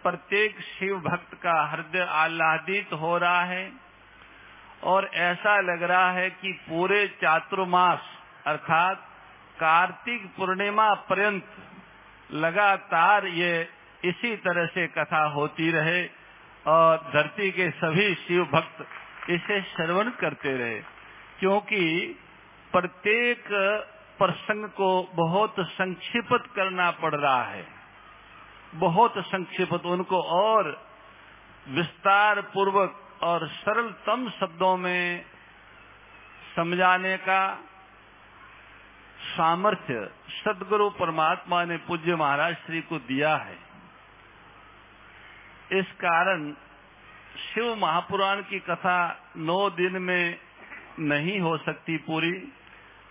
प्रत्येक शिव भक्त का हृदय आह्लादित हो रहा है और ऐसा लग रहा है कि पूरे चातुर्मास, अर्थात कार्तिक पूर्णिमा पर्यंत लगातार ये इसी तरह से कथा होती रहे और धरती के सभी शिव भक्त इसे श्रवण करते रहे, क्योंकि प्रत्येक प्रसंग को बहुत संक्षिप्त करना पड़ रहा है। बहुत संक्षिप्त, उनको और विस्तार पूर्वक और सरलतम शब्दों में समझाने का सामर्थ्य सदगुरु परमात्मा ने पूज्य महाराज श्री को दिया है। इस कारण शिव महापुराण की कथा नौ दिन में नहीं हो सकती पूरी।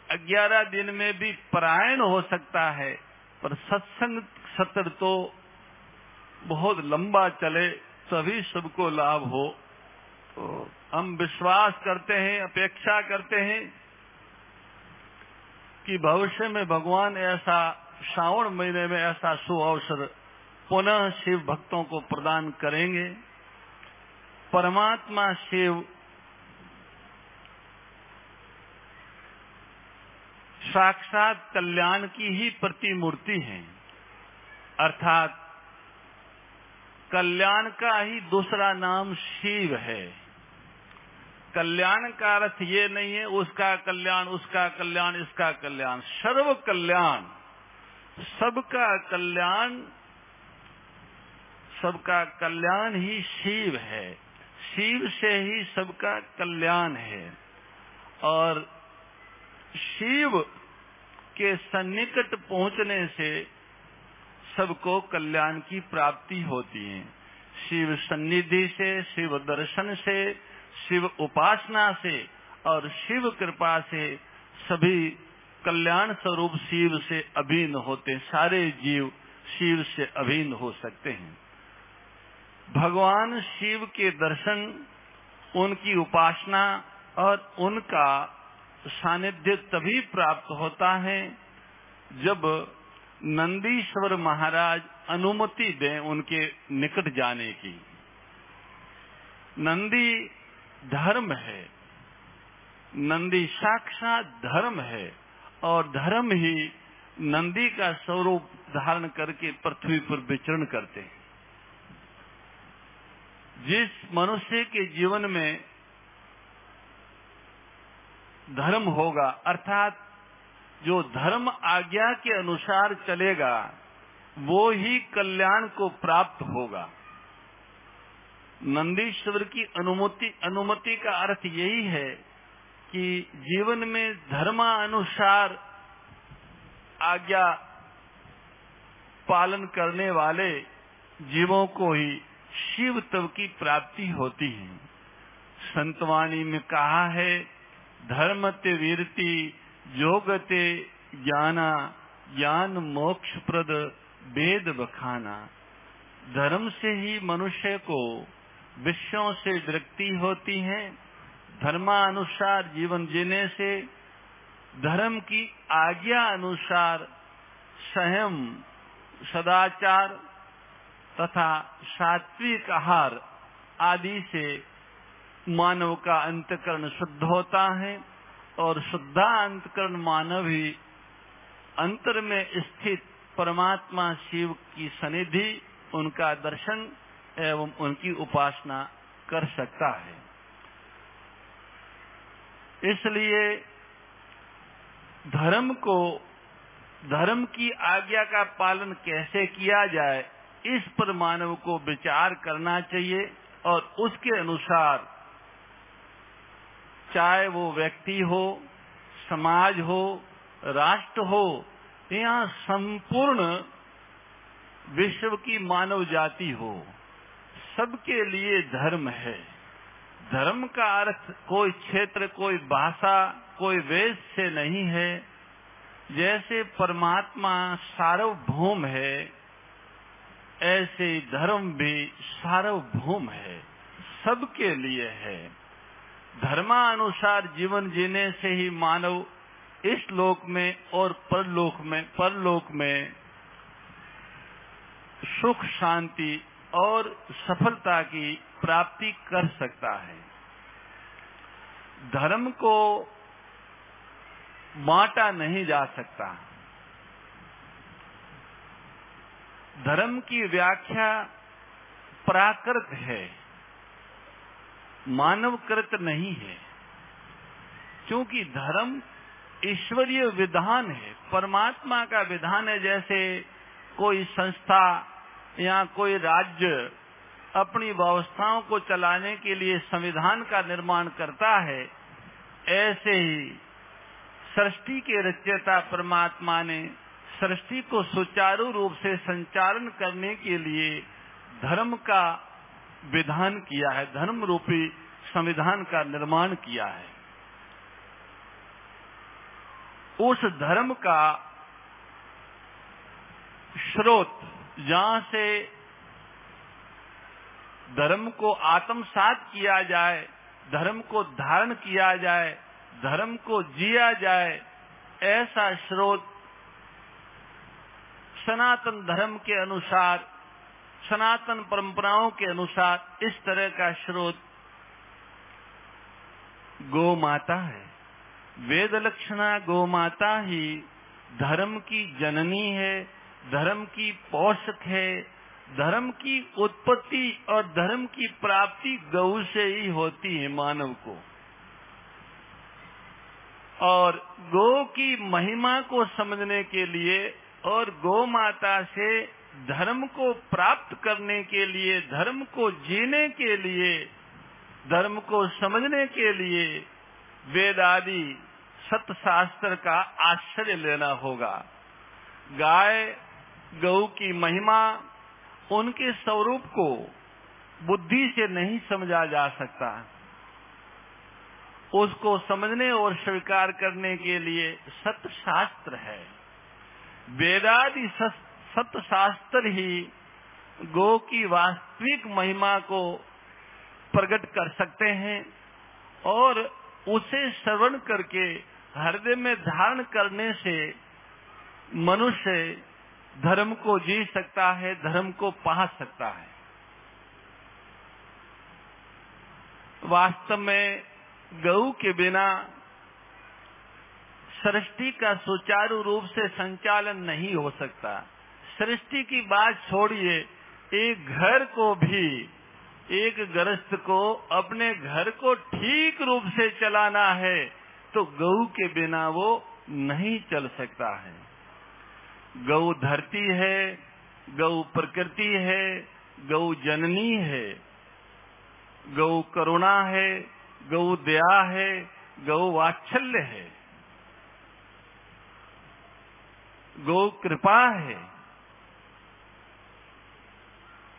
ग्यारह दिन में भी परायण हो सकता है, पर सत्संग सत्र तो बहुत लंबा चले सभी सबको लाभ हो। तो हम विश्वास करते हैं, अपेक्षा करते हैं कि भविष्य में भगवान ऐसा श्रावण महीने में ऐसा सुअवसर पुनः शिव भक्तों को प्रदान करेंगे। परमात्मा शिव साक्षात कल्याण की ही प्रतिमूर्ति है। अर्थात कल्याण का ही दूसरा नाम शिव है। कल्याण का अर्थ ये नहीं है, उसका कल्याण उसका कल्याण, इसका कल्याण। सर्व कल्याण सबका कल्याण सबका कल्याण ही शिव है। शिव से ही सबका कल्याण है। और शिव के सन्निकट पहुँचने से सबको कल्याण की प्राप्ति होती है। शिव सन्निधि से, शिव दर्शन से शिव उपासना से और शिव कृपा से सभी कल्याण स्वरूप शिव से अभिन्न होते सारे जीव शिव से अभिन्न हो सकते हैं। भगवान शिव के दर्शन, उनकी उपासना और उनका सानिध्य तभी प्राप्त होता है जब नंदीश्वर महाराज अनुमति दें उनके निकट जाने की। नंदी धर्म है। नंदी साक्षात धर्म है और धर्म ही नंदी का स्वरूप धारण करके पृथ्वी पर विचरण करते हैं। जिस मनुष्य के जीवन में धर्म होगा, अर्थात जो धर्म आज्ञा के अनुसार चलेगा, वो ही कल्याण को प्राप्त होगा। नंदीश्वर की अनुमति अनुमति का अर्थ यही है कि जीवन में धर्मानुसार आज्ञा पालन करने वाले जीवों को ही शिव तव की प्राप्ति होती है। संतवाणी में कहा है धर्मते वीरति, योगते ज्ञाना, ज्ञान मोक्ष प्रद वेद बखाना। धर्म से ही मनुष्य को विषयों से विरक्ति होती है। धर्मानुसार जीवन जीने से, धर्म की आज्ञा अनुसार संयम, सदाचार तथा सात्विक आहार आदि से मानव का अंतकरण शुद्ध होता है और शुद्धा अंतकरण मानव ही अंतर में स्थित परमात्मा शिव की सनिधि उनका दर्शन एवं उनकी उपासना कर सकता है। इसलिए धर्म को, धर्म की आज्ञा का पालन कैसे किया जाए, इस पर मानव को विचार करना चाहिए और उसके अनुसार चाहे वो व्यक्ति हो, समाज हो, राष्ट्र हो, या संपूर्ण विश्व की मानव जाति हो। सबके लिए धर्म है। धर्म का अर्थ कोई क्षेत्र, कोई भाषा, कोई वेश से नहीं है। जैसे परमात्मा सार्वभौम है, ऐसे धर्म भी सार्वभौम है। सबके लिए है। धर्मानुसार जीवन जीने से ही मानव इस लोक में और परलोक में परलोक में सुख, शांति और सफलता की प्राप्ति कर सकता है। धर्म को बांटा नहीं जा सकता। धर्म की व्याख्या प्राकृत है, मानवकृत नहीं है, क्योंकि धर्म ईश्वरीय विधान है, परमात्मा का विधान है, जैसे कोई संस्था या कोई राज्य अपनी व्यवस्थाओं को चलाने के लिए संविधान का निर्माण करता है, ऐसे ही सृष्टि के रचयता परमात्मा ने सृष्टि को सुचारू रूप से संचालन करने के लिए धर्म का विधान किया है, धर्म रूपी संविधान का निर्माण किया है। उस धर्म का स्रोत जहाँ से धर्म को आत्मसात किया जाए, धर्म को धारण किया जाए, धर्म को जिया जाए, ऐसा स्रोत सनातन धर्म के अनुसार, सनातन परंपराओं के अनुसार इस तरह का स्रोत गो माता है। वेद लक्षणा गो माता ही धर्म की जननी है। धर्म की पोषक है, धर्म की उत्पत्ति और धर्म की प्राप्ति गौ से ही होती है मानव को। और गो की महिमा को समझने के लिए और गो माता से धर्म को प्राप्त करने के लिए, धर्म को जीने के लिए, धर्म को समझने के लिए वेद आदि सतशास्त्र का आश्चर्य लेना होगा। गाय गौ की महिमा उनके स्वरूप को बुद्धि से नहीं समझा जा सकता। उसको समझने और स्वीकार करने के लिए सत्य शास्त्र है। वेदादि सत्य शास्त्र ही गो की वास्तविक महिमा को प्रकट कर सकते हैं और उसे श्रवण करके हृदय में धारण करने से मनुष्य धर्म को जी सकता है, धर्म को पा सकता है। वास्तव में गऊ के बिना सृष्टि का सुचारू रूप से संचालन नहीं हो सकता। सृष्टि की बात छोड़िए, एक घर को भी, एक ग्रस्त को अपने घर को ठीक रूप से चलाना है तो गऊ के बिना वो नहीं चल सकता है। गऊ धरती है, गौ प्रकृति है, गौ जननी है, गौ करुणा है, गौ दया है, गौ वात्सल्य है, गौ कृपा है।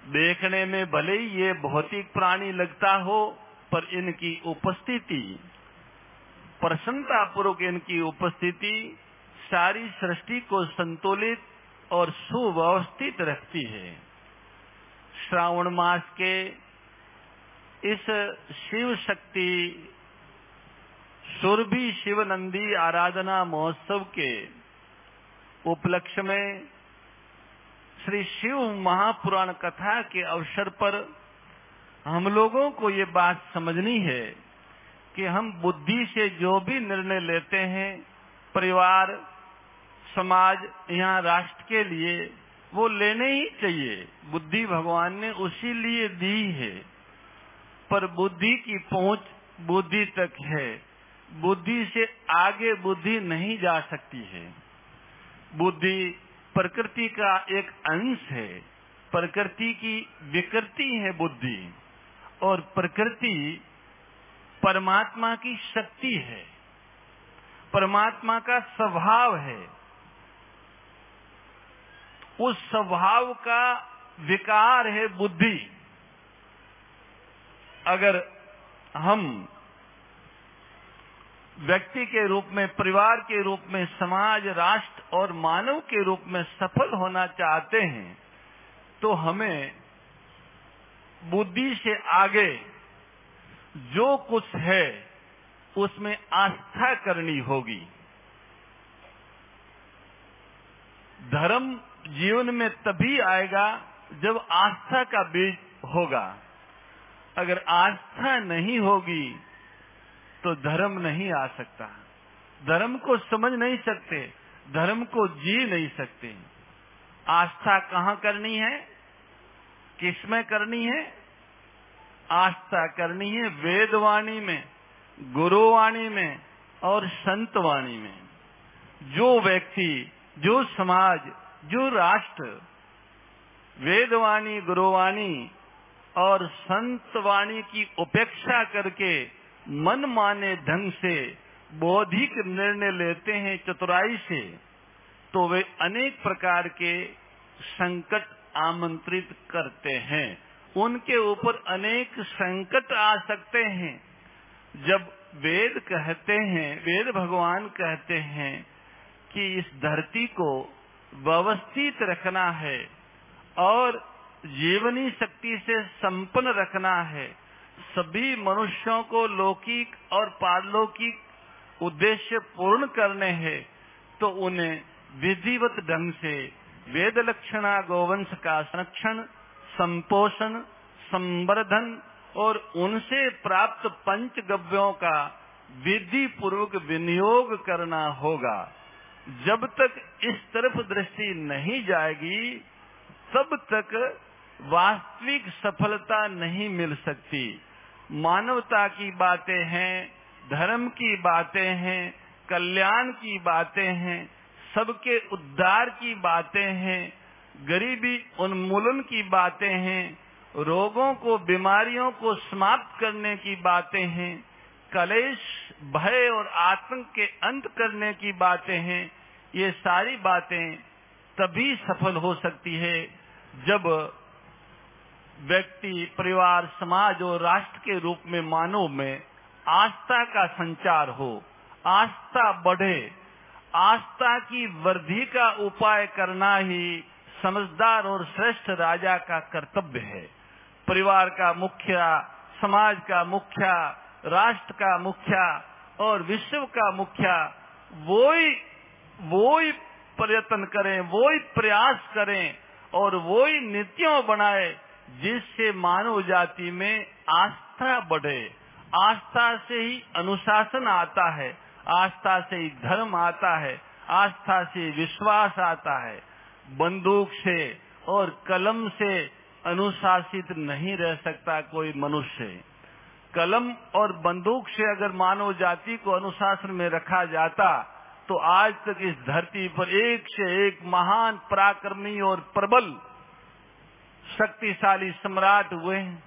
देखने में भले ही ये भौतिक प्राणी लगता हो, पर इनकी उपस्थिति प्रसन्नता पूर्वक इनकी उपस्थिति सारी सृष्टि को संतुलित और सुव्यवस्थित रखती है। श्रावण मास के इस शिव शक्ति, सुरभि शिवनंदी आराधना महोत्सव के उपलक्ष्य में श्री शिव महापुराण कथा के अवसर पर हम लोगों को ये बात समझनी है कि हम बुद्धि से जो भी निर्णय लेते हैं, परिवार समाज यहाँ राष्ट्र के लिए वो लेने ही चाहिए। बुद्धि भगवान ने उसी लिए दी है। पर बुद्धि की पहुँच बुद्धि तक है। बुद्धि से आगे बुद्धि नहीं जा सकती है। बुद्धि प्रकृति का एक अंश है। प्रकृति की विकृति है बुद्धि। और प्रकृति परमात्मा की शक्ति है। परमात्मा का स्वभाव है। उस स्वभाव का विकार है बुद्धि। अगर हम व्यक्ति के रूप में, परिवार के रूप में, समाज, राष्ट्र और मानव के रूप में सफल होना चाहते हैं तो हमें बुद्धि से आगे जो कुछ है, उसमें आस्था करनी होगी। धर्म जीवन में तभी आएगा जब आस्था का बीज होगा। अगर आस्था नहीं होगी तो धर्म नहीं आ सकता। धर्म को समझ नहीं सकते, धर्म को जी नहीं सकते। आस्था कहाँ करनी है? किसमें करनी है? आस्था करनी है वेदवाणी में, गुरुवाणी में और संतवाणी में। जो व्यक्ति, जो समाज जो राष्ट्र, वेदवाणी, गुरुवाणी और संतवाणी की उपेक्षा करके मन माने ढंग से बौद्धिक निर्णय लेते हैं चतुराई से तो वे अनेक प्रकार के संकट आमंत्रित करते हैं। उनके ऊपर अनेक संकट आ सकते हैं। जब वेद कहते हैं, वेद भगवान कहते हैं कि इस धरती को व्यवस्थित रखना है और जीवनी शक्ति से संपन्न रखना है। सभी मनुष्यों को लौकिक और पारलौकिक उद्देश्य पूर्ण करने हैं तो उन्हें विधिवत ढंग से वेद लक्षणा गोवंश का संरक्षण, संपोषण, संवर्धन और उनसे प्राप्त पंच गव्यों का विधि पूर्वक विनियोग करना होगा। जब तक इस तरफ़ दृष्टि नहीं जाएगी, तब तक वास्तविक सफलता नहीं मिल सकती। मानवता की बातें हैं, धर्म की बातें हैं, कल्याण की बातें हैं, सबके उद्धार की बातें हैं, गरीबी उन्मूलन की बातें हैं, रोगों को, बीमारियों को समाप्त करने की बातें हैं कलेश, भय और आतंक के अंत करने की बातें हैं, ये सारी बातें तभी सफल हो सकती है जब व्यक्ति, परिवार, समाज और राष्ट्र के रूप में मानव में आस्था का संचार हो, आस्था बढ़े, आस्था की वृद्धि का उपाय करना ही समझदार और श्रेष्ठ राजा का कर्तव्य है। परिवार का मुखिया, समाज का मुखिया राष्ट्र का मुखिया और विश्व का मुखिया वो ही वो ही प्रयत्न करें वो ही प्रयास करें और वो ही नीतियों बनाए जिससे मानव जाति में आस्था बढ़े। आस्था से ही अनुशासन आता है, आस्था से ही धर्म आता है, आस्था से विश्वास आता है। बंदूक से और कलम से अनुशासित नहीं रह सकता कोई मनुष्य। कलम और बंदूक से अगर मानव जाति को अनुशासन में रखा जाता तो आज तक इस धरती पर एक से एक महान पराक्रमी और प्रबल, शक्तिशाली सम्राट हुए हैं।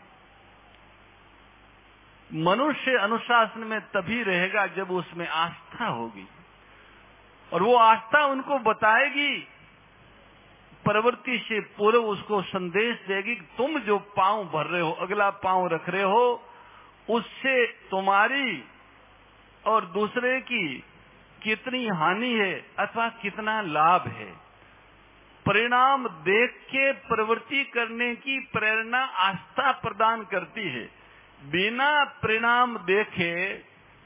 मनुष्य अनुशासन में तभी रहेगा जब उसमें आस्था होगी। और वो आस्था उनको बताएगी, प्रवृत्ति से पूर्व उसको संदेश देगी कि तुम जो पाँव भर रहे हो, अगला पाँव रख रहे हो उससे तुम्हारी और दूसरे की कितनी हानि है अथवा कितना लाभ है। परिणाम देख के प्रवृत्ति करने की प्रेरणा आस्था प्रदान करती है। बिना परिणाम देखे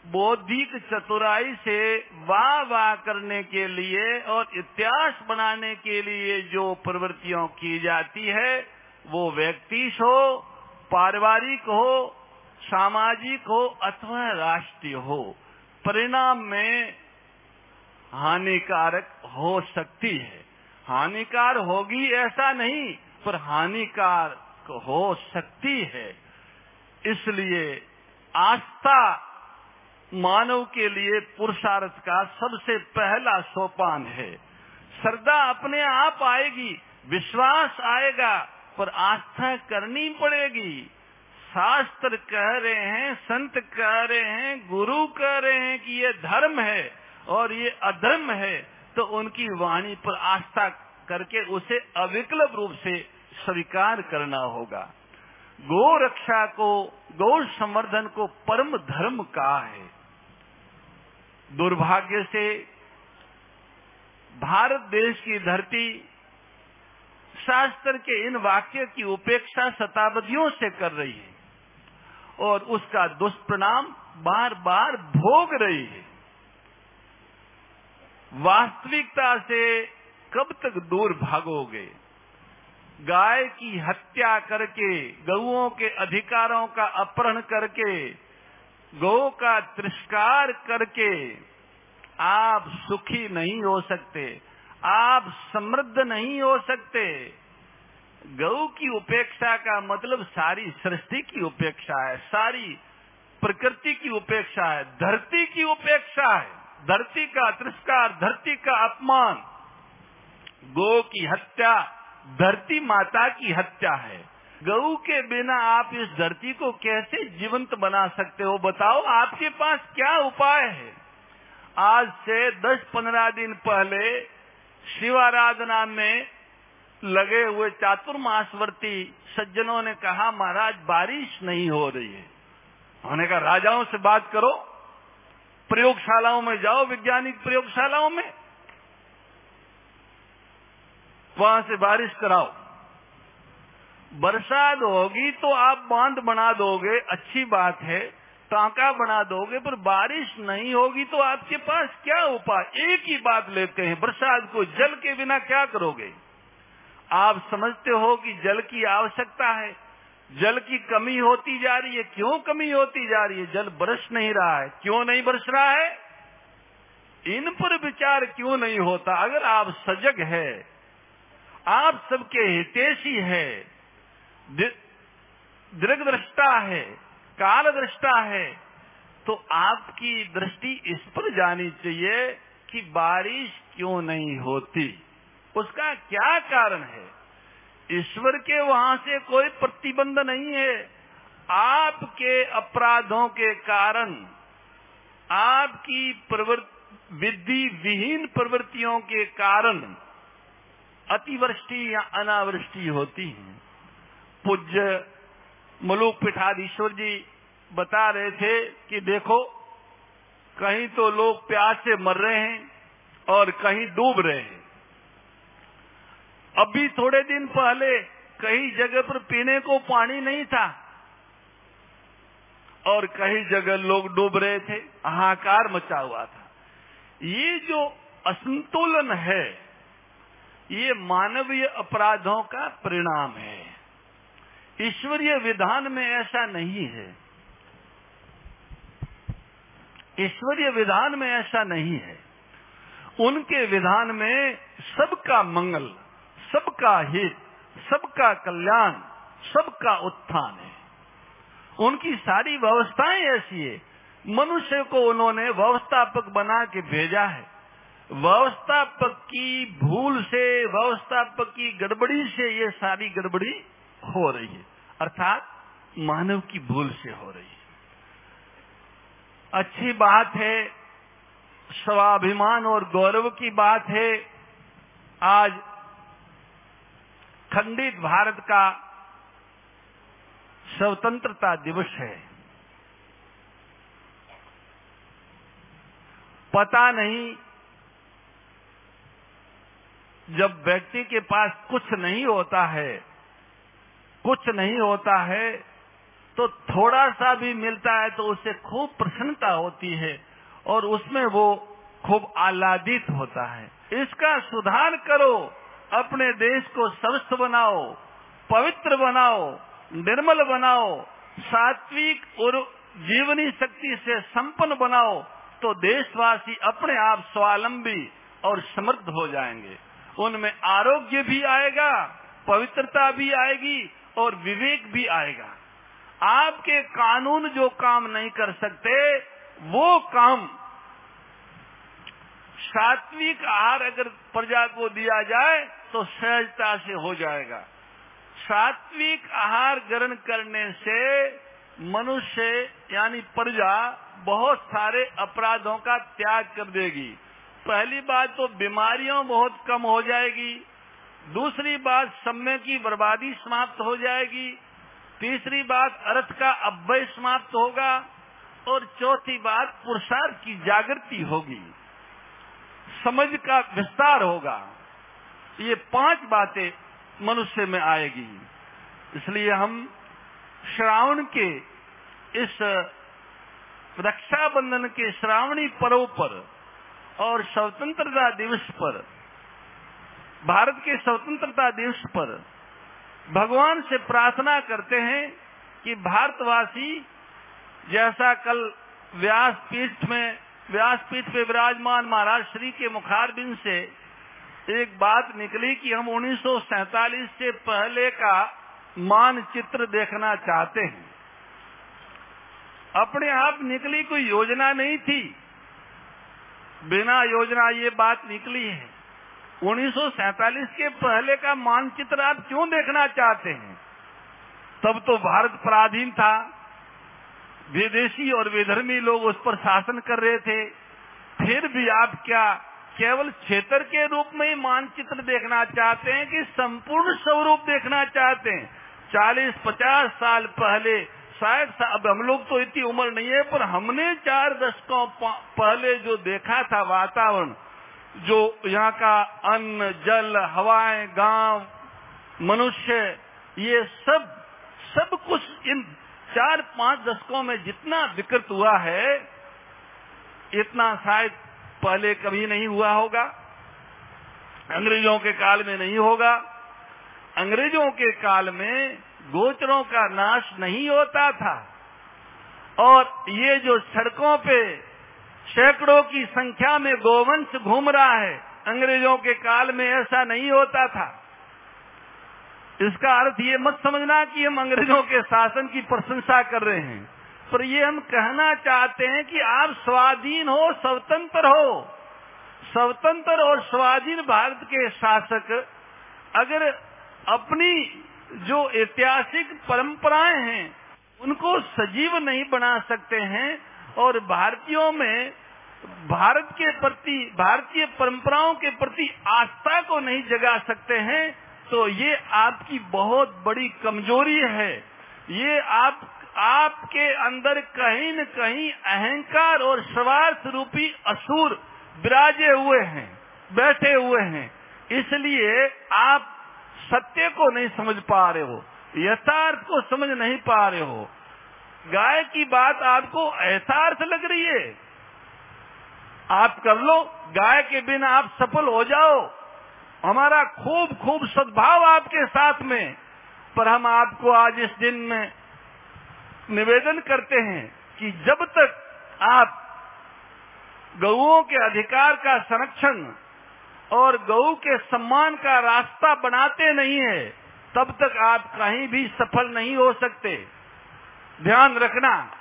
बौद्धिक चतुराई से वाह वाह करने के लिए और इतिहास बनाने के लिए जो प्रवृत्तियों की जाती है, वो व्यक्ति हो पारिवारिक हो सामाजिक हो अथवा राष्ट्रीय हो, परिणाम में हानिकारक हो सकती है। हानिकार होगी ऐसा नहीं, पर हानिकार हो सकती है। इसलिए आस्था मानव के लिए पुरुषार्थ का सबसे पहला सोपान है। श्रद्धा अपने आप आएगी, विश्वास आएगा, पर आस्था करनी पड़ेगी। शास्त्र कह रहे हैं, संत कह रहे हैं, गुरु कह रहे हैं कि ये धर्म है और ये अधर्म है तो उनकी वाणी पर आस्था करके उसे अविकल्प रूप से स्वीकार करना होगा। गो रक्षा को गौ संवर्धन को परम धर्म कहा है। दुर्भाग्य से भारत देश की धरती शास्त्र के इन वाक्य की उपेक्षा शताब्दियों से कर रही है। और उसका दुष्प्रणाम बार बार भोग रही है। वास्तविकता से कब तक दूर भागोगे? गाय की हत्या करके गौओं के अधिकारों का अपहरण करके, गौ का तिरस्कार करके, आप सुखी नहीं हो सकते, आप समृद्ध नहीं हो सकते। गौ की उपेक्षा का मतलब सारी सृष्टि की उपेक्षा है, सारी प्रकृति की उपेक्षा है, धरती की उपेक्षा है, धरती का तिरस्कार, धरती का अपमान। गौ की हत्या धरती माता की हत्या है। गऊ के बिना आप इस धरती को कैसे जीवंत बना सकते हो, बताओ आपके पास क्या उपाय है? आज से 10-15 दिन पहले शिवाराधना में लगे हुए चातुर्मासवर्ती सज्जनों ने कहा, महाराज, बारिश नहीं हो रही है। उन्होंने कहा, राजाओं से बात करो। प्रयोगशालाओं में जाओ, वैज्ञानिक प्रयोगशालाओं में। वहाँ से बारिश कराओ। बरसात होगी तो आप बाँध बना दोगे, अच्छी बात है। टाका बना दोगे, पर बारिश नहीं होगी तो आपके पास क्या उपाय? एक ही बात लेते हैं, बरसात को जल के बिना क्या करोगे? आप समझते हो कि जल की आवश्यकता है, जल की कमी होती जा रही है। क्यों कमी होती जा रही है? जल बरस नहीं रहा है। क्यों नहीं बरस रहा है? इन पर विचार क्यों नहीं होता? अगर आप सजग है, आप सबके हितेशी है दीर्घ दृष्टा है काल दृष्टा है तो आपकी दृष्टि इस पर जानी चाहिए कि बारिश क्यों नहीं होती। उसका क्या कारण है? ईश्वर के वहाँ से कोई प्रतिबंध नहीं है। आपके अपराधों के कारण, आपकी विधि विहीन प्रवृत्तियों के कारण अतिवृष्टि या अनावृष्टि होती है। पूज्य मलुक पीठाधीश्वर जी बता रहे थे कि देखो, कहीं तो लोग प्यास से मर रहे हैं और कहीं डूब रहे हैं। अभी थोड़े दिन पहले कई जगह पर पीने को पानी नहीं था। और कई जगह लोग डूब रहे थे हाहाकार मचा हुआ था। ये जो असंतुलन है, ये मानवीय अपराधों का परिणाम है। ईश्वरीय विधान में ऐसा नहीं है। ईश्वरीय विधान में ऐसा नहीं है। उनके विधान में सबका मंगल सबका हित, सबका कल्याण, सबका उत्थान है। उनकी सारी व्यवस्थाएँ ऐसी है। मनुष्य को उन्होंने व्यवस्थापक बना के भेजा है। व्यवस्थापक की भूल से, व्यवस्थापक की गड़बड़ी से ये सारी गड़बड़ी हो रही है। अर्थात मानव की भूल से हो रही है। अच्छी बात है, स्वाभिमान और गौरव की बात है। आज खंडित भारत का स्वतंत्रता दिवस है। पता नहीं जब व्यक्ति के पास कुछ नहीं होता है, कुछ नहीं होता है तो थोड़ा सा भी मिलता है तो उससे खूब प्रसन्नता होती है और उसमें वो खूब आह्लादित होता है। इसका सुधार करो। अपने देश को स्वस्थ बनाओ, पवित्र बनाओ, निर्मल बनाओ, सात्विक और जीवनी शक्ति से संपन्न बनाओ तो देशवासी अपने आप स्वावलंबी और समृद्ध हो जाएँगे। उनमें आरोग्य भी आएगा, पवित्रता भी आएगी और विवेक भी आएगा। आपके कानून जो काम नहीं कर सकते, वो काम सात्विक आहार अगर प्रजा को दिया जाए तो सहजता से हो जाएगा। सात्विक आहार ग्रहण करने से मनुष्य, यानी प्रजा, बहुत सारे अपराधों का त्याग कर देगी। पहली बात तो बीमारियों बहुत कम हो जाएगी। दूसरी बात, समय की बर्बादी समाप्त हो जाएगी। तीसरी बात, अर्थ का अव्यय समाप्त होगा। और चौथी बात, पुरुषार्थ की जागृति होगी। समझ का विस्तार होगा। ये पाँच बातें मनुष्य में आएगी। इसलिए हम श्रावण के इस रक्षाबंधन के श्रावणी पर्व पर और स्वतंत्रता दिवस पर, भारत के स्वतंत्रता दिवस पर भगवान से प्रार्थना करते हैं कि भारतवासी जैसा कल व्यासपीठ में, व्यासपीठ पे विराजमान महाराज श्री के मुखारबिंद से एक बात निकली कि हम उन्नीस से पहले का मानचित्र देखना चाहते हैं। अपने आप निकली कोई योजना नहीं थी। बिना योजना ये बात निकली है। उन्नीस के पहले का मानचित्र आप क्यों देखना चाहते हैं? तब तो भारत पराधीन था। विदेशी और विधर्मी लोग उस पर शासन कर रहे थे। फिर भी आप क्या केवल क्षेत्र के रूप में ही मानचित्र देखना चाहते हैं कि संपूर्ण स्वरूप देखना चाहते हैं? चालीस, पचास साल पहले, शायद अब हम लोग तो इतनी उम्र नहीं है, पर हमने चार दशकों पहले जो देखा था वातावरण, जो यहाँ का अन्न, जल, हवाएँ, गाँव, मनुष्य, ये सब सब कुछ इन चार पाँच दशकों में जितना विकृत हुआ है, इतना शायद पहले कभी नहीं हुआ होगा। अंग्रेज़ों के काल में नहीं होगा। अंग्रेज़ों के काल में गोचरों का नाश नहीं होता था। और ये जो सड़कों पे सैकड़ों की संख्या में गोवंश घूम रहा है, अंग्रेज़ों के काल में ऐसा नहीं होता था। इसका अर्थ ये मत समझना कि हम अंग्रेज़ों के शासन की प्रशंसा कर रहे हैं। पर ये हम कहना चाहते हैं कि आप स्वाधीन हो, स्वतंत्र हो। स्वतंत्र और स्वाधीन भारत के शासक, अगर अपनी जो ऐतिहासिक परंपराएँ हैं, उनको सजीव नहीं बना सकते हैं और भारतीयों में भारत के प्रति, भारतीय परंपराओं के प्रति आस्था को नहीं जगा सकते हैं तो ये आपकी बहुत बड़ी कमज़ोरी है। ये आप आपके अंदर कहीं न कहीं अहंकार और स्वार्थ रूपी असुर विराजे हुए हैं, बैठे हुए हैं। इसलिए आप सत्य को नहीं समझ पा रहे हो, यथार्थ को समझ नहीं पा रहे हो। गाय की बात आपको यथार्थ लग रही है। आप कर लो, गाय के बिना आप सफल हो जाओ। हमारा खूब खूब सद्भाव आपके साथ में। पर हम आपको आज इस दिन में निवेदन करते हैं कि जब तक आप गऊओं के अधिकार का संरक्षण और गऊ के सम्मान का रास्ता बनाते नहीं है, तब तक आप कहीं भी सफल नहीं हो सकते। ध्यान रखना।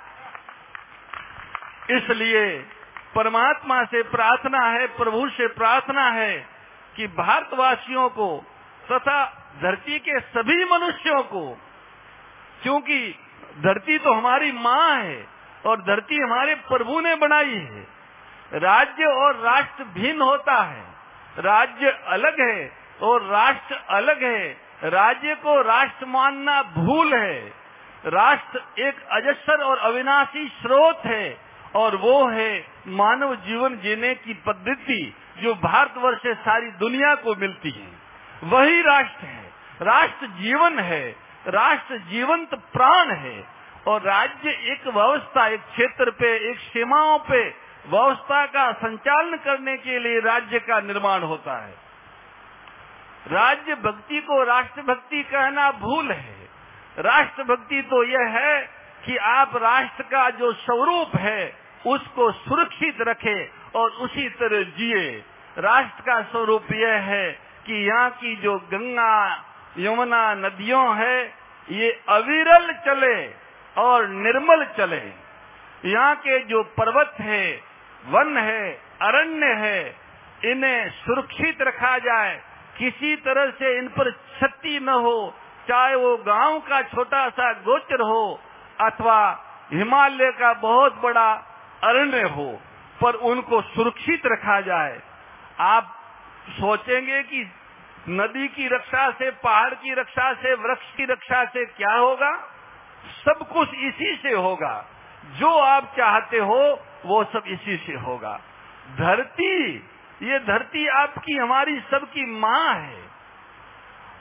इसलिए परमात्मा से प्रार्थना है, प्रभु से प्रार्थना है कि भारतवासियों को तथा धरती के सभी मनुष्यों को, क्योंकि धरती तो हमारी माँ है और धरती हमारे प्रभु ने बनाई है। राज्य और राष्ट्र भिन्न होता है। राज्य अलग है और राष्ट्र अलग है। राज्य को राष्ट्र मानना भूल है। राष्ट्र एक अजस्र और अविनाशी स्रोत है और वो है मानव जीवन जीने की पद्धति जो भारतवर्ष से सारी दुनिया को मिलती है। वही राष्ट्र है। राष्ट्र जीवन है। राष्ट्र जीवंत प्राण है और राज्य एक व्यवस्था, एक क्षेत्र पे, एक सीमाओं पे व्यवस्था का संचालन करने के लिए राज्य का निर्माण होता है। राज्य भक्ति को राष्ट्र भक्ति कहना भूल है। राष्ट्र भक्ति तो यह है कि आप राष्ट्र का जो स्वरूप है, उसको सुरक्षित रखे और उसी तरह जिए। राष्ट्र का स्वरूप यह है कि यहाँ की जो गंगा यमुना नदियों है, ये अविरल चले और निर्मल चले। यहाँ के जो पर्वत है, वन है, अरण्य है, इन्हें सुरक्षित रखा जाए। किसी तरह से इन पर क्षति न हो, चाहे वो गाँव का छोटा सा गोचर हो, अथवा हिमालय का बहुत बड़ा अरण्य हो, पर उनको सुरक्षित रखा जाए। आप सोचेंगे कि नदी की रक्षा से, पहाड़ की रक्षा से, वृक्ष की रक्षा से क्या होगा? सब कुछ इसी से होगा। जो आप चाहते हो, वो सब इसी से होगा। धरती, ये धरती आपकी, हमारी सबकी माँ है।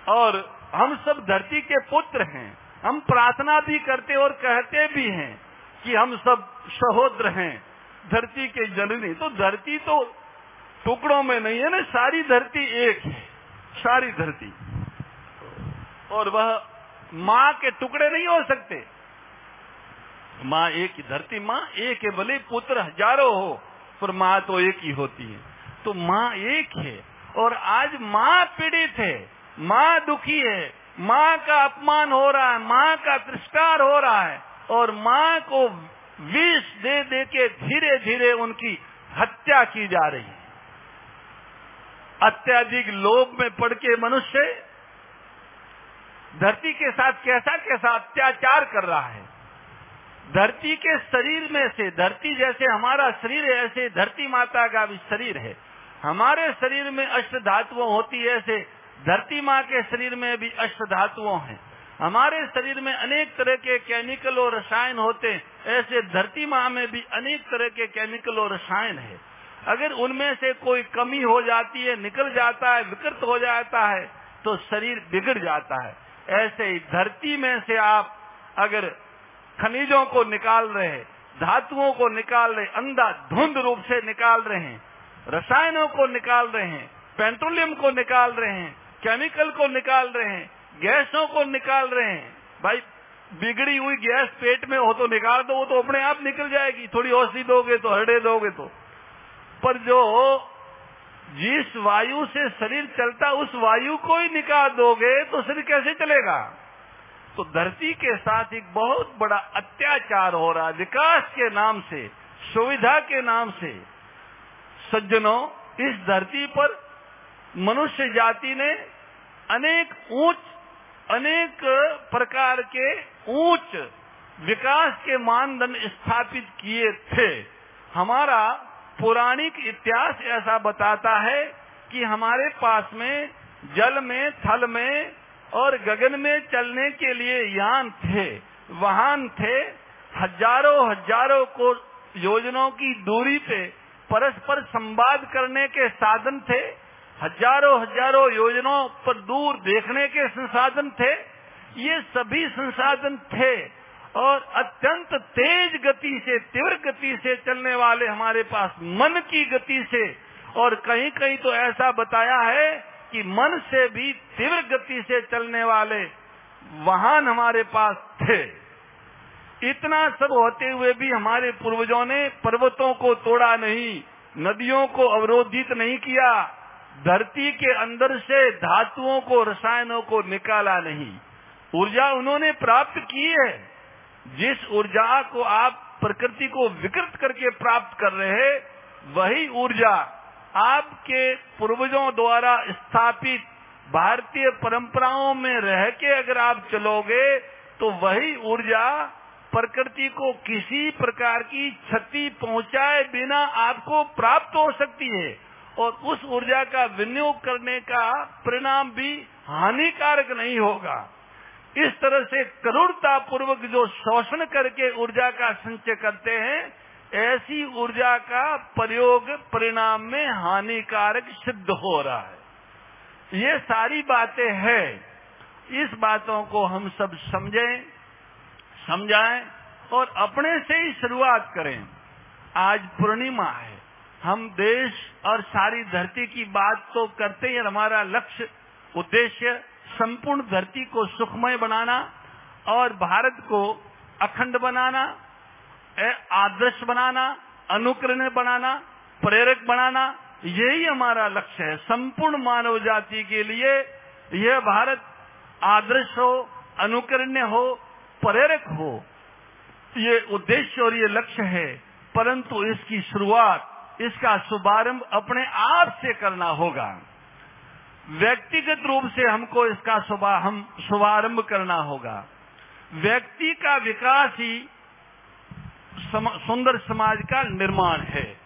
और हम सब धरती के पुत्र हैं। हम प्रार्थना भी करते और कहते भी हैं कि हम सब सहोद्र हैं। धरती के जननी तो धरती तो टुकड़ों में नहीं है ना, सारी धरती एक है। सारी धरती। और वह माँ के टुकड़े नहीं हो सकते। माँ एक ही धरती, माँ एक है, भले पुत्र हज़ारों हो, पर माँ तो एक ही होती है। तो माँ एक है, और आज माँ पीड़ित है, माँ दुखी है, माँ का अपमान हो रहा है, माँ का तिरस्कार हो रहा है, और माँ को विष दे दे के धीरे धीरे उनकी हत्या की जा रही है। अत्याधिक लोभ में पड़ के मनुष्य धरती के साथ कैसा कैसा अत्याचार कर रहा है। धरती के शरीर में से, धरती जैसे हमारा शरीर है, ऐसे धरती माता का भी शरीर है। हमारे शरीर में अष्ट धातुओं होती है, ऐसे धरती माँ के शरीर में भी अष्ट धातुओं हैं। हमारे शरीर में अनेक तरह के केमिकल और रसायन होते ऐसे धरती माँ में भी अनेक तरह के केमिकल और रसायन है। अगर उनमें से कोई कमी हो जाती है, निकल जाता है, विकृत हो जाता है तो शरीर बिगड़ जाता है। ऐसे ही धरती में से आप अगर खनिजों को निकाल रहे धातुओं को निकाल रहे अंधा धुंध रूप से निकाल रहे हैं, रसायनों को निकाल रहे हैं, पेट्रोलियम को निकाल रहे हैं, केमिकल को निकाल रहे हैं, गैसों को निकाल रहे हैं, भाई बिगड़ी हुई गैस पेट में हो तो निकाल दो, वो तो अपने आप निकल जाएगी, थोड़ी औषधि दोगे तो हरडे दोगे तो। पर जो जिस वायु से शरीर चलता, उस वायु को ही निकाल दोगे तो शरीर कैसे चलेगा? तो धरती के साथ एक बहुत बड़ा अत्याचार हो रहा है, विकास के नाम से, सुविधा के नाम से। सज्जनों, इस धरती पर मनुष्य जाति ने अनेक ऊंच, अनेक प्रकार के ऊंच विकास के मानदंड स्थापित किए थे। हमारा पौराणिक इतिहास ऐसा बताता है कि हमारे पास में, जल में, थल में और गगन में चलने के लिए यान थे, वाहन थे। हज़ारों हज़ारों को योजनाओं की दूरी पे परस्पर संवाद करने के साधन थे। हज़ारों हज़ारों योजनाओं पर दूर देखने के संसाधन थे। ये सभी संसाधन थे। और अत्यंत तेज गति से, तीव्र गति से चलने वाले हमारे पास मन की गति से। और कहीं कहीं तो ऐसा बताया है कि मन से भी तीव्र गति से चलने वाले वाहन हमारे पास थे। इतना सब होते हुए भी हमारे पूर्वजों ने पर्वतों को तोड़ा नहीं, नदियों को अवरोधित नहीं किया, धरती के अंदर से धातुओं को, रसायनों को निकाला नहीं। ऊर्जा उन्होंने प्राप्त की है। जिस ऊर्जा को आप प्रकृति को विकृत करके प्राप्त कर रहे हैं, वही ऊर्जा आपके पूर्वजों द्वारा स्थापित भारतीय परंपराओं में रह के अगर आप चलोगे तो वही ऊर्जा प्रकृति को किसी प्रकार की क्षति पहुँचाए बिना आपको प्राप्त हो सकती है। और उस ऊर्जा का विनियोग करने का परिणाम भी हानिकारक नहीं होगा। इस तरह से करुणता पूर्वक जो शोषण करके ऊर्जा का संचय करते हैं, ऐसी ऊर्जा का प्रयोग परिणाम में हानिकारक सिद्ध हो रहा है। ये सारी बातें हैं। इस बातों को हम सब समझें, समझाएँ और अपने से ही शुरुआत करें। आज पूर्णिमा है। हम देश और सारी धरती की बात तो करते हैं। हमारा लक्ष्य, उद्देश्य संपूर्ण धरती को सुखमय बनाना और भारत को अखंड बनाना आदर्श बनाना अनुकरण बनाना, प्रेरक बनाना, यही हमारा लक्ष्य है। संपूर्ण मानव जाति के लिए यह भारत आदर्श हो, अनुकरणीय हो, प्रेरक हो, ये उद्देश्य और ये लक्ष्य है। परंतु इसकी शुरुआत, इसका शुभारंभ अपने आप से करना होगा। व्यक्तिगत रूप से हमको इसका हम शुभारंभ करना होगा। व्यक्ति का विकास ही सुंदर समाज का निर्माण है।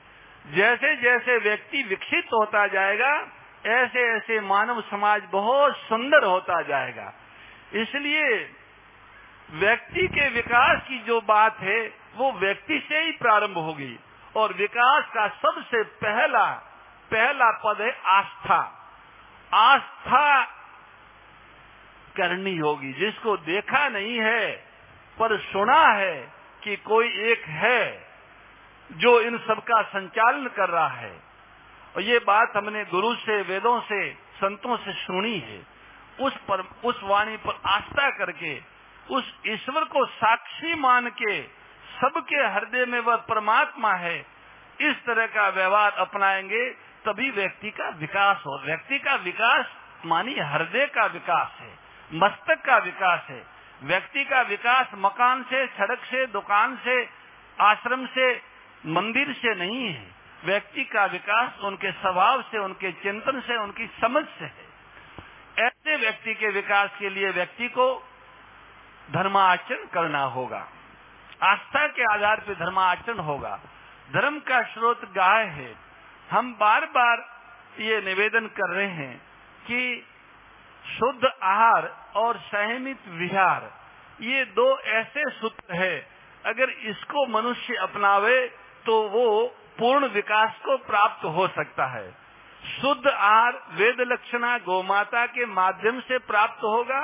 जैसे जैसे व्यक्ति विकसित होता जाएगा ऐसे ऐसे मानव समाज बहुत सुंदर होता जाएगा। इसलिए व्यक्ति के विकास की जो बात है, वो व्यक्ति से ही प्रारंभ होगी। और विकास का सबसे पहला पहला पद है आस्था। आस्था करनी होगी। जिसको देखा नहीं है, पर सुना है कि कोई एक है जो इन सबका संचालन कर रहा है। और ये बात हमने गुरु से, वेदों से, संतों से सुनी है। उस पर, उस वाणी पर आस्था करके, उस ईश्वर को साक्षी मान के सबके हृदय में वह परमात्मा है, इस तरह का व्यवहार अपनाएँगे। तभी व्यक्ति का विकास हो। व्यक्ति का विकास मानी हृदय का विकास है, मस्तक का विकास है। व्यक्ति का विकास मकान से, सड़क से, दुकान से, आश्रम से, मंदिर से नहीं है। व्यक्ति का विकास उनके स्वभाव से, उनके चिंतन से, उनकी समझ से है। ऐसे व्यक्ति के विकास के लिए व्यक्ति को धर्माचरण करना होगा। आस्था के आधार पर धर्माचरण होगा। धर्म का स्रोत गाय है। हम बार बार ये निवेदन कर रहे हैं कि शुद्ध आहार और सहमित विहार, ये दो ऐसे सूत्र है। अगर इसको मनुष्य अपनावे तो वो पूर्ण विकास को प्राप्त हो सकता है। शुद्ध आहार वेद लक्षणा गौमाता के माध्यम से प्राप्त होगा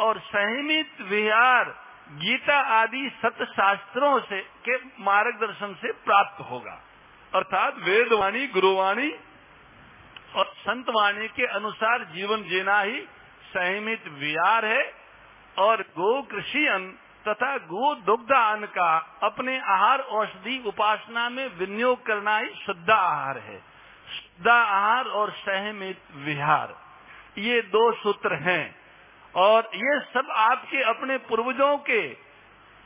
और सहमित विहार गीता आदि सत शास्त्रों से के मार्गदर्शन से प्राप्त होगा। अर्थात वेदवाणी, गुरुवाणी और संतवाणी के अनुसार जीवन जीना ही सहमित विहार है और गो कृषि अन्न तथा गो दुग्ध अन्न का अपने आहार औषधि उपासना में विनियोग करना ही शुद्ध आहार है। शुद्ध आहार और सहमित विहार, ये दो सूत्र हैं और ये सब आपके अपने पूर्वजों के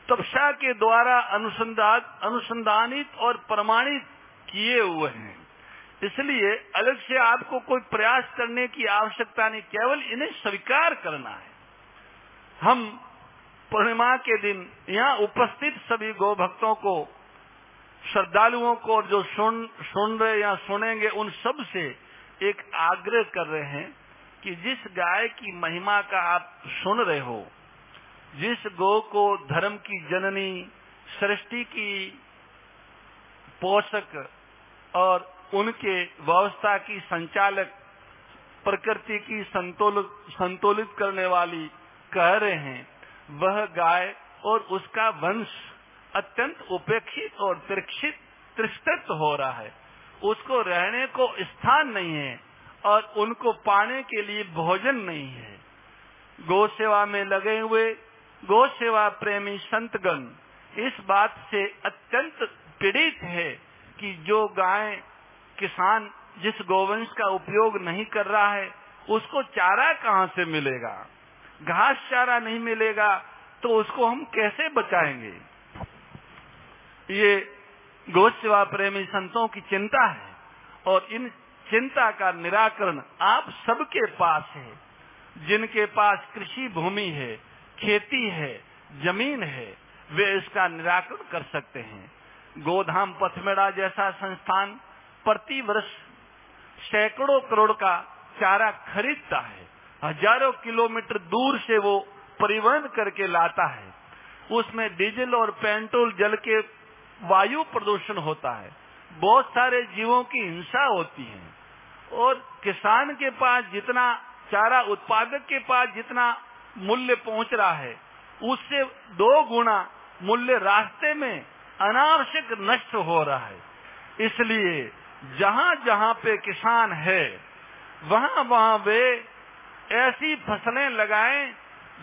तपसा के द्वारा अनुसंधान, अनुसंधानित और प्रमाणित किए हुए हैं। इसलिए अलग से आपको कोई प्रयास करने की आवश्यकता नहीं, केवल इन्हें स्वीकार करना है। हम पूर्णिमा के दिन यहाँ उपस्थित सभी गौ भक्तों को, श्रद्धालुओं को और जो सुन सुन रहे या सुनेंगे, उन सबसे एक आग्रह कर रहे हैं कि जिस गाय की महिमा का आप सुन रहे हो, जिस गौ को धर्म की जननी, सृष्टि की पोषक और उनके व्यवस्था की संचालक, प्रकृति की संतुलित संतुलित करने वाली कह रहे हैं, वह गाय और उसका वंश अत्यंत उपेक्षित और त्रिक्षित त्रिष्टित हो रहा है। उसको रहने को स्थान नहीं है और उनको पाने के लिए भोजन नहीं है। गौ सेवा में लगे हुए गौ सेवा प्रेमी संतगण इस बात से अत्यंत पीड़ित है कि जो गाय किसान जिस गोवंश का उपयोग नहीं कर रहा है, उसको चारा कहाँ से मिलेगा? घास चारा नहीं मिलेगा तो उसको हम कैसे बचाएँगे? ये गौ सेवा प्रेमी संतों की चिंता है, और इन चिंता का निराकरण आप सबके पास है। जिनके पास कृषि भूमि है, खेती है, ज़मीन है, वे इसका निराकरण कर सकते हैं। गोधाम पथमेड़ा जैसा संस्थान प्रति वर्ष सैकड़ों करोड़ का चारा खरीदता है। हज़ारों किलोमीटर दूर से वो परिवहन करके लाता है। उसमें डीजल और पेट्रोल जल के वायु प्रदूषण होता है। बहुत सारे जीवों की हिंसा होती है। और किसान के पास जितना चारा, उत्पादक के पास जितना मूल्य पहुँच रहा है, उससे दो गुना मूल्य रास्ते में अनावश्यक नष्ट हो रहा है। इसलिए जहाँ जहाँ पे किसान है, वहाँ वहाँ वे ऐसी फ़सलें लगाएँ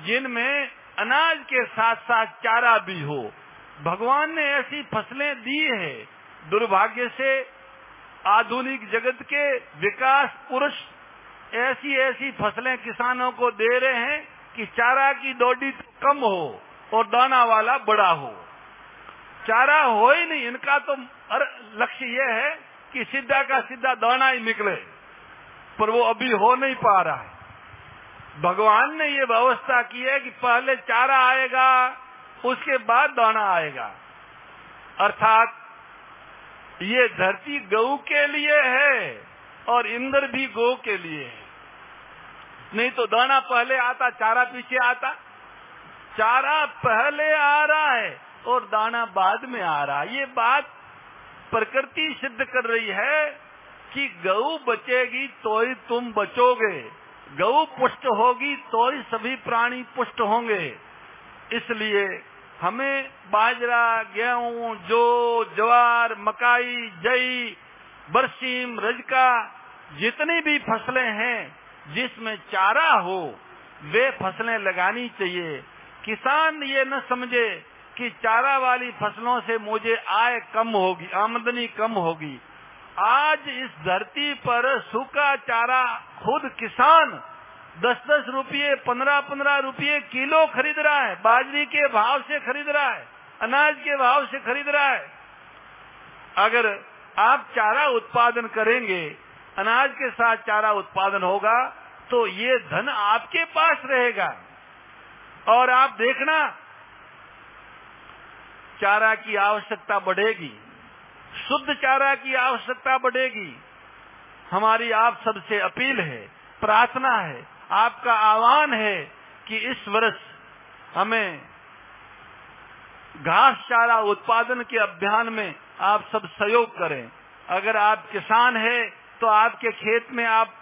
जिनमें अनाज के साथ साथ चारा भी हो। भगवान ने ऐसी फ़सलें दी है, दुर्भाग्य से आधुनिक जगत के विकास पुरुष ऐसी ऐसी फ़सलें किसानों को दे रहे हैं कि चारा की डोडी कम हो और दाना वाला बड़ा हो। चारा हो ही नहीं, इनका तो लक्ष्य यह है कि सीधा का सीधा दाना ही निकले, पर वो अभी हो नहीं पा रहा है। भगवान ने ये व्यवस्था की है कि पहले चारा आएगा, उसके बाद दाना आएगा। अर्थात ये धरती गऊ के लिए है और इंद्र भी गौ के लिए है। नहीं तो दाना पहले आता, चारा पीछे आता। चारा पहले आ रहा है और दाना बाद में आ रहा। ये बात प्रकृति सिद्ध कर रही है कि गऊ बचेगी तो ही तुम बचोगे। गऊ पुष्ट होगी तो ही सभी प्राणी पुष्ट होंगे। इसलिए हमें बाजरा, गेहूँ, जो, ज्वार, मकाई, जई, बरसीम, रजका, जितनी भी फ़सलें हैं, जिसमें चारा हो, वे फ़सलें लगानी चाहिए। किसान ये न समझे कि चारा वाली फ़सलों से मुझे आय कम होगी, आमदनी कम होगी। आज इस धरती पर सूखा चारा खुद किसान दस दस रुपये पंद्रह पंद्रह रुपये किलो खरीद रहा है। बाजरी के भाव से खरीद रहा है, अनाज के भाव से खरीद रहा है। अगर आप चारा उत्पादन करेंगे, अनाज के साथ चारा उत्पादन होगा तो ये धन आपके पास रहेगा। और आप देखना चारा की आवश्यकता बढ़ेगी। शुद्ध चारा की आवश्यकता बढ़ेगी। हमारी आप सबसे अपील है, प्रार्थना है, आपका आह्वान है कि इस वर्ष हमें घास चारा उत्पादन के अभियान में आप सब सहयोग करें। अगर आप किसान है तो आपके खेत में आप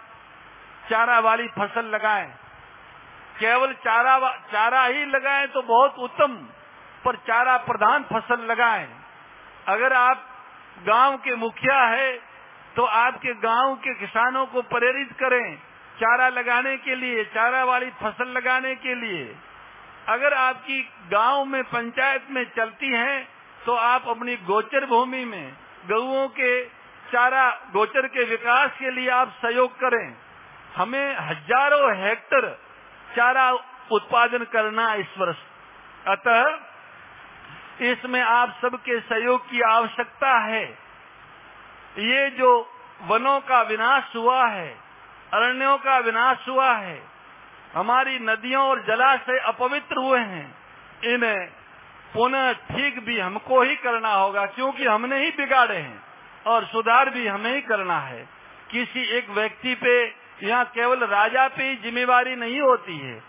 चारा वाली फ़सल लगाएँ। केवल चारा चारा ही लगाएँ तो बहुत उत्तम। पर चारा प्रधान फ़सल लगाएँ। अगर आप गाँव के मुखिया है तो आपके गाँव के किसानों को प्रेरित करें चारा लगाने के लिए, चारा वाली फ़सल लगाने के लिए। अगर आपकी गाँव में पंचायत में चलती है तो आप अपनी गोचर भूमि में गऊओं के चारा, गोचर के विकास के लिए आप सहयोग करें। हमें हज़ारों हेक्टर चारा उत्पादन करना इस वर्ष। अतः इसमें आप सबके सहयोग की आवश्यकता है। ये जो वनों का विनाश हुआ है, अरण्यों का विनाश हुआ है, हमारी नदियों और जलाशय अपवित्र हुए हैं, इन्हें पुनः ठीक भी हमको ही करना होगा, क्योंकि हमने ही बिगाड़े हैं, और सुधार भी हमें ही करना है। किसी एक व्यक्ति पे यहाँ केवल राजा पे ही जिम्मेवारी नहीं होती है,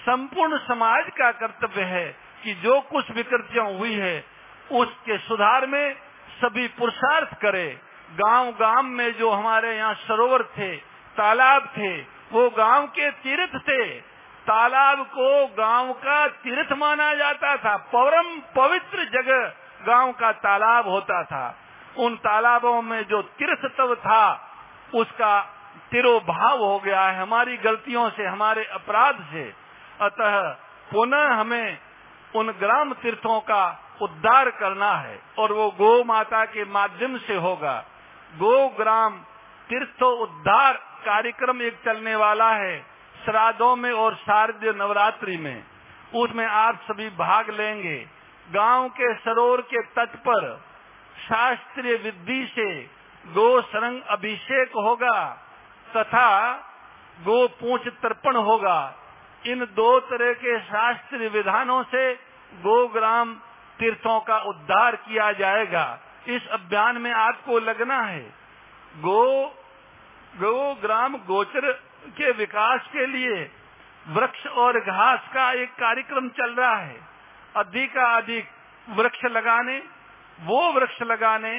संपूर्ण समाज का कर्तव्य है कि जो कुछ विकृतियाँ हुई है, उसके सुधार में सभी पुरुषार्थ करे। गाँव गाँव में जो हमारे यहाँ सरोवर थे, तालाब थे, वो गाँव के तीर्थ थे। तालाब को गाँव का तीर्थ माना जाता था। परम पवित्र जगह गाँव का तालाब होता था। उन तालाबों में जो तीर्थ तव था, उसका तिरोभाव हो गया है। हमारी गलतियों से, हमारे अपराध से। अतः पुनः हमें उन ग्राम तीर्थों का उद्धार करना है और वो गो माता के माध्यम से होगा। गो ग्राम तीर्थ उद्धार कार्यक्रम एक चलने वाला है श्राद्धों में और शारदीय नवरात्रि में। उसमें आप सभी भाग लेंगे। गाँव के सरोवर के तट पर शास्त्रीय विधि से गो सरंग अभिषेक होगा तथा गो पूछ तर्पण होगा। इन दो तरह के शास्त्र विधानों से गोग्राम तीर्थों का उद्धार किया जाएगा। इस अभियान में आपको लगना है, गो गो ग्राम गोचर के विकास के लिए वृक्ष और घास का एक कार्यक्रम चल रहा है। अधिक अधिक वृक्ष लगाने, वो वृक्ष लगाने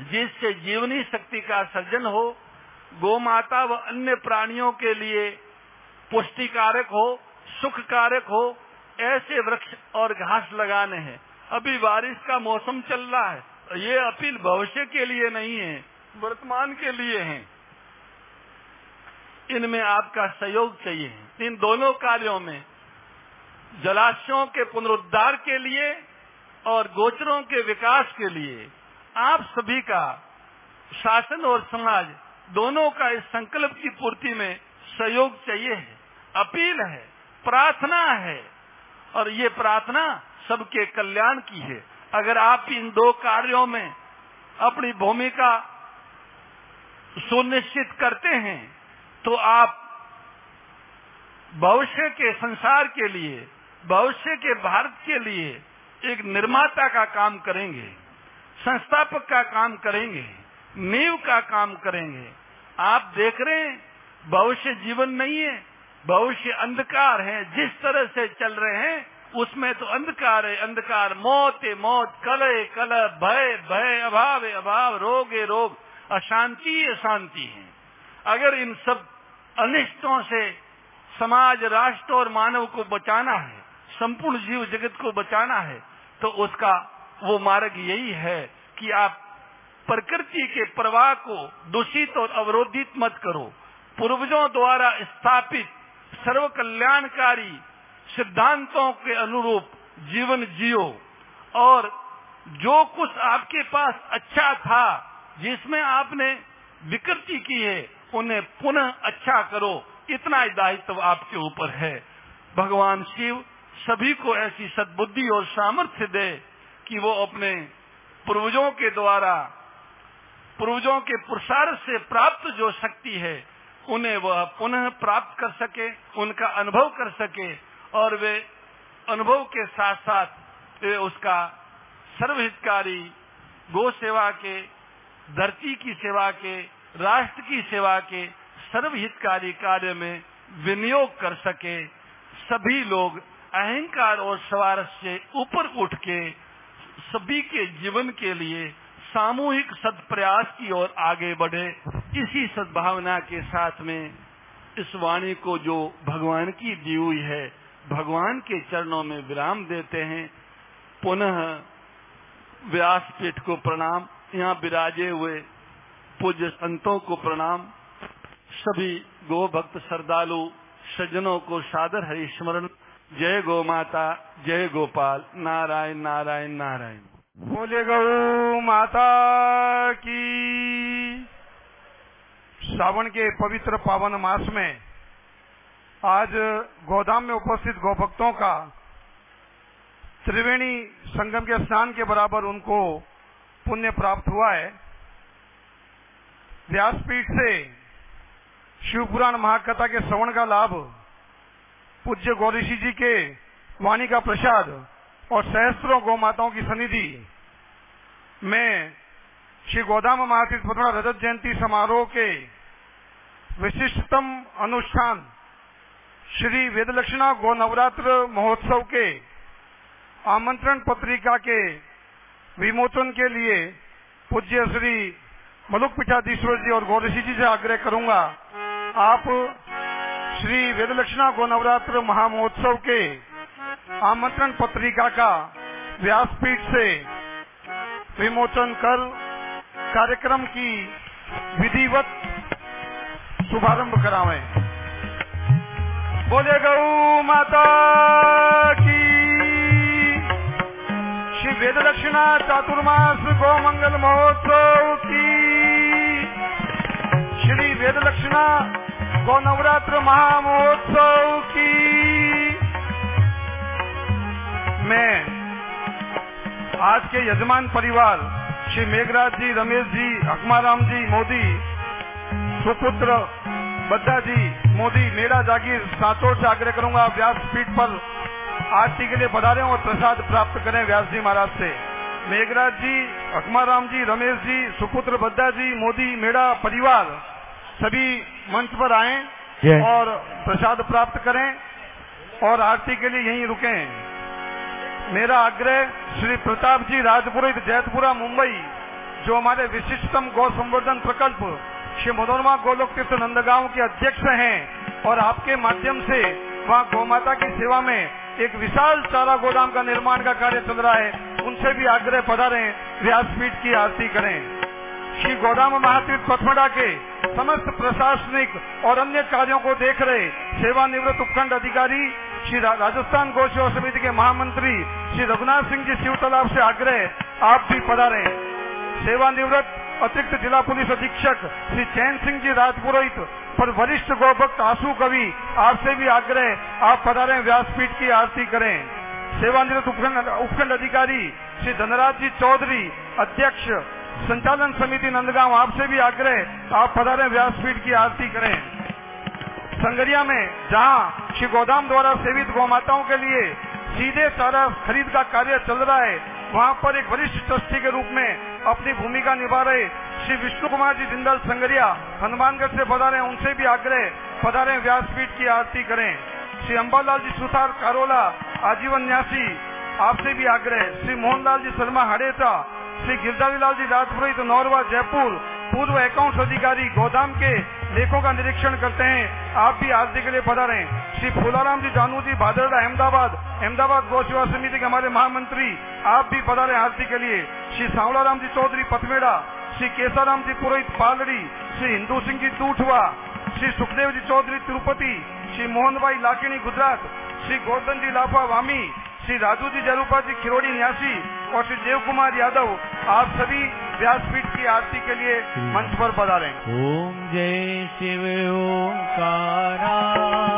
जिससे जीवनी शक्ति का सर्जन हो गो माता व अन्य प्राणियों के लिए पुष्टि कारक हो सुख कारक हो, ऐसे वृक्ष और घास लगाने हैं। अभी बारिश का मौसम चल रहा है, ये अपील भविष्य के लिए नहीं है, वर्तमान के लिए है। इनमें आपका सहयोग चाहिए। इन दोनों कार्यों में जलाशयों के पुनरुद्धार के लिए और गोचरों के विकास के लिए आप सभी का शासन और समाज दोनों का इस संकल्प की पूर्ति में सहयोग चाहिए। है अपील है, प्रार्थना है, और ये प्रार्थना सबके कल्याण की है। अगर आप इन दो कार्यों में अपनी भूमिका सुनिश्चित करते हैं तो आप भविष्य के संसार के लिए, भविष्य के भारत के लिए एक निर्माता का काम करेंगे, संस्थापक का काम करेंगे, नींव का काम करेंगे। आप देख रहे हैं, भविष्य जीवन नहीं है भविष्य अंधकार है, जिस तरह से चल रहे हैं, उसमें तो अंधकार है, अंधकार। मौत है मौत, कलह कल भय भय, अभाव है अभाव, रोग है रोग। अशांति अशांति है। अगर इन सब अनिष्टों से समाज, राष्ट्र और मानव को बचाना है, संपूर्ण जीव जगत को बचाना है तो उसका वो मार्ग यही है कि आप प्रकृति के प्रवाह को दूषित और अवरोधित मत करो। पूर्वजों द्वारा स्थापित सर्व कल्याणकारी सिद्धांतों के अनुरूप जीवन जियो। और जो कुछ आपके पास अच्छा था, जिसमें आपने विकृति की है, उन्हें पुनः अच्छा करो। इतना ही दायित्व आपके ऊपर है। भगवान शिव सभी को ऐसी सद्बुद्धि और सामर्थ्य दे कि वो अपने पूर्वजों के द्वारा, पूर्वजों के पुरुषार्थ से प्राप्त जो शक्ति है उन्हें वह पुनः प्राप्त कर सके, उनका अनुभव कर सके और वे अनुभव के साथ साथ वे उसका सर्वहितकारी गो सेवा के, धरती की सेवा के, राष्ट्र की सेवा के सर्वहितकारी कार्य में विनियोग कर सके। सभी लोग अहंकार और स्वार्थ से ऊपर उठ के सभी के जीवन के लिए सामूहिक सदप्रयास की ओर आगे बढ़े, इसी सद्भावना के साथ में इस वाणी को जो भगवान की दी हुई है, भगवान के चरणों में विराम देते हैं। पुनः व्यासपीठ को प्रणाम, यहाँ विराजे हुए पूज्य संतों को प्रणाम। सभी गो भक्त श्रद्धालु, सज्जनों को सादर हरिस्मरण। जय गो माता, जय गोपाल, नारायण नारायण नारायण। बोले गौ माता की। श्रावण के पवित्र पावन मास में आज गोदाम में उपस्थित गौभक्तों का त्रिवेणी संगम के स्नान के बराबर उनको पुण्य प्राप्त हुआ है। व्यासपीठ से शिवपुराण महाकथा के श्रवण का लाभ पूज्य गौरीशी जी के वाणी का प्रसाद और सहस्त्रों गौ माताओं की सनिधि में श्री गोदाम महातीर्थ पटना रजत जयंती समारोह के विशिष्टतम अनुष्ठान श्री वेदलक्षणा गौ नवरात्र महोत्सव के आमंत्रण पत्रिका के विमोचन के लिए पूज्य श्री मलुक पीठाधीश्वर जी और गौरशी जी से आग्रह करूँगा, आप श्री वेदलक्षणा गौ नवरात्र महामहोत्सव के आमंत्रण पत्रिका का व्यासपीठ से विमोचन कर कार्यक्रम की विधिवत शुभारंभ करावें। बोले गौ माता की। श्री वेद दक्षिणा चातुर्मास गौ मंगल महोत्सव की। श्री वेद दक्षिणा गौ नवरात्र महामहोत्सव की। मैं आज के यजमान परिवार श्री मेघराज जी रमेश जी अकमाराम जी मोदी सुपुत्र बद्दा जी मोदी मेरा जागीर सातों से आग्रह करूँगा व्यास पीठ पर आरती के लिए पधारे और प्रसाद प्राप्त करें व्यास जी महाराज से। मेघराज जी अकमाराम जी रमेश जी सुपुत्र बद्दा जी मोदी मेरा परिवार सभी मंच पर आए और प्रसाद प्राप्त करें और आरती के लिए यहीं रुकें। मेरा आग्रह श्री प्रताप जी राजपुरोहित जैतपुरा, मुंबई, जो हमारे विशिष्टतम गौ संवर्धन प्रकल्प श्री मनोरमा गोलोक तीर्थ नंदगांव के अध्यक्ष हैं और आपके माध्यम से वहाँ गौ माता की सेवा में एक विशाल चारा गोदाम का निर्माण का कार्य चल रहा है, उनसे भी आग्रह पढ़ा रहे व्यासपीठ की आरती करें। श्री गोदाम महातीर्थ पथमड़ा के समस्त प्रशासनिक और अन्य कार्यों को देख रहे सेवानिवृत्त उपखंड अधिकारी श्री राजस्थान गौ सेवा समिति के महामंत्री श्री रघुनाथ सिंह जी शिव तालाब से आग्रह आप भी पधारे। सेवानिवृत्त अतिरिक्त जिला पुलिस अधीक्षक श्री चैन सिंह जी राजपुरोहित पर वरिष्ठ गौभक्त आँसू कवि आपसे भी आग्रह आप पधारे, व्यासपीठ की आरती करें। सेवानिवृत्त उपखंड अधिकारी श्री धनराज जी चौधरी, अध्यक्ष संचालन समिति नंदगांव आपसे भी आग्रह, आप पधारे व्यासपीठ की आरती करें। संगरिया में, जहाँ श्री गोदाम द्वारा सेवित गौ माताओं के लिए सीधे चारा खरीद का कार्य चल रहा है, वहाँ पर एक वरिष्ठ ट्रस्टी के रूप में अपनी भूमिका निभा रहे श्री विष्णु कुमार जी जिंदल संगरिया, हनुमानगढ़ से पधारे, उनसे भी आग्रह, पधारे व्यासपीठ की आरती करें। श्री अम्बालाल जी सुतार कारोला, आजीवन न्यासी, आपसे भी आग्रह, श्री मोहनलाल जी शर्मा हडेटा श्री गिरधारी लाल जी राजपुरोहित नौरवा, जयपुर। पूर्व अकाउंट्स अधिकारी गोदाम के लेखों का निरीक्षण करते हैं। आप भी आरती के लिए पधारे। श्री फूलाराम जी जानू जी भादरडा अहमदाबाद। अहमदाबाद गौ सेवा समिति के हमारे महामंत्री, आप भी पधारे आरती के लिए। श्री सांवलाराम जी चौधरी पथमेड़ा श्री केसाराम जी पुरोहित, पालड़ी। श्री हिंदू सिंह जी टूठवा श्री सुखदेव जी चौधरी, तिरुपति। श्री मोहन भाई लाकिनी गुजरात। श्री गोवर्धन जी लाफा, वामी। श्री राजू जी जरूपा जी, खिरोड़ी, न्यासी। और श्री देव कुमार यादव आप सभी व्यासपीठ की आरती के लिए मंच पर पधारें ओम जय शिव ओंकारा। कौन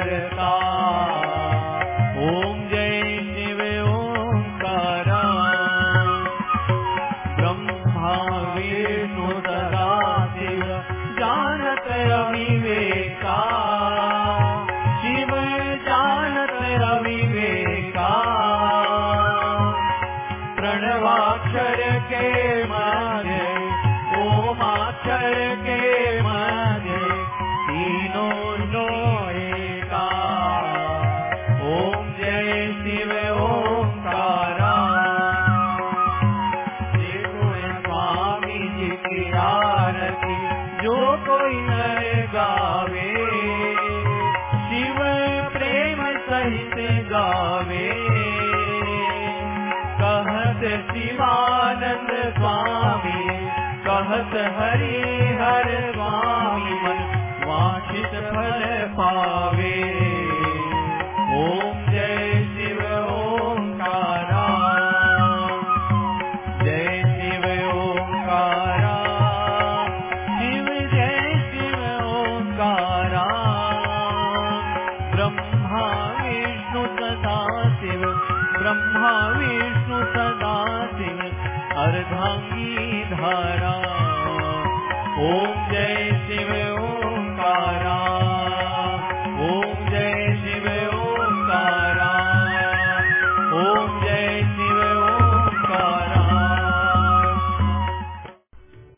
करता